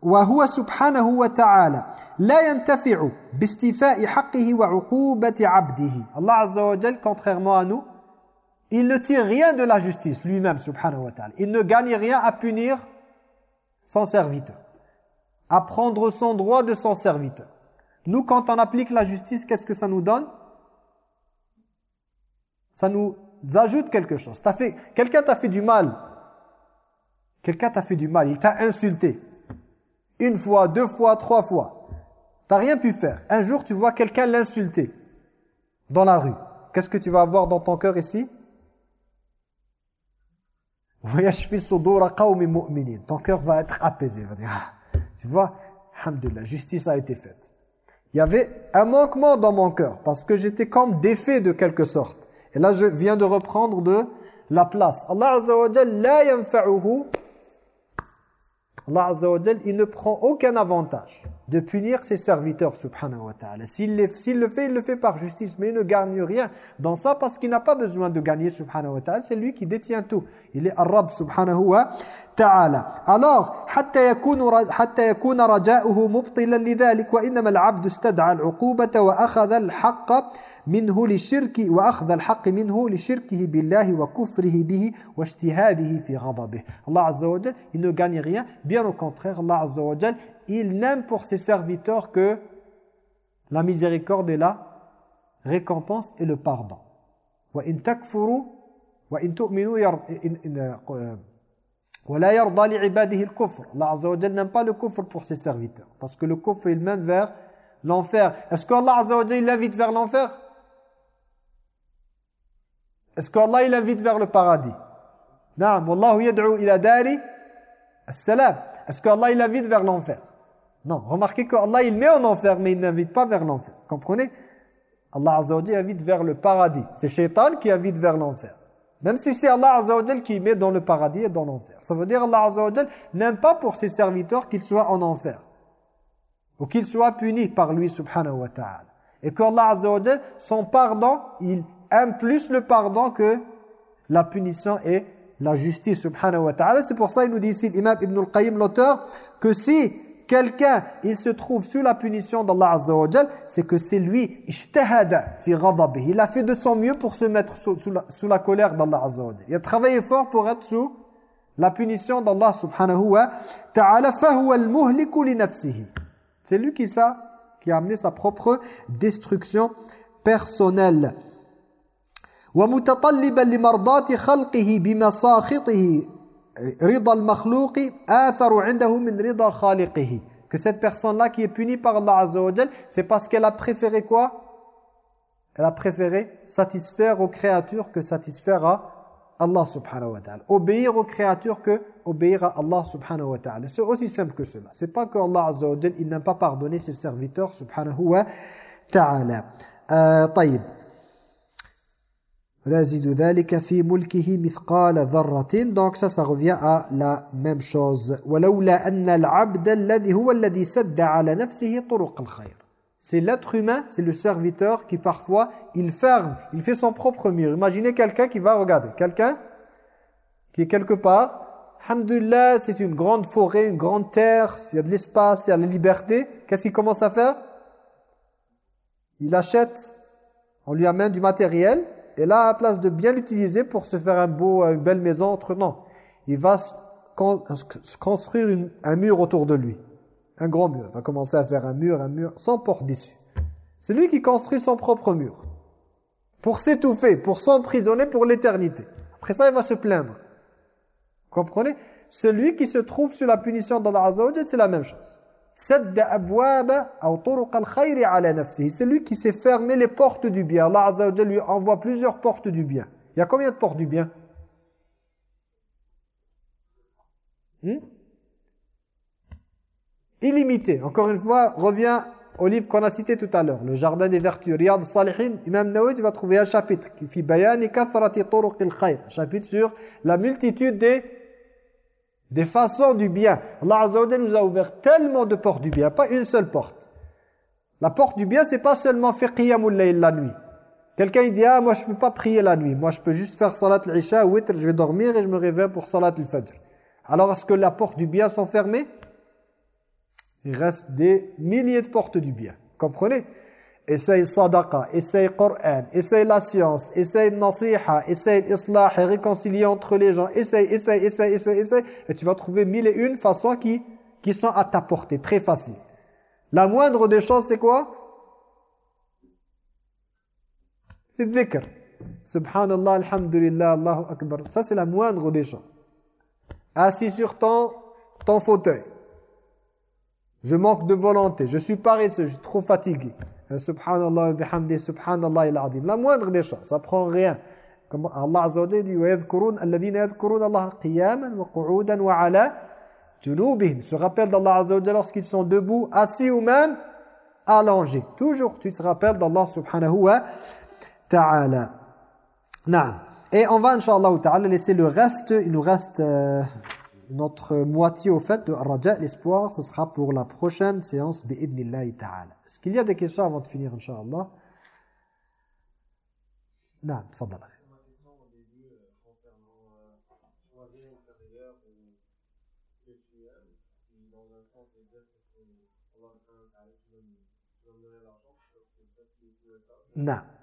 وهو سبحانه وتعالى لا ينتفع باستيفاء حقه وعقوبة عبده Allah Azza wa Jal, contrairement à nous, il ne tire rien de la justice lui-même, subhanahu wa ta'ala. Il ne gagne rien à punir son serviteur, à prendre son droit de son serviteur. Nous, quand on applique la justice, qu'est-ce que ça nous donne? Ça nous ajoute quelque chose. Quelqu'un t'a fait du mal. Quelqu'un t'a fait du mal. Il t'a insulté. Une fois, deux fois, trois fois. T'as rien pu faire. Un jour, tu vois quelqu'un l'insulter dans la rue. Qu'est-ce que tu vas avoir dans ton cœur ici? Ton cœur va être apaisé. Va dire, ah, tu vois, la justice a été faite il y avait un manquement dans mon cœur parce que j'étais comme défait de quelque sorte. Et là, je viens de reprendre de la place. La Allah Azza wa il ne prend aucun avantage de punir ses serviteurs, subhanahu wa ta'ala. S'il le fait, il le fait par justice, mais il ne gagne rien dans ça parce qu'il n'a pas besoin de gagner, subhanahu wa ta'ala. C'est lui qui détient tout. Il est Arab, subhanahu wa ta'ala. Alors, حتى يكون حتى يكون رجاؤه مبطلا لذلك وإنما العبد استدعى العقوبة وأخذ الحق منه للشرك وأخذ الحق منه لشركه بالله وكفره به واجتهاده في غضبه Azza wa Jal, il ne gagne rien bien au contraire Allah wa Jal, il n'aime pour ses serviteurs que la miséricorde et la récompense et le pardon وإن تكفروا وإن تؤمنوا ير... إن... إن... ولا يرضى لعباده الكفر Azza wa Jal n'aime pas le kufr pour ses serviteurs parce que le kufr il mène vers l'enfer est-ce que Allah wa Jal il l'invite vers l'enfer Est-ce qu'Allah il invite vers le paradis? Non. Wallahu yad'u ila dari as-salam. Est-ce qu'Allah il invite vers l'enfer? Non. Remarquez qu'Allah il met en enfer mais il n'invite pas vers l'enfer. Comprenez? Allah Azza wa invite vers le paradis. C'est Shaitan qui invite vers l'enfer. Même si c'est Allah Azza wa qui met dans le paradis et dans l'enfer. Ça veut dire Allah Azza wa n'aime pas pour ses serviteurs qu'ils soient en enfer. Ou qu'ils soient punis par lui subhanahu wa ta'ala. Et qu'Allah Azza wa son pardon, il aime plus le pardon que la punition et la justice, subhanahu wa ta'ala. C'est pour ça il nous dit ici, l'imam Ibn al-Qayyim, l'auteur, que si quelqu'un, il se trouve sous la punition d'Allah Azza wa c'est que c'est lui, ijtahada fi ghadabihi. Il a fait de son mieux pour se mettre sous, sous, la, colère d'Allah Azza wa Il a travaillé fort pour être sous la punition d'Allah subhanahu wa ta'ala. فَهُوَ الْمُهْلِكُ لِنَفْسِهِ C'est lui qui, ça, qui a amené sa propre destruction personnelle. ومتطلبا لمرضات خلقه بمساخطه رضا المخلوق آثر عنده من رضا خالقه que cette personne-là qui est punie par Allah Azza wa c'est parce qu'elle a préféré quoi Elle a préféré satisfaire aux créatures que satisfaire à Allah subhanahu wa ta'ala. Obéir aux créatures que obéir à Allah subhanahu wa ta'ala. C'est aussi simple que cela. C'est pas que Allah Azza wa il n'a pas pardonné ses serviteurs subhanahu wa ta'ala. Euh, donc ça, ça revient à la même chose. C'est l'être humain, c'est le serviteur qui parfois, il ferme, il fait son propre mur. Imaginez quelqu'un qui va regarder, quelqu'un qui est quelque part, Alhamdulillah, c'est une grande forêt, une grande terre, il y a de l'espace, il y a de la liberté. Qu'est-ce qu'il commence à faire? Il achète, on lui amène du matériel, et là, à place de bien l'utiliser pour se faire un beau, une belle maison, entre non. Il va construire un mur autour de lui. Un grand mur. Il va commencer à faire un mur, un mur, sans porte d'issue. C'est lui qui construit son propre mur. Pour s'étouffer, pour s'emprisonner pour l'éternité. Après ça, il va se plaindre. Vous comprenez? Celui qui se trouve sur la punition d'Allah Azza c'est la même chose. C'est lui qui s'est fermé les portes du bien. Allah Azza lui envoie plusieurs portes du bien. Il y a combien de portes du bien? Hmm? illimité. Encore une fois, revient au livre qu'on a cité tout à l'heure, le Jardin des Vertus, Riyad Salihin, Imam Nawawi va trouver un chapitre qui fait bayani kathrati turuqil khayr, un chapitre sur la multitude des des façons du bien. Allah Azza nous a ouvert tellement de portes du bien, pas une seule porte. La porte du bien, c'est pas seulement faire la nuit. Quelqu'un il dit ah moi je peux pas prier la nuit, moi je peux juste faire salat al-isha, witr, je vais dormir et je me réveille pour salat al-fajr. Alors est-ce que la porte du bien sont fermées? Il reste des milliers de portes du bien. Comprenez? Essaye sadaqa, essaye Coran, essaye la science, essaye nasiha, essaye islah réconcilier entre les gens. Essaye, essaye, essaye, essaye, essaye. Et tu vas trouver mille et une façons qui, qui sont à ta portée, très facile. La moindre des choses, c'est quoi? C'est dhikr. Subhanallah, alhamdulillah, Allahu akbar. Ça, c'est la moindre des choses. Assis sur ton, ton fauteuil. Je manque de volonté, je suis paresseux, je suis trop fatigué. Euh, subhanallah bihamdi, subhanallah il La moindre des choses, ça prend rien. Comme Allah Azza wa Jalla dit وَيَذْكُرُونَ الَّذِينَ يَذْكُرُونَ اللَّهَ قِيَامًا وَقُعُودًا وَعَلَى جُنُوبِهِمْ Se rappelle d'Allah Azza wa Jalla lorsqu'ils sont debout, assis ou même allongés. Toujours tu te rappelles d'Allah subhanahu wa ta'ala. Et on va, Inch'Allah ta'ala, laisser le reste, il nous reste... Euh, notre moitié au fait de Raja, l'espoir, ce sera pour la prochaine séance bi'idnillahi ta'ala. Est-ce qu'il y a des questions avant de finir, Inch'Allah Non, tfadal. Non.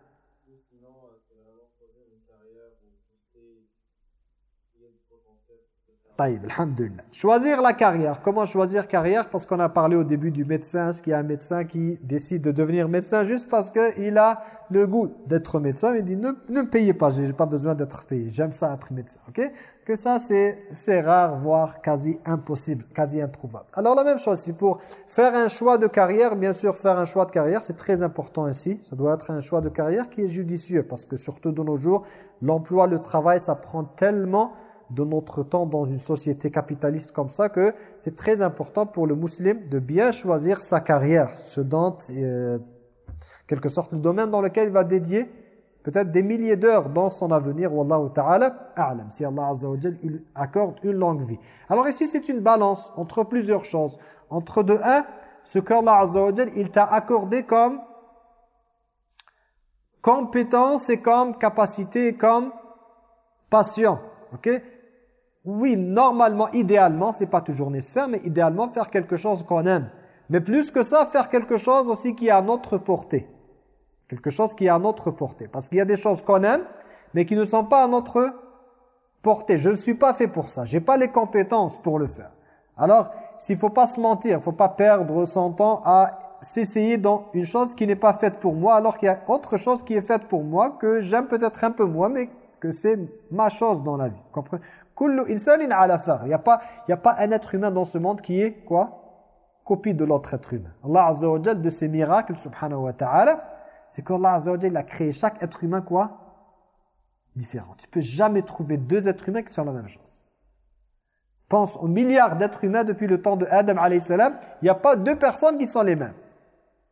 Choisir la carrière. Comment choisir carrière? Parce qu'on a parlé au début du médecin. Est-ce qu'il y a un médecin qui décide de devenir médecin juste parce qu'il a le goût d'être médecin Il dit ne, ne me payez pas, j'ai pas besoin d'être payé. J'aime ça être médecin. ok? Que ça, c'est rare, voire quasi impossible, quasi introuvable. Alors la même chose, si pour faire un choix de carrière, bien sûr, faire un choix de carrière, c'est très important ici. Ça doit être un choix de carrière qui est judicieux parce que surtout de nos jours, l'emploi, le travail, ça prend tellement de notre temps dans une société capitaliste comme ça que c'est très important pour le musulman de bien choisir sa carrière, ce dont, euh, quelque sorte, le domaine dans lequel il va dédier peut-être des milliers d'heures dans son avenir, Wallahu ta'ala, a'lam, si Allah Azza wa accorde une longue vie. Alors ici, c'est une balance entre plusieurs choses. Entre de un, ce qu'Allah Azza wa il t'a accordé comme compétence et comme capacité et comme passion. ok? Oui, normalement, idéalement, c'est pas toujours nécessaire, mais idéalement, faire quelque chose qu'on aime. Mais plus que ça, faire quelque chose aussi qui est à notre portée. Quelque chose qui est à notre portée. Parce qu'il y a des choses qu'on aime, mais qui ne sont pas à notre portée. Je ne suis pas fait pour ça. J'ai pas les compétences pour le faire. Alors, s'il faut pas se mentir, il faut pas perdre son temps à s'essayer dans une chose qui n'est pas faite pour moi, alors qu'il y a autre chose qui est faite pour moi, que j'aime peut-être un peu moins, mais que c'est ma chose dans la vie. Il n'y a, pas, un être humain dans ce monde qui est quoi? Copie de l'autre être humain. Allah Azza de ses miracles, subhanahu wa ta'ala, c'est qu'Allah Azza wa a créé chaque être humain quoi? Différent. Tu peux jamais trouver deux êtres humains qui sont la même chose. Pense aux milliards d'êtres humains depuis le temps de Adam alayhi il n'y a pas deux personnes qui sont les mêmes.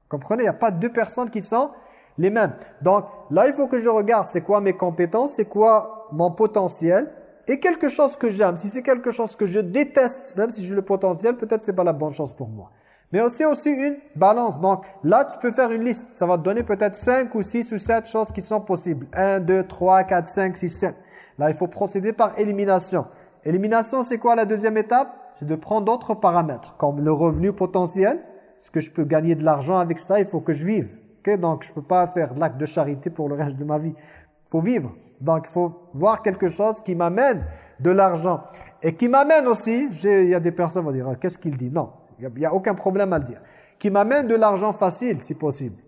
comprenez? Il n'y a pas deux personnes qui sont les mêmes. Donc là, il faut que je regarde c'est quoi mes compétences, c'est quoi mon potentiel, et quelque chose que j'aime, si c'est quelque chose que je déteste, même si j'ai le potentiel, peut-être c'est pas la bonne chose pour moi. Mais c'est aussi une balance. Donc là, tu peux faire une liste. Ça va te donner peut-être 5 ou 6 ou 7 choses qui sont possibles. 1, 2, 3, 4, 5, 6, 7. Là, il faut procéder par élimination. Élimination, c'est quoi la deuxième étape? C'est de prendre d'autres paramètres, comme le revenu potentiel. Est-ce que je peux gagner de l'argent avec ça? Il faut que je vive. Donc, je ne peux pas faire l'acte de charité pour le reste de ma vie. Il faut vivre. Donc, il faut voir quelque chose qui m'amène de l'argent. Et qui m'amène aussi, il y a des personnes qui vont dire, ah, qu'est-ce qu'il dit? Non, il n'y a, aucun problème à le dire. Qui m'amène de l'argent facile, si possible.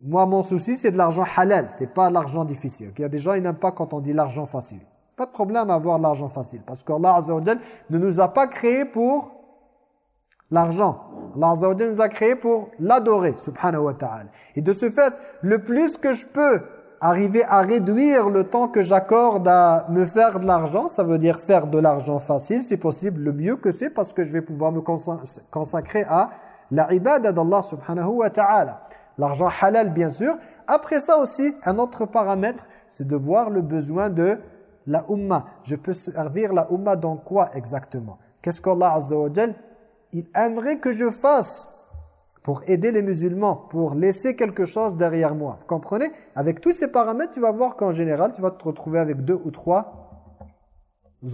Moi, mon souci, c'est de l'argent halal, c'est pas l'argent difficile. Il y a des gens, ils n'aiment pas quand on dit l'argent facile. Pas de problème à avoir l'argent facile. Parce qu'Allah Azza ne nous a pas créé pour l'argent. Allah Azza nous a créé pour l'adorer, subhanahu wa ta'ala. Et de ce fait, le plus que je peux arriver à réduire le temps que j'accorde à me faire de l'argent, ça veut dire faire de l'argent facile, c'est possible, le mieux que c'est parce que je vais pouvoir me consacrer à la ibada d'Allah subhanahu wa ta'ala. L'argent halal, bien sûr. Après ça aussi, un autre paramètre, c'est de voir le besoin de la umma. Je peux servir la umma dans quoi exactement? Qu'est-ce qu'Allah Azza wa il aimerait que je fasse pour aider les musulmans, pour laisser quelque chose derrière moi. Vous comprenez? Avec tous ces paramètres, tu vas voir qu'en général, tu vas te retrouver avec deux ou trois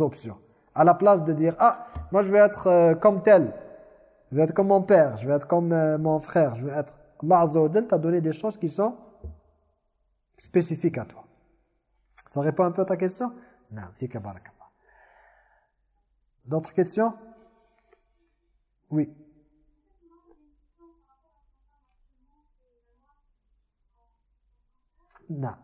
options. À la place de dire, ah, moi je vais être euh, comme tel, je vais être comme mon père, je vais être comme euh, mon frère, je vais être... Allah Azza wa t'a donné des choses qui sont spécifiques à toi. Ça répond un peu à ta question? Non, D'autres questions? Oui. Non.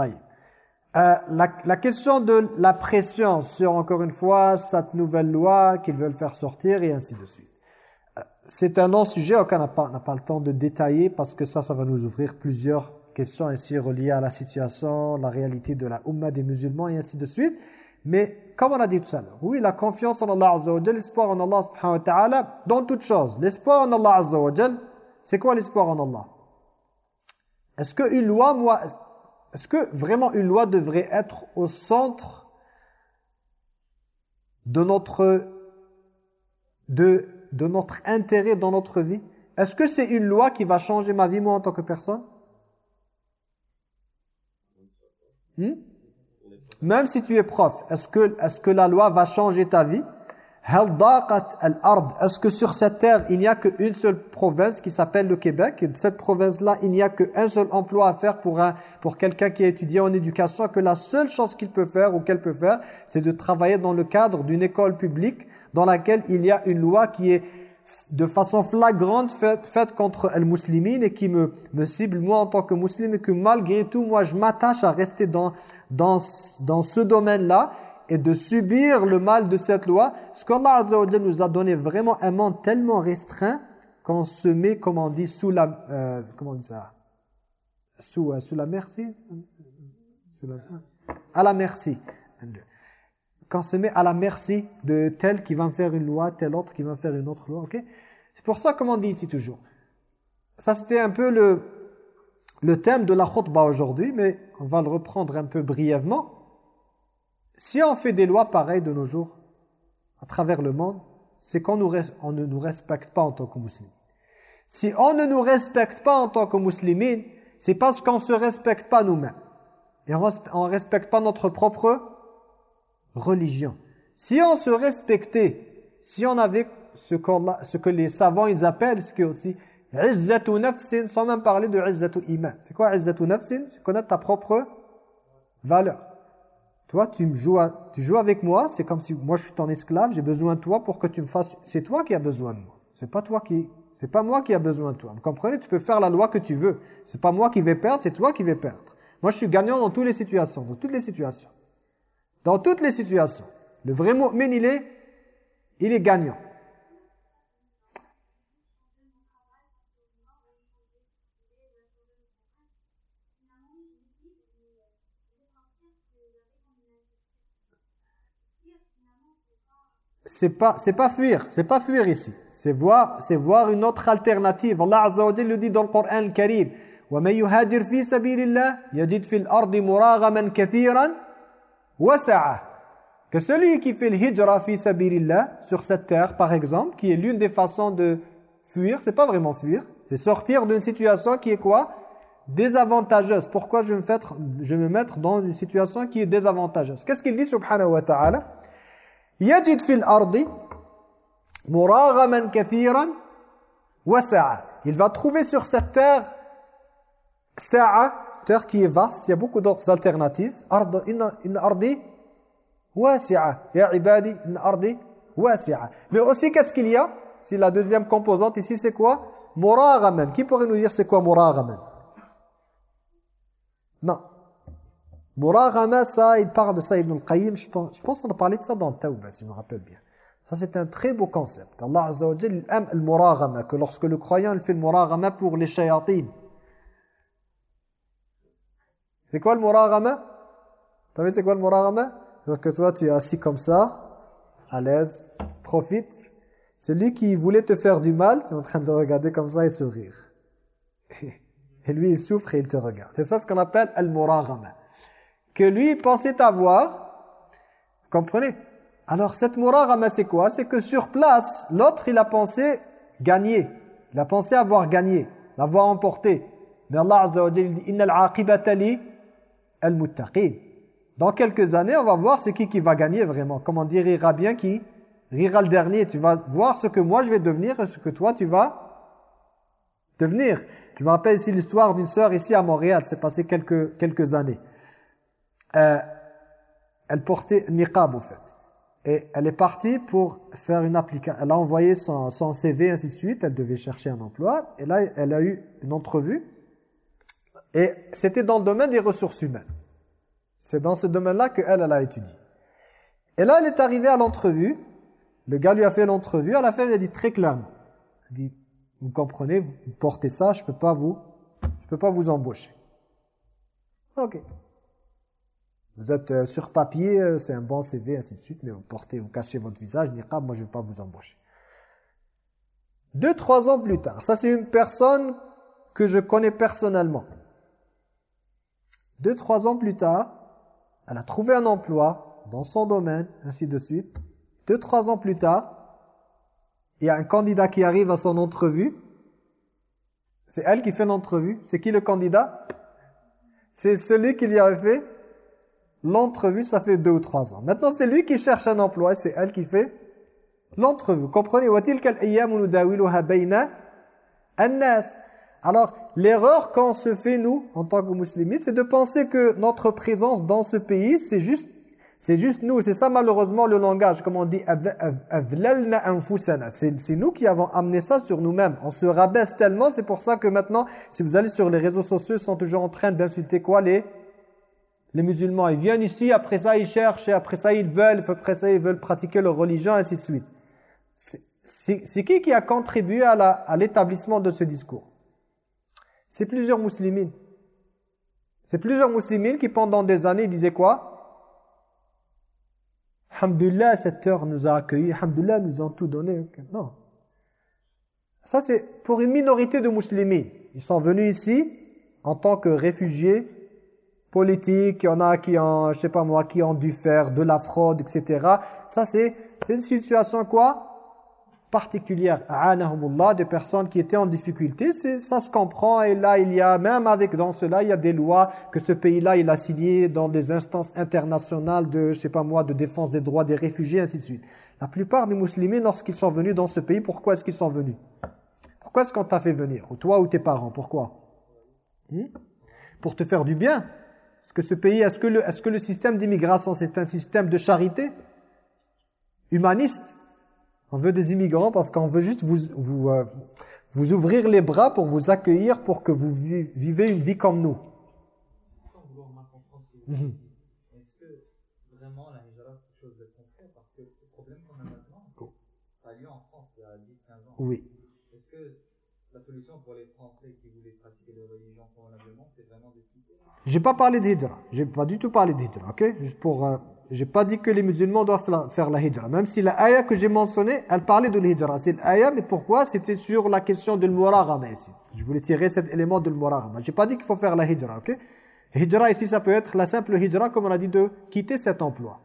Euh, la, la, question de la pression sur, encore une fois, cette nouvelle loi qu'ils veulent faire sortir et ainsi de suite. Euh, c'est un long sujet auquel on n'a pas, pas, le temps de détailler parce que ça, ça va nous ouvrir plusieurs questions ainsi reliées à la situation, la réalité de la Ummah des musulmans et ainsi de suite. Mais comme on a dit tout à l'heure, oui, la confiance en Allah Azza wa l'espoir en Allah subhanahu wa ta'ala, dans toute chose. L'espoir en Allah Azza wa c'est quoi l'espoir en Allah? Est-ce qu'une loi, moi, est-ce que vraiment une loi devrait être au centre de notre, de, de notre intérêt dans notre vie? Est-ce que c'est une loi qui va changer ma vie, moi, en tant que personne? Hmm? Même si tu es prof, est-ce que, est que la loi va changer ta vie? Est-ce que sur cette terre, il n'y a qu'une seule province qui s'appelle le Québec? Cette province-là, il n'y a qu'un seul emploi à faire pour, un, pour quelqu'un qui a étudié en éducation, que la seule chose qu'il peut faire ou qu'elle peut faire, c'est de travailler dans le cadre d'une école publique dans laquelle il y a une loi qui est de façon flagrante faite, faite contre les musulmans et qui me, me cible moi en tant que musulman et que malgré tout, moi je m'attache à rester dans, dans, dans ce domaine-là et de subir le mal de cette loi, ce qu'Allah Azza wa nous a donné vraiment un monde tellement restreint qu'on se met, comme on dit, sous la... Euh, comment dit ça? Sous, euh, la merci? À la merci. Qu'on se met à la merci de tel qui va faire une loi, tel autre qui va faire une autre loi, ok? C'est pour ça, comme on dit ici toujours. Ça, c'était un peu le, le thème de la khutbah aujourd'hui, mais on va le reprendre un peu brièvement. Si on fait des lois pareilles de nos jours, à travers le monde, c'est qu'on ne nous respecte pas en tant que musulmans. Si on ne nous respecte pas en tant que musulmans, c'est parce qu'on ne se respecte pas nous-mêmes. Et on ne respecte pas notre propre religion. Si on se respectait, si on avait ce, que les savants ils appellent, ce qui est aussi izzatu nafsin, sans même parler de izzatu iman. C'est quoi izzatu nafsin? C'est connaître ta propre valeur Toi, tu me joues, tu joues avec moi, c'est comme si moi je suis ton esclave, j'ai besoin de toi pour que tu me fasses... C'est toi qui as besoin de moi. C'est pas toi qui... C'est pas moi qui a besoin de toi. Vous comprenez? Tu peux faire la loi que tu veux. C'est pas moi qui vais perdre, c'est toi qui vais perdre. Moi, je suis gagnant dans toutes les situations, dans toutes les situations. Dans toutes les situations. Le vrai mu'min, il est, il est gagnant. c'est pas c'est pas fuir, c'est pas fuir ici. C'est voir c'est voir une autre alternative. Allah Azza wa le dit dans le Coran Karim. Wa may yuhajir fi sabilillah yajid fil ardi muraghaman katiran. Que celui qui fait le hijra fi sabilillah sur cette terre par exemple, qui est l'une des façons de fuir, c'est pas vraiment fuir, c'est sortir d'une situation qui est quoi? Désavantageuse. Pourquoi je me, je vais me mettre dans une situation qui est désavantageuse? Qu'est-ce qu'il dit subhanahu wa ta'ala? يجد في الأرض مراغما كثيرا وسعة il va trouver sur cette terre sa'a terre qui est vaste il y a beaucoup d'autres alternatives أرض إن إن أرضي واسعة يا عبادي إن أرضي واسعة mais aussi qu'est-ce qu'il y a c'est la deuxième composante ici c'est quoi مراغما qui pourrait nous dire c'est quoi مراغما non Muragama, ça, il parle de ça, Ibn al-Qayyim, je pense, je pense qu'on a parlé de ça dans Tawbah, si je me rappelle bien. Ça, c'est un très beau concept. Allah Azza wa Jal aime le muragama, que lorsque le croyant il fait le muragama pour les shayatines. C'est quoi le muragama? Tu vu c'est quoi le muragama? C'est que toi, tu es assis comme ça, à l'aise, tu profites. Celui qui voulait te faire du mal, tu es en train de le regarder comme ça et sourire. Et lui, il souffre et il te regarde. C'est ça ce qu'on appelle le muragama que lui pensait avoir. Comprenez? Alors cette muragama c'est quoi? C'est que sur place, l'autre il a pensé gagner. Il a pensé avoir gagné, l'avoir emporté. Mais Allah Azza wa dit innal aqibata li al-muttaqin. Dans quelques années, on va voir c'est qui qui va gagner vraiment. Comment dire rira bien qui rira le dernier. Tu vas voir ce que moi je vais devenir et ce que toi tu vas devenir. Je me rappelle ici l'histoire d'une sœur ici à Montréal, c'est passé quelques quelques années. Euh, elle portait niqab au fait. Et elle est partie pour faire une application. Elle a envoyé son, son, CV, ainsi de suite. Elle devait chercher un emploi. Et là, elle a eu une entrevue. Et c'était dans le domaine des ressources humaines. C'est dans ce domaine-là qu'elle, elle a étudié. Et là, elle est arrivée à l'entrevue. Le gars lui a fait l'entrevue. À la fin, il a dit très clairement. Il dit, vous comprenez, vous portez ça, je peux pas vous, je peux pas vous embaucher. Ok. Vous êtes euh, sur papier, euh, c'est un bon CV, ainsi de suite, mais vous portez, vous cachez votre visage, niqab, moi je ne vais pas vous embaucher. Deux, trois ans plus tard, ça c'est une personne que je connais personnellement. Deux, trois ans plus tard, elle a trouvé un emploi dans son domaine, ainsi de suite. Deux, trois ans plus tard, il y a un candidat qui arrive à son entrevue. C'est elle qui fait l'entrevue. C'est qui le candidat? C'est celui qui lui avait fait L'entrevue, ça fait deux ou trois ans. Maintenant, c'est lui qui cherche un emploi et c'est elle qui fait l'entrevue. Comprenez? Alors, l'erreur qu'on se fait, nous, en tant que musulmans, c'est de penser que notre présence dans ce pays, c'est juste c'est juste nous, c'est ça malheureusement le langage, comme on dit, c'est nous qui avons amené ça sur nous-mêmes. On se rabaisse tellement, c'est pour ça que maintenant, si vous allez sur les réseaux sociaux, ils sont toujours en train d'insulter quoi Les les musulmans, ils viennent ici, après ça ils cherchent, et après ça ils veulent, après ça ils veulent pratiquer leur religion, et ainsi de suite. C'est qui qui a contribué à l'établissement de ce discours? C'est plusieurs musulmans. C'est plusieurs musulmans qui pendant des années disaient quoi? Alhamdulillah, cette heure nous a accueillis, Alhamdulillah, nous ont tout donné. Non. Ça c'est pour une minorité de musulmans. Ils sont venus ici en tant que réfugiés politique, il y en a qui ont, je sais pas moi, qui ont dû faire de la fraude, etc. Ça, c'est une situation quoi? Particulière. des personnes qui étaient en difficulté, ça se comprend. Et là, il y a, même avec dans cela, il y a des lois que ce pays-là, il a signées dans des instances internationales de, je sais pas moi, de défense des droits des réfugiés, ainsi de suite. La plupart des musulmans, lorsqu'ils sont venus dans ce pays, pourquoi est-ce qu'ils sont venus? Pourquoi est-ce qu'on t'a fait venir? Ou toi ou tes parents Pourquoi? Hmm? Pour te faire du bien Est-ce que ce pays, est-ce que, le, est -ce que le système d'immigration, c'est un système de charité Humaniste? On veut des immigrants parce qu'on veut juste vous, vous, euh, vous ouvrir les bras pour vous accueillir, pour que vous vivez une vie comme nous. Mhm. dites, est-ce que vraiment la hijra c'est quelque chose de concret? Parce que le problème qu'on a maintenant, ça a lieu en France il y a 10-15 ans. Oui. Est-ce que la solution pour les Français qui voulaient pratiquer leur religion convenablement, c'est vraiment de quitter J'ai pas parlé d'hijra. J'ai pas du tout parlé d'hijra, ok? Juste pour... euh, j'ai pas dit que les musulmans doivent faire la hijra. Même si la ayah que j'ai mentionnée, elle parlait de l'hijra. C'est l'ayah, mais pourquoi? C'était sur la question de l'muragama ici. Je voulais tirer cet élément de l'muragama. J'ai pas dit qu'il faut faire la hijra, ok? Hijra ici, ça peut être la simple hijra, comme on a dit, de quitter cet emploi.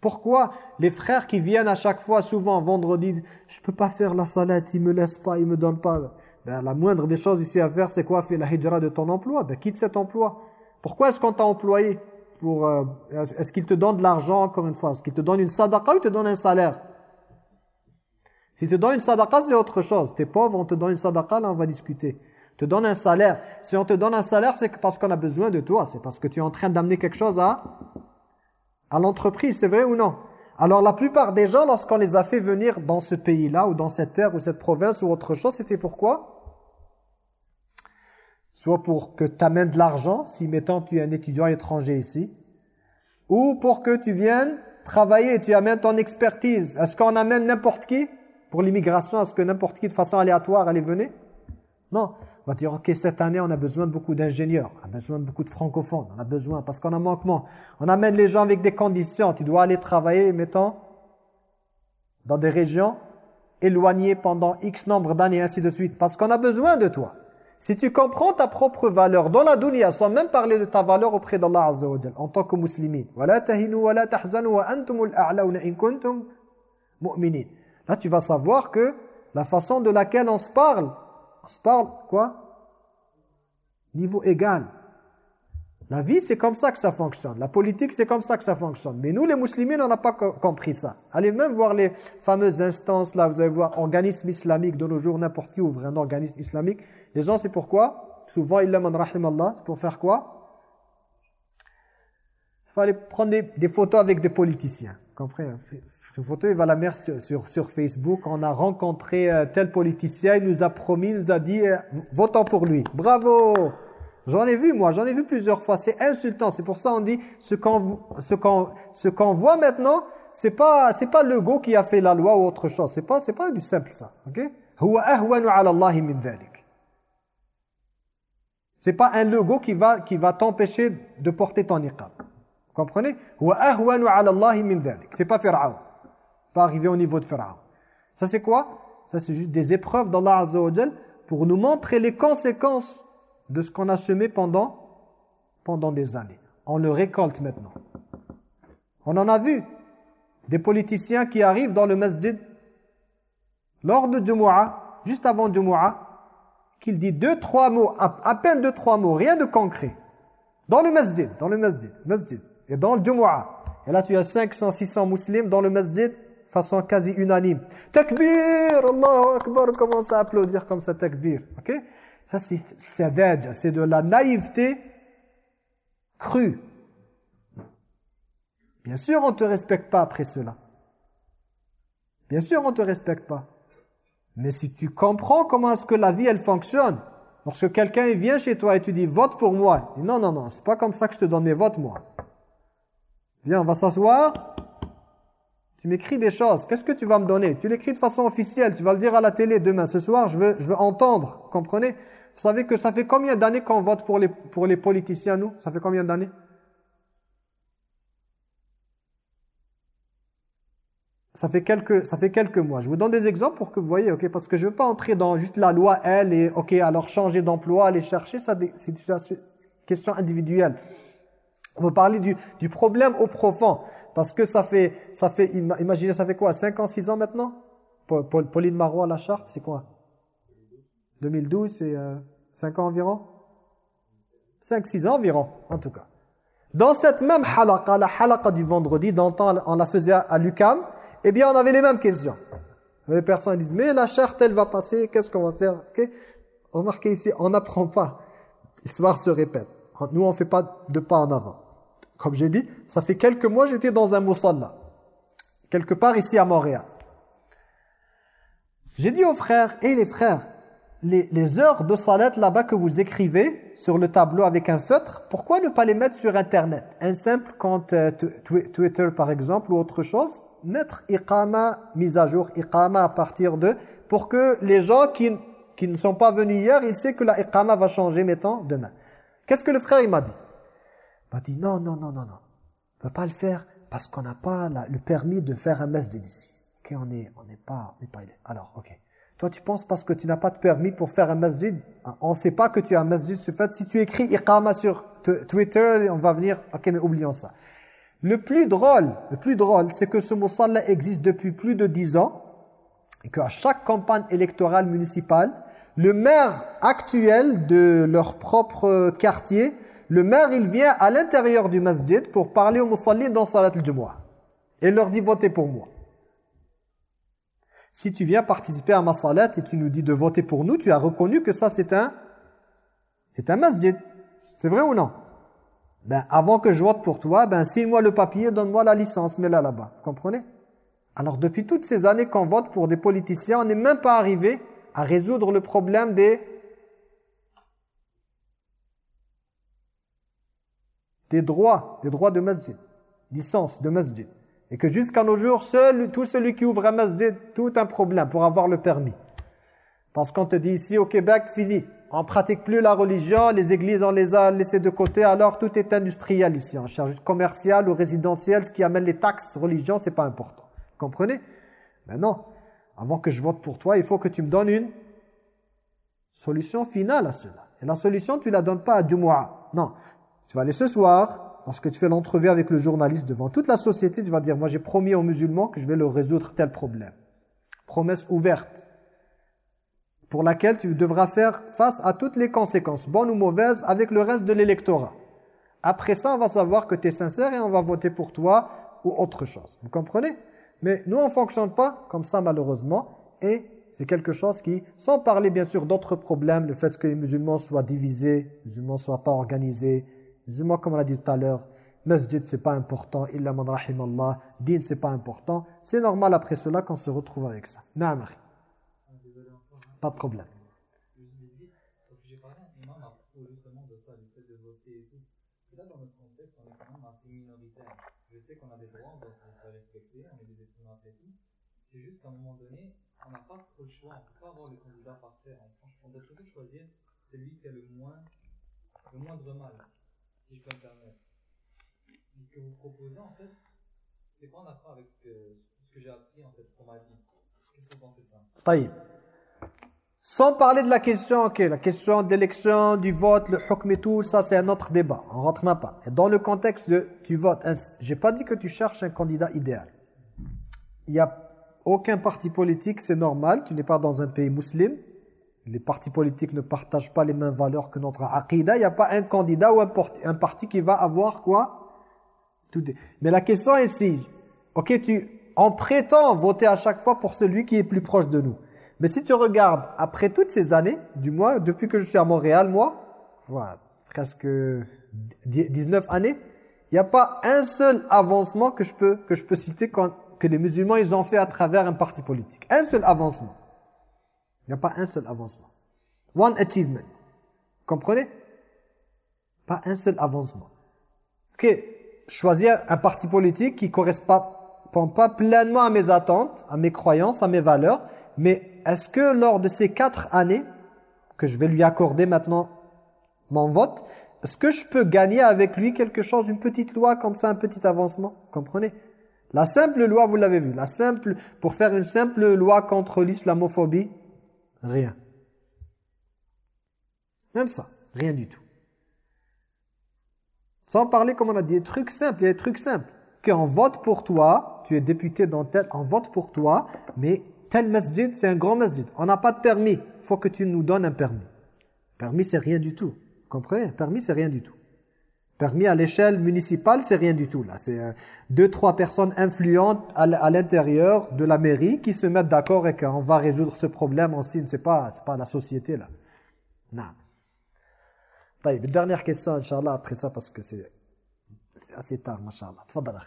Pourquoi les frères qui viennent à chaque fois, souvent vendredi, je peux pas faire la salat, ils me laissent pas, ils me donnent pas. Ben, la moindre des choses ici à faire, c'est quoi? Fais la hijra de ton emploi. Ben, quitte cet emploi. Pourquoi est-ce qu'on t'a employé pour euh, Est-ce qu'il te donne de l'argent, encore une fois? Est-ce qu'il te donne une sadaqa ou il te donne un salaire? S'il te donne une sadaqa, c'est autre chose. T'es pauvre, on te donne une sadaqa, là on va discuter. te donne un salaire. Si on te donne un salaire, c'est parce qu'on a besoin de toi. C'est parce que tu es en train d'amener quelque chose à, à l'entreprise, c'est vrai ou non? Alors la plupart des gens, lorsqu'on les a fait venir dans ce pays-là, ou dans cette terre, ou cette province, ou autre chose, c'était pourquoi? Soit pour que tu amènes de l'argent, si mettons tu es un étudiant étranger ici, ou pour que tu viennes travailler et tu amènes ton expertise. Est-ce qu'on amène n'importe qui Pour l'immigration, est-ce que n'importe qui de façon aléatoire, allez venez Non. On va dire, ok, cette année, on a besoin de beaucoup d'ingénieurs, on a besoin de beaucoup de francophones, on a besoin, parce qu'on a manquement. On amène les gens avec des conditions. Tu dois aller travailler, mettons, dans des régions éloignées pendant X nombre d'années, ainsi de suite, parce qu'on a besoin de toi. Si tu comprends ta propre valeur dans la dunya, sans même parler de ta valeur auprès d'Allah Azza wa en tant que musulman. Là, tu vas savoir que la façon de laquelle on se parle, on se parle quoi? Niveau égal. La vie, c'est comme ça que ça fonctionne. La politique, c'est comme ça que ça fonctionne. Mais nous, les musulmans, on n'a pas compris ça. Allez même voir les fameuses instances, là, vous allez voir, organisme islamique de nos jours, n'importe qui ouvre un organisme islamique. Les gens, c'est pourquoi? Souvent, il man Allah, c'est pour faire quoi? Il aller prendre des, photos avec des politiciens. Comprenez Une photo, il va la mettre sur, Facebook. On a rencontré euh, tel politicien, il nous a promis, il nous a dit, euh, votons pour lui. Bravo J'en ai vu, moi, j'en ai vu plusieurs fois. C'est insultant. C'est pour ça on dit, ce qu'on ce qu'on voit maintenant, c'est pas c'est pas le go qui a fait la loi ou autre chose. C'est pas c'est pas du simple ça. OK? Ala Allah min dhalik. C'est pas un logo qui va qui va t'empêcher de porter ton niqab. Vous comprenez? C'est pas Pharaon. Pas arriver au niveau de Pharaon. Ça c'est quoi? Ça c'est juste des épreuves d'Allah Azza pour nous montrer les conséquences de ce qu'on a semé pendant pendant des années. On le récolte maintenant. On en a vu des politiciens qui arrivent dans le masjid lors de Jumu'ah, juste avant Jumu'ah, qu'il dit deux, trois mots, à, peine deux, trois mots, rien de concret. Dans le masjid, dans le masjid, masjid, et dans le Jumu'ah. Et là, tu as 500, 600 musulmans dans le masjid, façon quasi unanime. Takbir, Allahu Akbar, on commence à applaudir comme ça, takbir. Ok? Ça, c'est sadaj, c'est de la naïveté crue. Bien sûr, on ne te respecte pas après cela. Bien sûr, on ne te respecte pas. Mais si tu comprends comment est-ce que la vie, elle fonctionne, lorsque quelqu'un vient chez toi et tu dis « vote pour moi », non, non, non, c'est pas comme ça que je te donne mes votes, moi. Viens, on va s'asseoir. Tu m'écris des choses. Qu'est-ce que tu vas me donner? Tu l'écris de façon officielle. Tu vas le dire à la télé demain. Ce soir, je veux, je veux entendre. Comprenez? Vous savez que ça fait combien d'années qu'on vote pour les, pour les politiciens, nous? Ça fait combien d'années? Ça fait quelques ça fait quelques mois. Je vous donne des exemples pour que vous voyez, ok, parce que je veux pas entrer dans juste la loi elle et ok alors changer d'emploi, aller chercher ça, c'est une question individuelle. On va parler du, du problème au profond, parce que ça fait ça fait ima- imaginez ça fait quoi 5 ans, 6 ans maintenant? Paul- Paul- Pauline Marois la charte, c'est quoi? 2012, c'est 5 ans environ? 5 6 ans environ en tout cas. Dans cette même halaqa, la halaqa du vendredi, dans le temps on la faisait à, à l'UQAM, eh bien on avait les mêmes questions. Les personnes disent, mais la charte elle va passer, qu'est-ce qu'on va faire? Ok Remarquez ici, on n'apprend pas. L'histoire se répète. Nous, on ne fait pas de pas en avant. Comme j'ai dit, ça fait quelques mois, j'étais dans un musalla. Quelque part ici à Montréal. J'ai dit aux frères, et les frères, les, heures de salat là-bas que vous écrivez sur le tableau avec un feutre, pourquoi ne pas les mettre sur Internet? Un simple compte euh, Twitter par exemple ou autre chose, mettre iqama, mise à jour, iqama à partir de, pour que les gens qui, qui ne sont pas venus hier, ils savent que la iqama va changer, mettons, demain. Qu'est-ce que le frère il m'a dit? Il m'a dit non, non, non, non, non. On ne peut pas le faire parce qu'on n'a pas le permis de faire un masjid ici. Ok, on n'est on est pas, pas... Alors, ok. Toi, tu penses parce que tu n'as pas de permis pour faire un masjid? Ah, On ne sait pas que tu as un masjid. fait, si tu écris iqama sur Twitter, on va venir... Ok, mais oublions ça. Le plus drôle, le plus drôle, c'est que ce musalla existe depuis plus de dix ans et qu'à chaque campagne électorale municipale, le maire actuel de leur propre quartier, le maire, il vient à l'intérieur du masjid pour parler aux musallin dans Salat al-Jumu'ah. Et leur dit « votez pour moi ». Si tu viens participer à ma salat et tu nous dis de voter pour nous, tu as reconnu que ça c'est un c'est un masjid. C'est vrai ou non? Ben avant que je vote pour toi, ben signe-moi le papier, donne-moi la licence, mets-la là-bas. Vous comprenez? Alors depuis toutes ces années qu'on vote pour des politiciens, on n'est même pas arrivé à résoudre le problème des des droits, des droits de masjid, licence de masjid. Et que jusqu'à nos jours, seul, tout celui qui ouvre un masjid, tout un problème pour avoir le permis. Parce qu'on te dit ici au Québec, fini. On pratique plus la religion, les églises on les a laissées de côté, alors tout est industriel ici. On cherche commercial ou résidentiel, ce qui amène les taxes, religion, c'est pas important. Comprenez? Mais non. Avant que je vote pour toi, il faut que tu me donnes une solution finale à cela. Et la solution, tu la donnes pas à Jumu'ah. Non. Tu vas aller ce soir, lorsque tu fais l'entrevue avec le journaliste devant toute la société, tu vas dire, moi j'ai promis aux musulmans que je vais leur résoudre tel problème. Promesse ouverte, pour laquelle tu devras faire face à toutes les conséquences, bonnes ou mauvaises, avec le reste de l'électorat. Après ça, on va savoir que tu es sincère et on va voter pour toi ou autre chose. Vous comprenez? Mais nous, on ne fonctionne pas comme ça malheureusement. Et c'est quelque chose qui, sans parler bien sûr d'autres problèmes, le fait que les musulmans soient divisés, les musulmans ne soient pas organisés, Dis-moi comme on l'a dit tout à l'heure, masjid c'est pas important, illa man rahim Allah, din c'est pas important. C'est normal après cela qu'on se retrouve avec ça. Naam, Pas de problème. Et. Je sais qu'on a des droits, on doit se respecter, on est des êtres humains après tout. C'est juste qu'à un moment donné, on n'a pas trop le choix, on ne peut pas avoir le candidat parfait. On doit toujours choisir celui qui a le moins, le moindre mal si je peux me permettre. Ce que vous proposez, en fait, c'est quoi en accord avec ce que, ce que j'ai appris, en fait, ce qu'on m'a dit Qu'est-ce que vous pensez de ça. Sans parler de la question, ok, la question d'élection, du vote, le hukm et tout, ça c'est un autre débat, on rentre même pas. Dans le contexte de tu votes, j'ai pas dit que tu cherches un candidat idéal. Il n'y a aucun parti politique, c'est normal, tu n'es pas dans un pays musulman, les partis politiques ne partagent pas les mêmes valeurs que notre aqidah, il n'y a pas un candidat ou un, parti qui va avoir quoi? Mais la question est si, ok, tu, en prétend voter à chaque fois pour celui qui est plus proche de nous. Mais si tu regardes, après toutes ces années, du moins, depuis que je suis à Montréal, moi, voilà, presque 19 années, il n'y a pas un seul avancement que je peux, que je peux citer quand, que les musulmans ils ont fait à travers un parti politique. Un seul avancement. Il n'y a pas un seul avancement. One achievement. Comprenez? Pas un seul avancement. Ok, choisir un parti politique qui ne correspond pas pleinement à mes attentes, à mes croyances, à mes valeurs, mais est-ce que lors de ces quatre années, que je vais lui accorder maintenant mon vote, est-ce que je peux gagner avec lui quelque chose, une petite loi comme ça, un petit avancement? Comprenez? La simple loi, vous l'avez vu, la simple, pour faire une simple loi contre l'islamophobie, Rien. Même ça, rien du tout. Sans parler, comme on a dit, des trucs simples, des trucs simples. Qu'on vote pour toi, tu es député dans tel, on vote pour toi, mais tel masjid, c'est un grand masjid. On n'a pas de permis, il faut que tu nous donnes un permis. Permis, c'est rien du tout. Vous comprenez Permis, c'est rien du tout. Permis à l'échelle municipale, c'est rien du tout. là. C'est euh, deux, trois personnes influentes à l'intérieur de la mairie qui se mettent d'accord et qu'on va résoudre ce problème en signe. C'est pas, pas la société là. Non. طيب dernière question inchallah après ça parce que c'est c'est assez tard machallah تفضل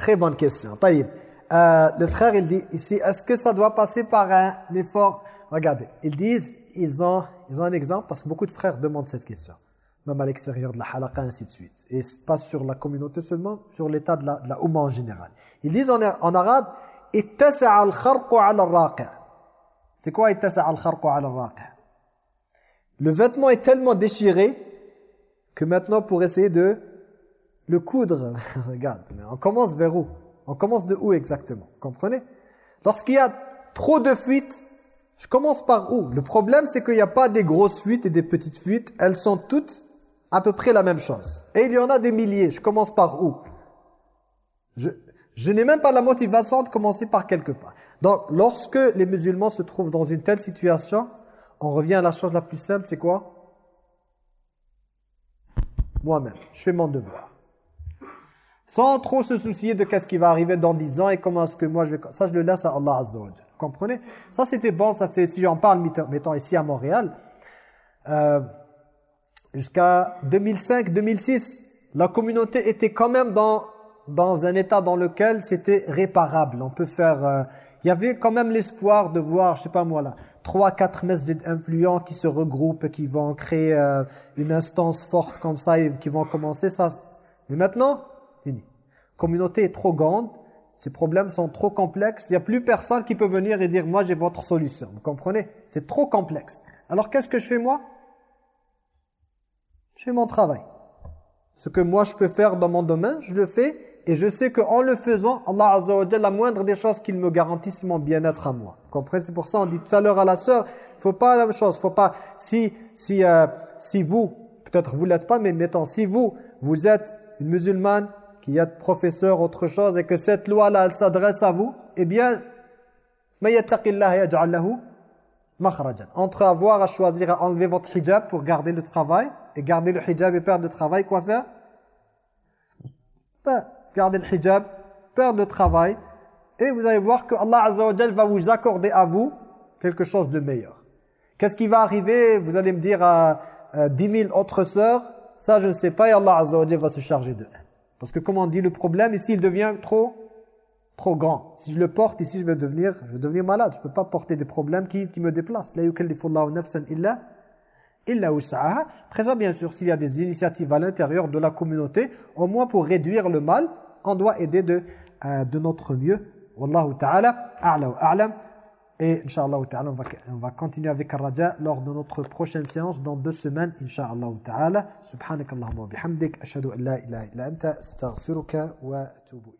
Très bonne question. Taïb. Euh, le frère, il dit ici, est-ce que ça doit passer par un effort? Regardez, ils disent, ils ont, ils ont un exemple parce que beaucoup de frères demandent cette question, même à l'extérieur de la halaqa, ainsi de suite. Et pas sur la communauté seulement, sur l'état de la, de la en général. Ils disent en, en arabe, « Ittasa'a al-kharqu ala raqa C'est quoi « Ittasa'a al-kharqu ala raqa Le vêtement est tellement déchiré que maintenant, pour essayer de le coudre, regarde, on commence vers où? On commence de où exactement? Comprenez? Lorsqu'il y a trop de fuites, je commence par où? Le problème, c'est qu'il n'y a pas des grosses fuites et des petites fuites. Elles sont toutes à peu près la même chose. Et il y en a des milliers. Je commence par où? Je, je n'ai même pas la motivation de commencer par quelque part. Donc, lorsque les musulmans se trouvent dans une telle situation, on revient à la chose la plus simple, c'est quoi? Moi-même, je fais mon devoir sans trop se soucier de qu'est-ce qui va arriver dans 10 ans et comment est-ce que moi je vais... Ça, je le laisse à Allah Azza. Vous comprenez? Ça, c'était bon, ça fait... Si j'en parle, mettons ici à Montréal, euh, jusqu'à 2005-2006, la communauté était quand même dans, dans un état dans lequel c'était réparable. On peut faire... euh, il y avait quand même l'espoir de voir, je sais pas moi là, trois, quatre masjids influents qui se regroupent qui vont créer euh, une instance forte comme ça et qui vont commencer ça. Mais maintenant. Communauté est trop grande, ces problèmes sont trop complexes, il n'y a plus personne qui peut venir et dire « moi j'ai votre solution ». Vous comprenez? C'est trop complexe. Alors qu'est-ce que je fais moi? Je fais mon travail. Ce que moi je peux faire dans mon domaine, je le fais et je sais qu'en le faisant, Allah Azza wa la moindre des choses qu'il me garantit, c'est mon bien-être à moi. Vous comprenez? C'est pour ça on dit tout à l'heure à la sœur, il faut pas la même chose, faut pas si si euh, si vous peut-être vous l'êtes pas mais mettons si vous vous êtes une musulmane qui êtes professeur autre chose et que cette loi là elle s'adresse à vous, eh bien. Entre avoir à choisir à enlever votre hijab pour garder le travail et garder le hijab et perdre le travail, quoi faire? Ben, Garder le hijab, perdre le travail et vous allez voir que Allah Azza wa va vous accorder à vous quelque chose de meilleur. Qu'est-ce qui va arriver? Vous allez me dire à, à 10 000 autres sœurs, ça je ne sais pas et Allah Azza wa va se charger de Parce que comme on dit, le problème ici il devient trop trop grand. Si je le porte ici, je vais devenir je vais devenir malade. Je ne peux pas porter des problèmes qui, qui me déplacent. La yukallifullahu nafsan illa illa wus'aha. Après ça, bien sûr, s'il y a des initiatives à l'intérieur de la communauté, au moins pour réduire le mal, on doit aider de, euh, de notre mieux. Wallahu ta'ala, a'la wa a'lam. Et Inch'Allah on va, on va continuer avec Ar-Raja lors de notre prochaine séance dans deux semaines, Inch'Allah ta'ala. Subhanakallahumma bihamdik. Ashhadu an la ilaha illa anta, astaghfiruka wa atubu